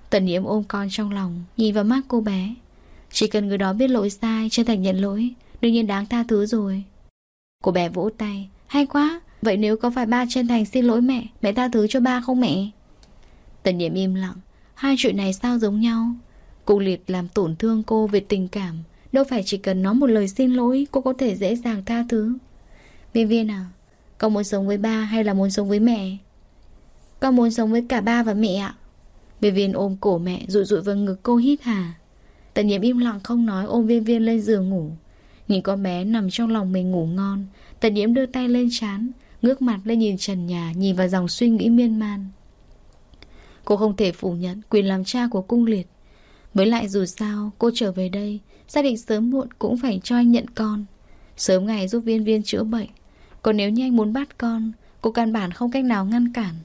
Tần nhiễm ôm con trong lòng, Nhìn vào mắt cô bé. Chỉ cần người đó biết lỗi sai, Chân thành nhận lỗi, Đương nhiên đáng tha thứ rồi. Cô bé vỗ tay, Hay quá, Vậy nếu có phải ba chân thành xin lỗi mẹ Mẹ tha thứ cho ba không mẹ? Tần nhiễm im lặng, Hai chuyện này sao giống nhau? Cụ liệt làm tổn thương cô về tình cảm, Đâu phải chỉ cần nói một lời xin lỗi, Cô có thể dễ dàng tha thứ. Viên viên à con muốn sống với ba hay là muốn sống với mẹ? Con muốn sống với cả ba và mẹ ạ. Viên viên ôm cổ mẹ, Rụi rụi vào ngực cô hít hà. Tần nhiễm im lặng không nói, ôm viên viên lên giường ngủ. Nhìn con bé nằm trong lòng mình ngủ ngon, Tần nhiễm đưa tay lên chán Ngước mặt lên nhìn trần nhà, Nhìn vào dòng suy nghĩ miên man. Cô không thể phủ nhận quyền làm cha của cung liệt. Với lại dù sao, cô trở về đây Gia đình sớm muộn cũng phải cho anh nhận con. Sớm ngày giúp viên viên chữa bệnh còn nếu như anh muốn bắt con, Cô căn bản không cách nào ngăn cản.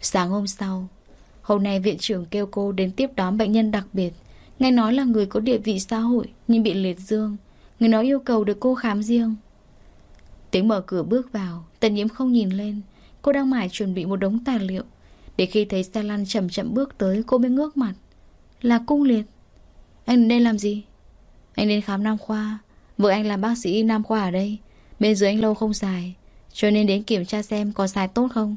Sáng hôm sau, Hôm nay viện trưởng kêu cô đến tiếp đón bệnh nhân đặc biệt. Nghe nói là người có địa vị xã hội, Nhưng bị liệt dương. Người nói yêu cầu được cô khám riêng. Tiếng mở cửa bước vào, Tần nhiễm không nhìn lên. Cô đang mải chuẩn bị một đống tài liệu. Để khi thấy xe lăn chậm chậm bước tới, Cô mới ngước mặt. Là cung liệt. Anh đến đây làm gì? Anh đến khám nam khoa. Vợ anh làm bác sĩ nam khoa ở đây. Bên dưới anh lâu không xài, Cho nên đến kiểm tra xem có xài tốt không.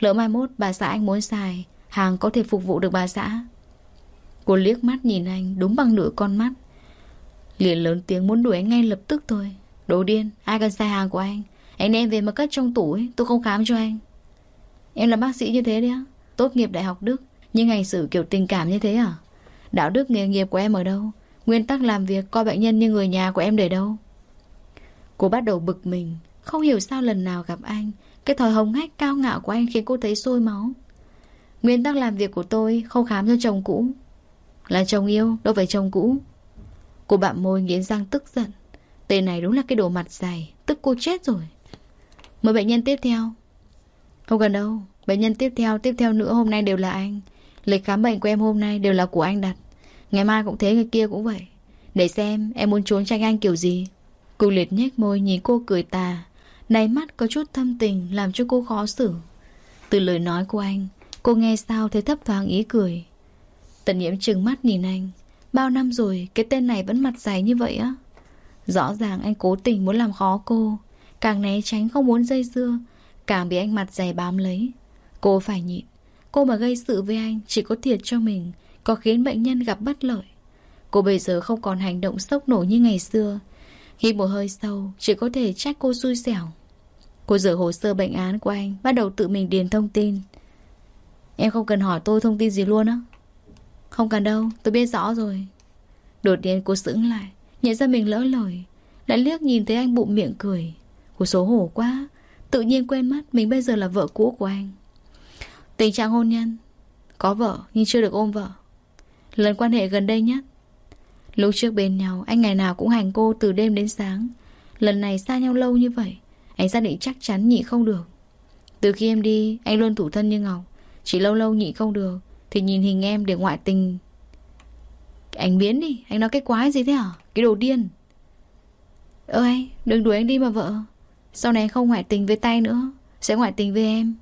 Lỡ mai mốt bà xã anh muốn xài, Hàng có thể phục vụ được bà xã. Cô liếc mắt nhìn anh, Đúng bằng nửa con mắt. Liền lớn tiếng muốn đuổi anh ngay lập tức thôi. Đồ điên, Ai cần xài hàng của anh? Anh đem về mà cất trong tủ ấy, Tôi không khám cho anh. Em là bác sĩ như thế đấy á, Tốt nghiệp đại học Đức, Nhưng hành xử kiểu tình cảm như thế à? Đạo đức nghề nghiệp của em ở đâu? Nguyên tắc làm việc coi bệnh nhân như người nhà của em để đâu? Cô bắt đầu bực mình. Không hiểu sao lần nào gặp anh Cái thói hồng hách cao ngạo của anh khiến cô thấy sôi máu. Nguyên tắc làm việc của tôi Không khám cho chồng cũ. Là chồng yêu, đâu phải chồng cũ. Cô bạn môi nghiến răng tức giận. Tên này đúng là cái đồ mặt dày Tức cô chết rồi. Mời bệnh nhân tiếp theo. Không cần đâu Bệnh nhân tiếp theo, tiếp theo nữa hôm nay đều là anh. Lịch khám bệnh của em hôm nay đều là của anh đặt. Ngày mai cũng thế, ngày kia cũng vậy. Để xem em muốn trốn tránh anh kiểu gì. Cô liệt nhếch môi nhìn cô cười tà. Này mắt có chút thâm tình Làm cho cô khó xử. Từ lời nói của anh, Cô nghe sao thấy thấp thoáng ý cười. Tần nhiễm trừng mắt nhìn anh. Bao năm rồi, cái tên này vẫn mặt dày như vậy á? Rõ ràng anh cố tình muốn làm khó cô. Càng né tránh không muốn dây dưa, Càng bị anh mặt dày bám lấy. Cô phải nhịn. Cô mà gây sự với anh chỉ có thiệt cho mình, Có khiến bệnh nhân gặp bất lợi. Cô bây giờ không còn hành động sốc nổi như ngày xưa khi một hơi sâu Chỉ có thể trách cô xui xẻo. Cô rửa hồ sơ bệnh án của anh Bắt đầu tự mình điền thông tin. Em không cần hỏi tôi thông tin gì luôn á. Không cần đâu, tôi biết rõ rồi. Đột nhiên cô sững lại Nhận ra mình lỡ lời Lại liếc nhìn thấy anh bụng miệng cười. Cô xấu hổ quá Tự nhiên quên mất mình bây giờ là vợ cũ của anh. Tình trạng hôn nhân Có vợ nhưng chưa được ôm vợ. Lần quan hệ gần đây nhất Lúc trước bên nhau, Anh ngày nào cũng hành cô từ đêm đến sáng. Lần này xa nhau lâu như vậy, Anh xác định chắc chắn nhị không được. Từ khi em đi, Anh luôn thủ thân như ngọc. Chỉ lâu lâu nhị không được, Thì nhìn hình em để ngoại tình. Anh biến đi, Anh nói cái quái gì thế hả? Cái đồ điên. Ơi, đừng đuổi anh đi mà vợ. Sau này không ngoại tình với tay nữa, Sẽ ngoại tình với em.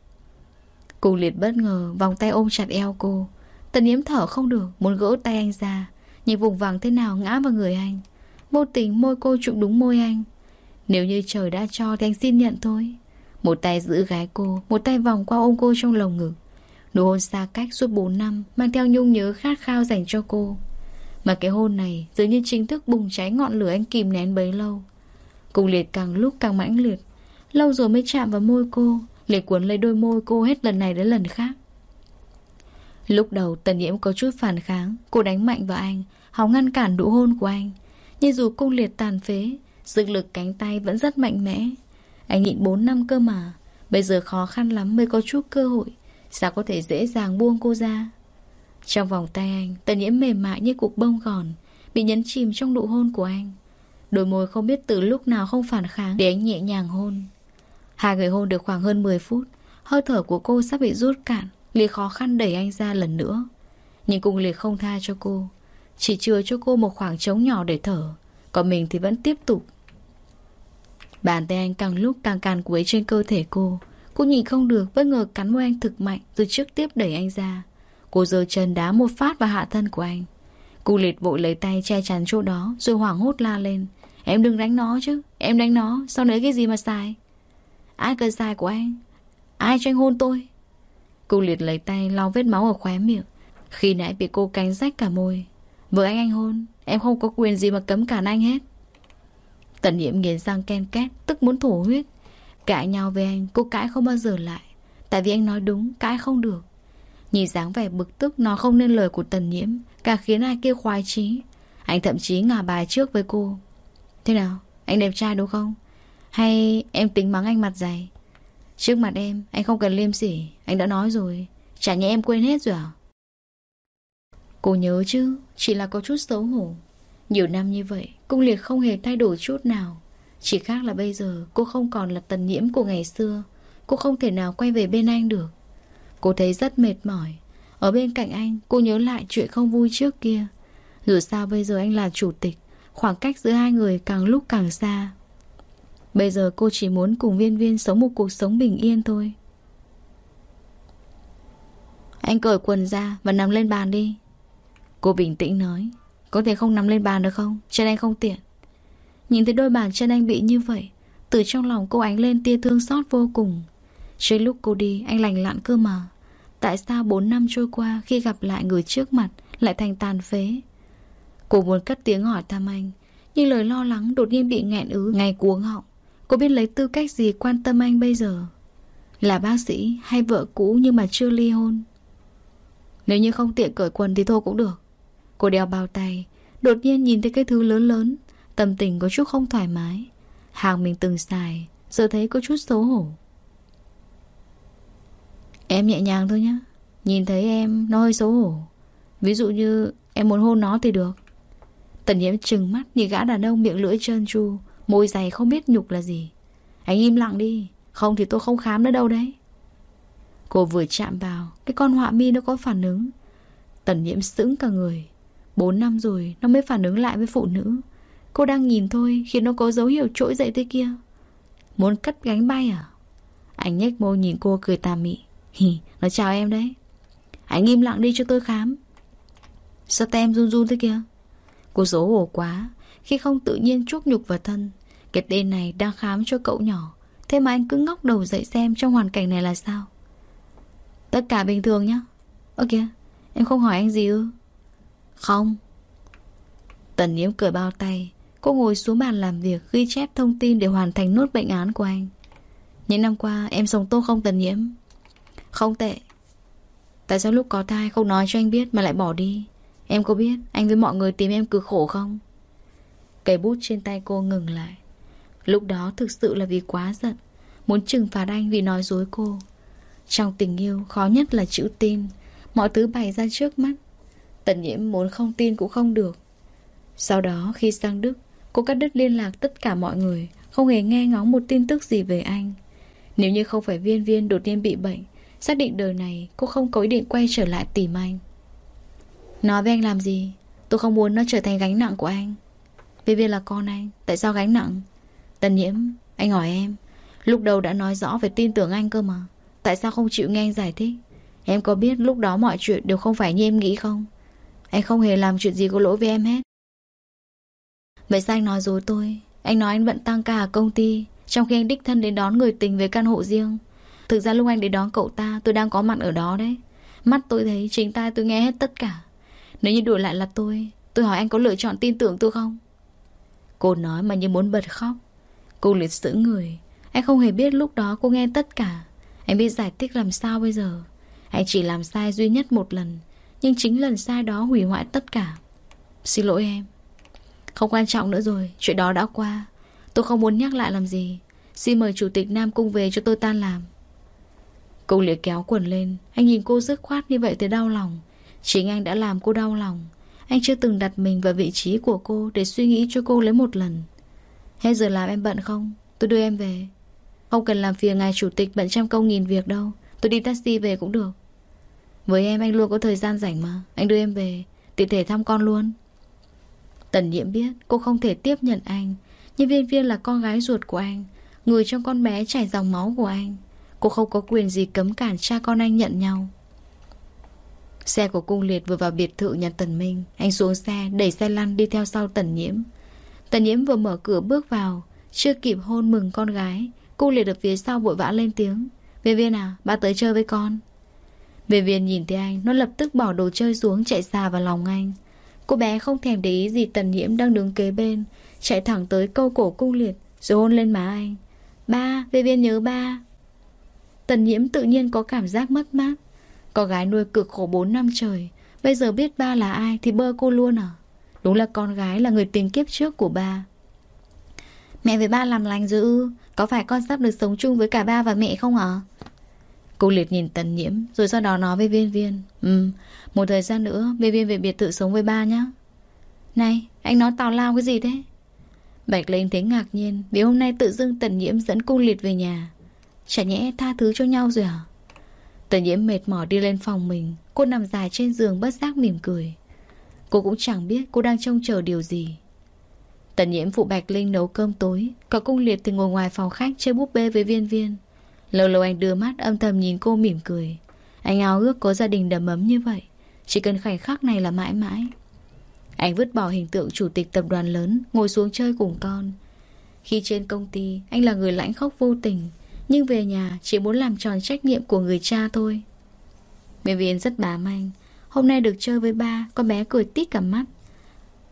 Cùng liệt bất ngờ, Vòng tay ôm chặt eo cô. Tần yếm thở không được, Muốn gỡ tay anh ra. Nhìn vùng vàng thế nào ngã vào người anh. Vô tình môi cô trụng đúng môi anh. Nếu như trời đã cho thì anh xin nhận thôi. Một tay giữ gái cô, Một tay vòng qua ôm cô trong lồng ngực. Nụ hôn xa cách suốt 4 năm, Mang theo nhung nhớ khát khao dành cho cô. Mà cái hôn này Dường như chính thức bùng cháy ngọn lửa anh kìm nén bấy lâu. Cùng liệt càng lúc càng mãnh liệt. Lâu rồi mới chạm vào môi cô, Liệt cuốn lấy đôi môi cô hết lần này đến lần khác. Lúc đầu tần nhiễm có chút phản kháng, Cô đánh mạnh vào anh, Hòng ngăn cản nụ hôn của anh. Nhưng dù cung liệt tàn phế, Sức lực cánh tay vẫn rất mạnh mẽ. Anh nhịn 4 năm cơ mà, Bây giờ khó khăn lắm mới có chút cơ hội. Sao có thể dễ dàng buông cô ra? Trong vòng tay anh, Tần nhiễm mềm mại như cục bông gòn, Bị nhấn chìm trong nụ hôn của anh. Đôi môi không biết từ lúc nào không phản kháng, Để anh nhẹ nhàng hôn. Hai người hôn được khoảng hơn 10 phút, Hơi thở của cô sắp bị rút cạn. Liệt khó khăn đẩy anh ra lần nữa. Nhưng cùng Liệt không tha cho cô. Chỉ chừa cho cô một khoảng trống nhỏ để thở. Còn mình thì vẫn tiếp tục. Bàn tay anh càng lúc càng càn quấy trên cơ thể cô. Cô nhìn không được, Bất ngờ cắn môi anh thực mạnh Rồi trước tiếp đẩy anh ra. Cô giơ chân đá một phát vào hạ thân của anh. Cô liệt vội lấy tay che chắn chỗ đó, Rồi hoảng hốt la lên. Em đừng đánh nó chứ, Em đánh nó Sao lấy cái gì mà sai? Ai cần sai của anh? Ai cho anh hôn tôi? Cô liệt lấy tay lau vết máu ở khóe miệng. Khi nãy bị cô cánh rách cả môi. Với anh anh hôn, Em không có quyền gì mà cấm cản anh hết. Tần nhiễm nghiến răng ken két, Tức muốn thổ huyết. Cãi nhau với anh, cô cãi không bao giờ lại. Tại vì anh nói đúng, cãi không được. Nhìn dáng vẻ bực tức, nó không nên lời của tần nhiễm Càng khiến ai kia khoái trí Anh thậm chí ngả bài trước với cô. Thế nào? Anh đẹp trai đúng không? Hay em tính mắng anh mặt dày? Trước mặt em, Anh không cần liêm sỉ, Anh đã nói rồi. Chả nhẽ em quên hết rồi à? Cô nhớ chứ, Chỉ là có chút xấu hổ. Nhiều năm như vậy Cung liệt không hề thay đổi chút nào. Chỉ khác là bây giờ, Cô không còn là tần nhiễm của ngày xưa. Cô không thể nào quay về bên anh được. Cô thấy rất mệt mỏi. Ở bên cạnh anh, Cô nhớ lại chuyện không vui trước kia. Dù sao bây giờ anh là chủ tịch, Khoảng cách giữa hai người càng lúc càng xa. Bây giờ cô chỉ muốn cùng viên viên sống một cuộc sống bình yên thôi. Anh cởi quần ra và nằm lên bàn đi. Cô bình tĩnh nói, Có thể không nằm lên bàn được không? Chân anh không tiện. Nhìn thấy đôi bàn chân anh bị như vậy, Từ trong lòng cô ánh lên tia thương xót vô cùng. Trước lúc cô đi, Anh lành lặn cơ mà. Tại sao 4 năm trôi qua Khi gặp lại người trước mặt Lại thành tàn phế? Cô muốn cất tiếng hỏi thăm anh, Nhưng lời lo lắng đột nhiên bị nghẹn ứ, Ngay cuống họng. Cô biết lấy tư cách gì quan tâm anh bây giờ? Là bác sĩ hay vợ cũ nhưng mà chưa ly hôn? Nếu như không tiện cởi quần thì thôi cũng được. Cô đeo bao tay, Đột nhiên nhìn thấy cái thứ lớn lớn, Tâm tình có chút không thoải mái. Hàng mình từng xài, Giờ thấy có chút xấu hổ. Em nhẹ nhàng thôi nhá, Nhìn thấy em nó hơi xấu hổ. Ví dụ như em muốn hôn nó thì được. Tần nhiễm trừng mắt Nhìn gã đàn ông miệng lưỡi trơn tru Môi dày không biết nhục là gì. Anh im lặng đi Không thì tôi không khám nữa đâu đấy. Cô vừa chạm vào Cái con họa mi nó có phản ứng. Tần nhiễm sững cả người. Bốn năm rồi nó mới phản ứng lại với phụ nữ. Cô đang nhìn thôi Khiến nó có dấu hiệu trỗi dậy thế kia. Muốn cất gánh bay à? Anh nhếch môi nhìn cô cười tà mị. Hì, nó chào em đấy. Anh im lặng đi cho tôi khám. Sao tem run run thế kia? Cô xấu hổ quá Khi không tự nhiên chuốc nhục vào thân cái tên này đang khám cho cậu nhỏ. Thế mà anh cứ ngóc đầu dậy xem Trong hoàn cảnh này là sao. Tất cả bình thường nhá. Ơ kìa, em không hỏi anh gì ư? Không. Tần nhiễm cười bao tay. Cô ngồi xuống bàn làm việc, Ghi chép thông tin để hoàn thành nốt bệnh án của anh. Những năm qua, em sống tốt không tần nhiễm? Không tệ. Tại sao lúc có thai không nói cho anh biết Mà lại bỏ đi? Em có biết anh với mọi người tìm em cực khổ không? Cây bút trên tay cô ngừng lại. Lúc đó thực sự là vì quá giận, Muốn trừng phạt anh vì nói dối cô. Trong tình yêu, khó nhất là chữ tin. Mọi thứ bày ra trước mắt. Tần nhiễm muốn không tin cũng không được. Sau đó, khi sang Đức, Cô cắt đứt liên lạc tất cả mọi người, Không hề nghe ngóng một tin tức gì về anh. Nếu như không phải viên viên đột nhiên bị bệnh, Xác định đời này Cô không có ý định quay trở lại tìm anh. Nói với anh làm gì? Tôi không muốn nó trở thành gánh nặng của anh. Viên viên là con anh, Tại sao gánh nặng? Tần nhiễm Anh hỏi em. Lúc đầu đã nói rõ về tin tưởng anh cơ mà. Tại sao không chịu nghe anh giải thích? Em có biết lúc đó mọi chuyện đều không phải như em nghĩ không? Anh không hề làm chuyện gì có lỗi với em hết. Vậy sao anh nói dối tôi? Anh nói anh vẫn tăng ca ở công ty, Trong khi anh đích thân đến đón người tình về căn hộ riêng. Thực ra lúc anh đến đón cậu ta, Tôi đang có mặt ở đó đấy. Mắt tôi thấy, chính tai tôi nghe hết tất cả. Nếu như đổi lại là tôi Tôi hỏi anh có lựa chọn tin tưởng tôi không? Cô nói mà như muốn bật khóc. Cô liệt giữ người. Anh không hề biết lúc đó cô nghe tất cả. Anh biết giải thích làm sao bây giờ. Anh chỉ làm sai duy nhất một lần, Nhưng chính lần sai đó hủy hoại tất cả. Xin lỗi em. Không quan trọng nữa rồi, Chuyện đó đã qua. Tôi không muốn nhắc lại làm gì. Xin mời chủ tịch Nam Cung về cho tôi tan làm. Cô liệt kéo quần lên. Anh nhìn cô dứt khoát như vậy thì đau lòng. Chính anh đã làm cô đau lòng. Anh chưa từng đặt mình vào vị trí của cô Để suy nghĩ cho cô lấy một lần. Hết giờ làm em bận không? Tôi đưa em về. Không cần làm phiền ngài chủ tịch bận trăm công nghìn việc đâu. Tôi đi taxi về cũng được. Với em, anh luôn có thời gian rảnh mà. Anh đưa em về, Tiện thể thăm con luôn. Tần nhiệm biết cô không thể tiếp nhận anh. Nhưng viên viên là con gái ruột của anh, Người trong con bé chảy dòng máu của anh. Cô không có quyền gì cấm cản cha con anh nhận nhau. Xe của cung liệt vừa vào biệt thự nhà Tần Minh. Anh xuống xe, đẩy xe lăn đi theo sau Tần Nhiễm Tần nhiễm vừa mở cửa bước vào Chưa kịp hôn mừng con gái Cô liệt ở phía sau vội vã lên tiếng. Viên viên à, ba tới chơi với con. Viên viên nhìn thấy anh Nó lập tức bỏ đồ chơi xuống chạy xa vào lòng anh. Cô bé không thèm để ý gì tần nhiễm đang đứng kế bên Chạy thẳng tới câu cổ cung liệt Rồi hôn lên má anh. Ba, viên viên nhớ ba. Tần nhiễm tự nhiên có cảm giác mất mát. Con gái nuôi cực khổ 4 năm trời Bây giờ biết ba là ai thì bơ cô luôn à? Đúng là con gái là người tình kiếp trước của ba. Mẹ với ba làm lành dữ Có phải con sắp được sống chung với cả ba và mẹ không hả Cô liệt nhìn tần nhiễm, Rồi sau đó nói với viên viên. Ừ Một thời gian nữa, viên viên về biệt thự sống với ba nhé Này, anh nói tào lao cái gì thế? Bạch lên thấy ngạc nhiên, Vì hôm nay tự dưng tần nhiễm dẫn cô liệt về nhà. Chả nhẽ tha thứ cho nhau rồi hả? Tần nhiễm mệt mỏi đi lên phòng mình, Cô nằm dài trên giường bất giác mỉm cười. Cô cũng chẳng biết cô đang trông chờ điều gì. Tần nhiễm, phụ Bạch Linh nấu cơm tối, Có cung liệt thì ngồi ngoài phòng khách chơi búp bê với viên viên. Lâu lâu anh đưa mắt âm thầm nhìn cô mỉm cười. Anh ao ước có gia đình đầm ấm như vậy. Chỉ cần khoảnh khắc này là mãi mãi. Anh vứt bỏ hình tượng chủ tịch tập đoàn lớn, Ngồi xuống chơi cùng con. Khi trên công ty, Anh là người lãnh khóc vô tình. Nhưng về nhà, chỉ muốn làm tròn trách nhiệm của người cha thôi. Viên viên rất bám anh. Hôm nay được chơi với ba, Con bé cười tít cả mắt.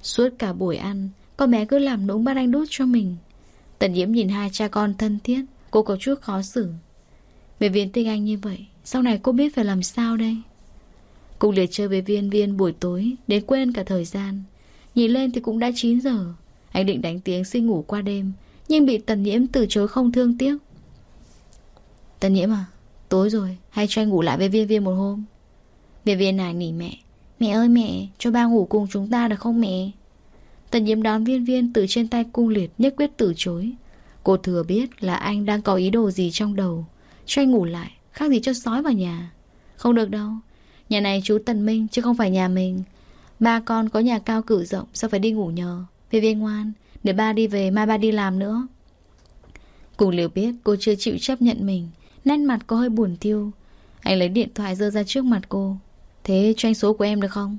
Suốt cả buổi ăn, Con bé cứ làm nũng ba anh đút cho mình. Tần nhiễm nhìn hai cha con thân thiết, Cô có chút khó xử. Về viên tinh anh như vậy, Sau này cô biết phải làm sao đây? Cùng liệt chơi với viên viên buổi tối, Đến quên cả thời gian. Nhìn lên thì cũng đã 9 giờ. Anh định đánh tiếng xin ngủ qua đêm, Nhưng bị tần nhiễm từ chối không thương tiếc. Tần nhiễm à Tối rồi, Hay cho anh ngủ lại với viên viên một hôm? Về viên này nỉ mẹ. Mẹ ơi mẹ, cho ba ngủ cùng chúng ta được không mẹ? Tần nhiễm đón viên viên từ trên tay cung liệt nhất quyết từ chối. Cô thừa biết là anh đang có ý đồ gì trong đầu. Cho anh ngủ lại, Khác gì cho sói vào nhà. Không được đâu. Nhà này chú Tần Minh chứ không phải nhà mình. Ba con có nhà cao cử rộng, Sao phải đi ngủ nhờ? Viên viên ngoan, Để ba đi về, mai ba đi làm nữa. Cùng liều biết cô chưa chịu chấp nhận mình. Nét mặt có hơi buồn tiêu Anh lấy điện thoại dơ ra trước mặt cô. Thế cho anh số của em được không?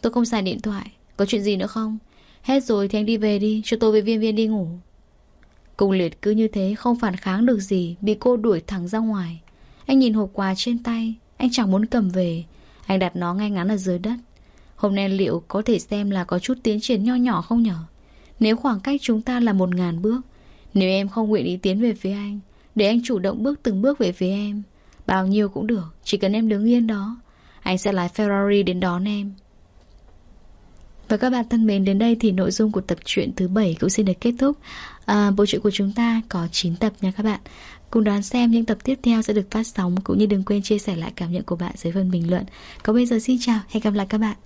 Tôi không xài điện thoại. Có chuyện gì nữa không? Hết rồi thì anh đi về đi, Cho tôi với viên viên đi ngủ. Cùng liệt cứ như thế, không phản kháng được gì, Bị cô đuổi thẳng ra ngoài. Anh nhìn hộp quà trên tay, Anh chẳng muốn cầm về. Anh đặt nó ngay ngắn ở dưới đất. Hôm nay liệu có thể xem là có chút tiến triển nho nhỏ không nhở? Nếu khoảng cách chúng ta là một ngàn bước, Nếu em không nguyện ý tiến về phía anh, Để anh chủ động bước từng bước về phía em, Bao nhiêu cũng được, Chỉ cần em đứng yên đó anh sẽ lái Ferrari đến đón em Và các bạn thân mến, đến đây thì nội dung của tập truyện thứ 7 cũng xin được kết thúc. À, bộ truyện của chúng ta có 9 tập nha các bạn. Cùng đón xem những tập tiếp theo sẽ được phát sóng cũng như đừng quên chia sẻ lại cảm nhận của bạn dưới phần bình luận. Còn bây giờ xin chào, hẹn gặp lại các bạn.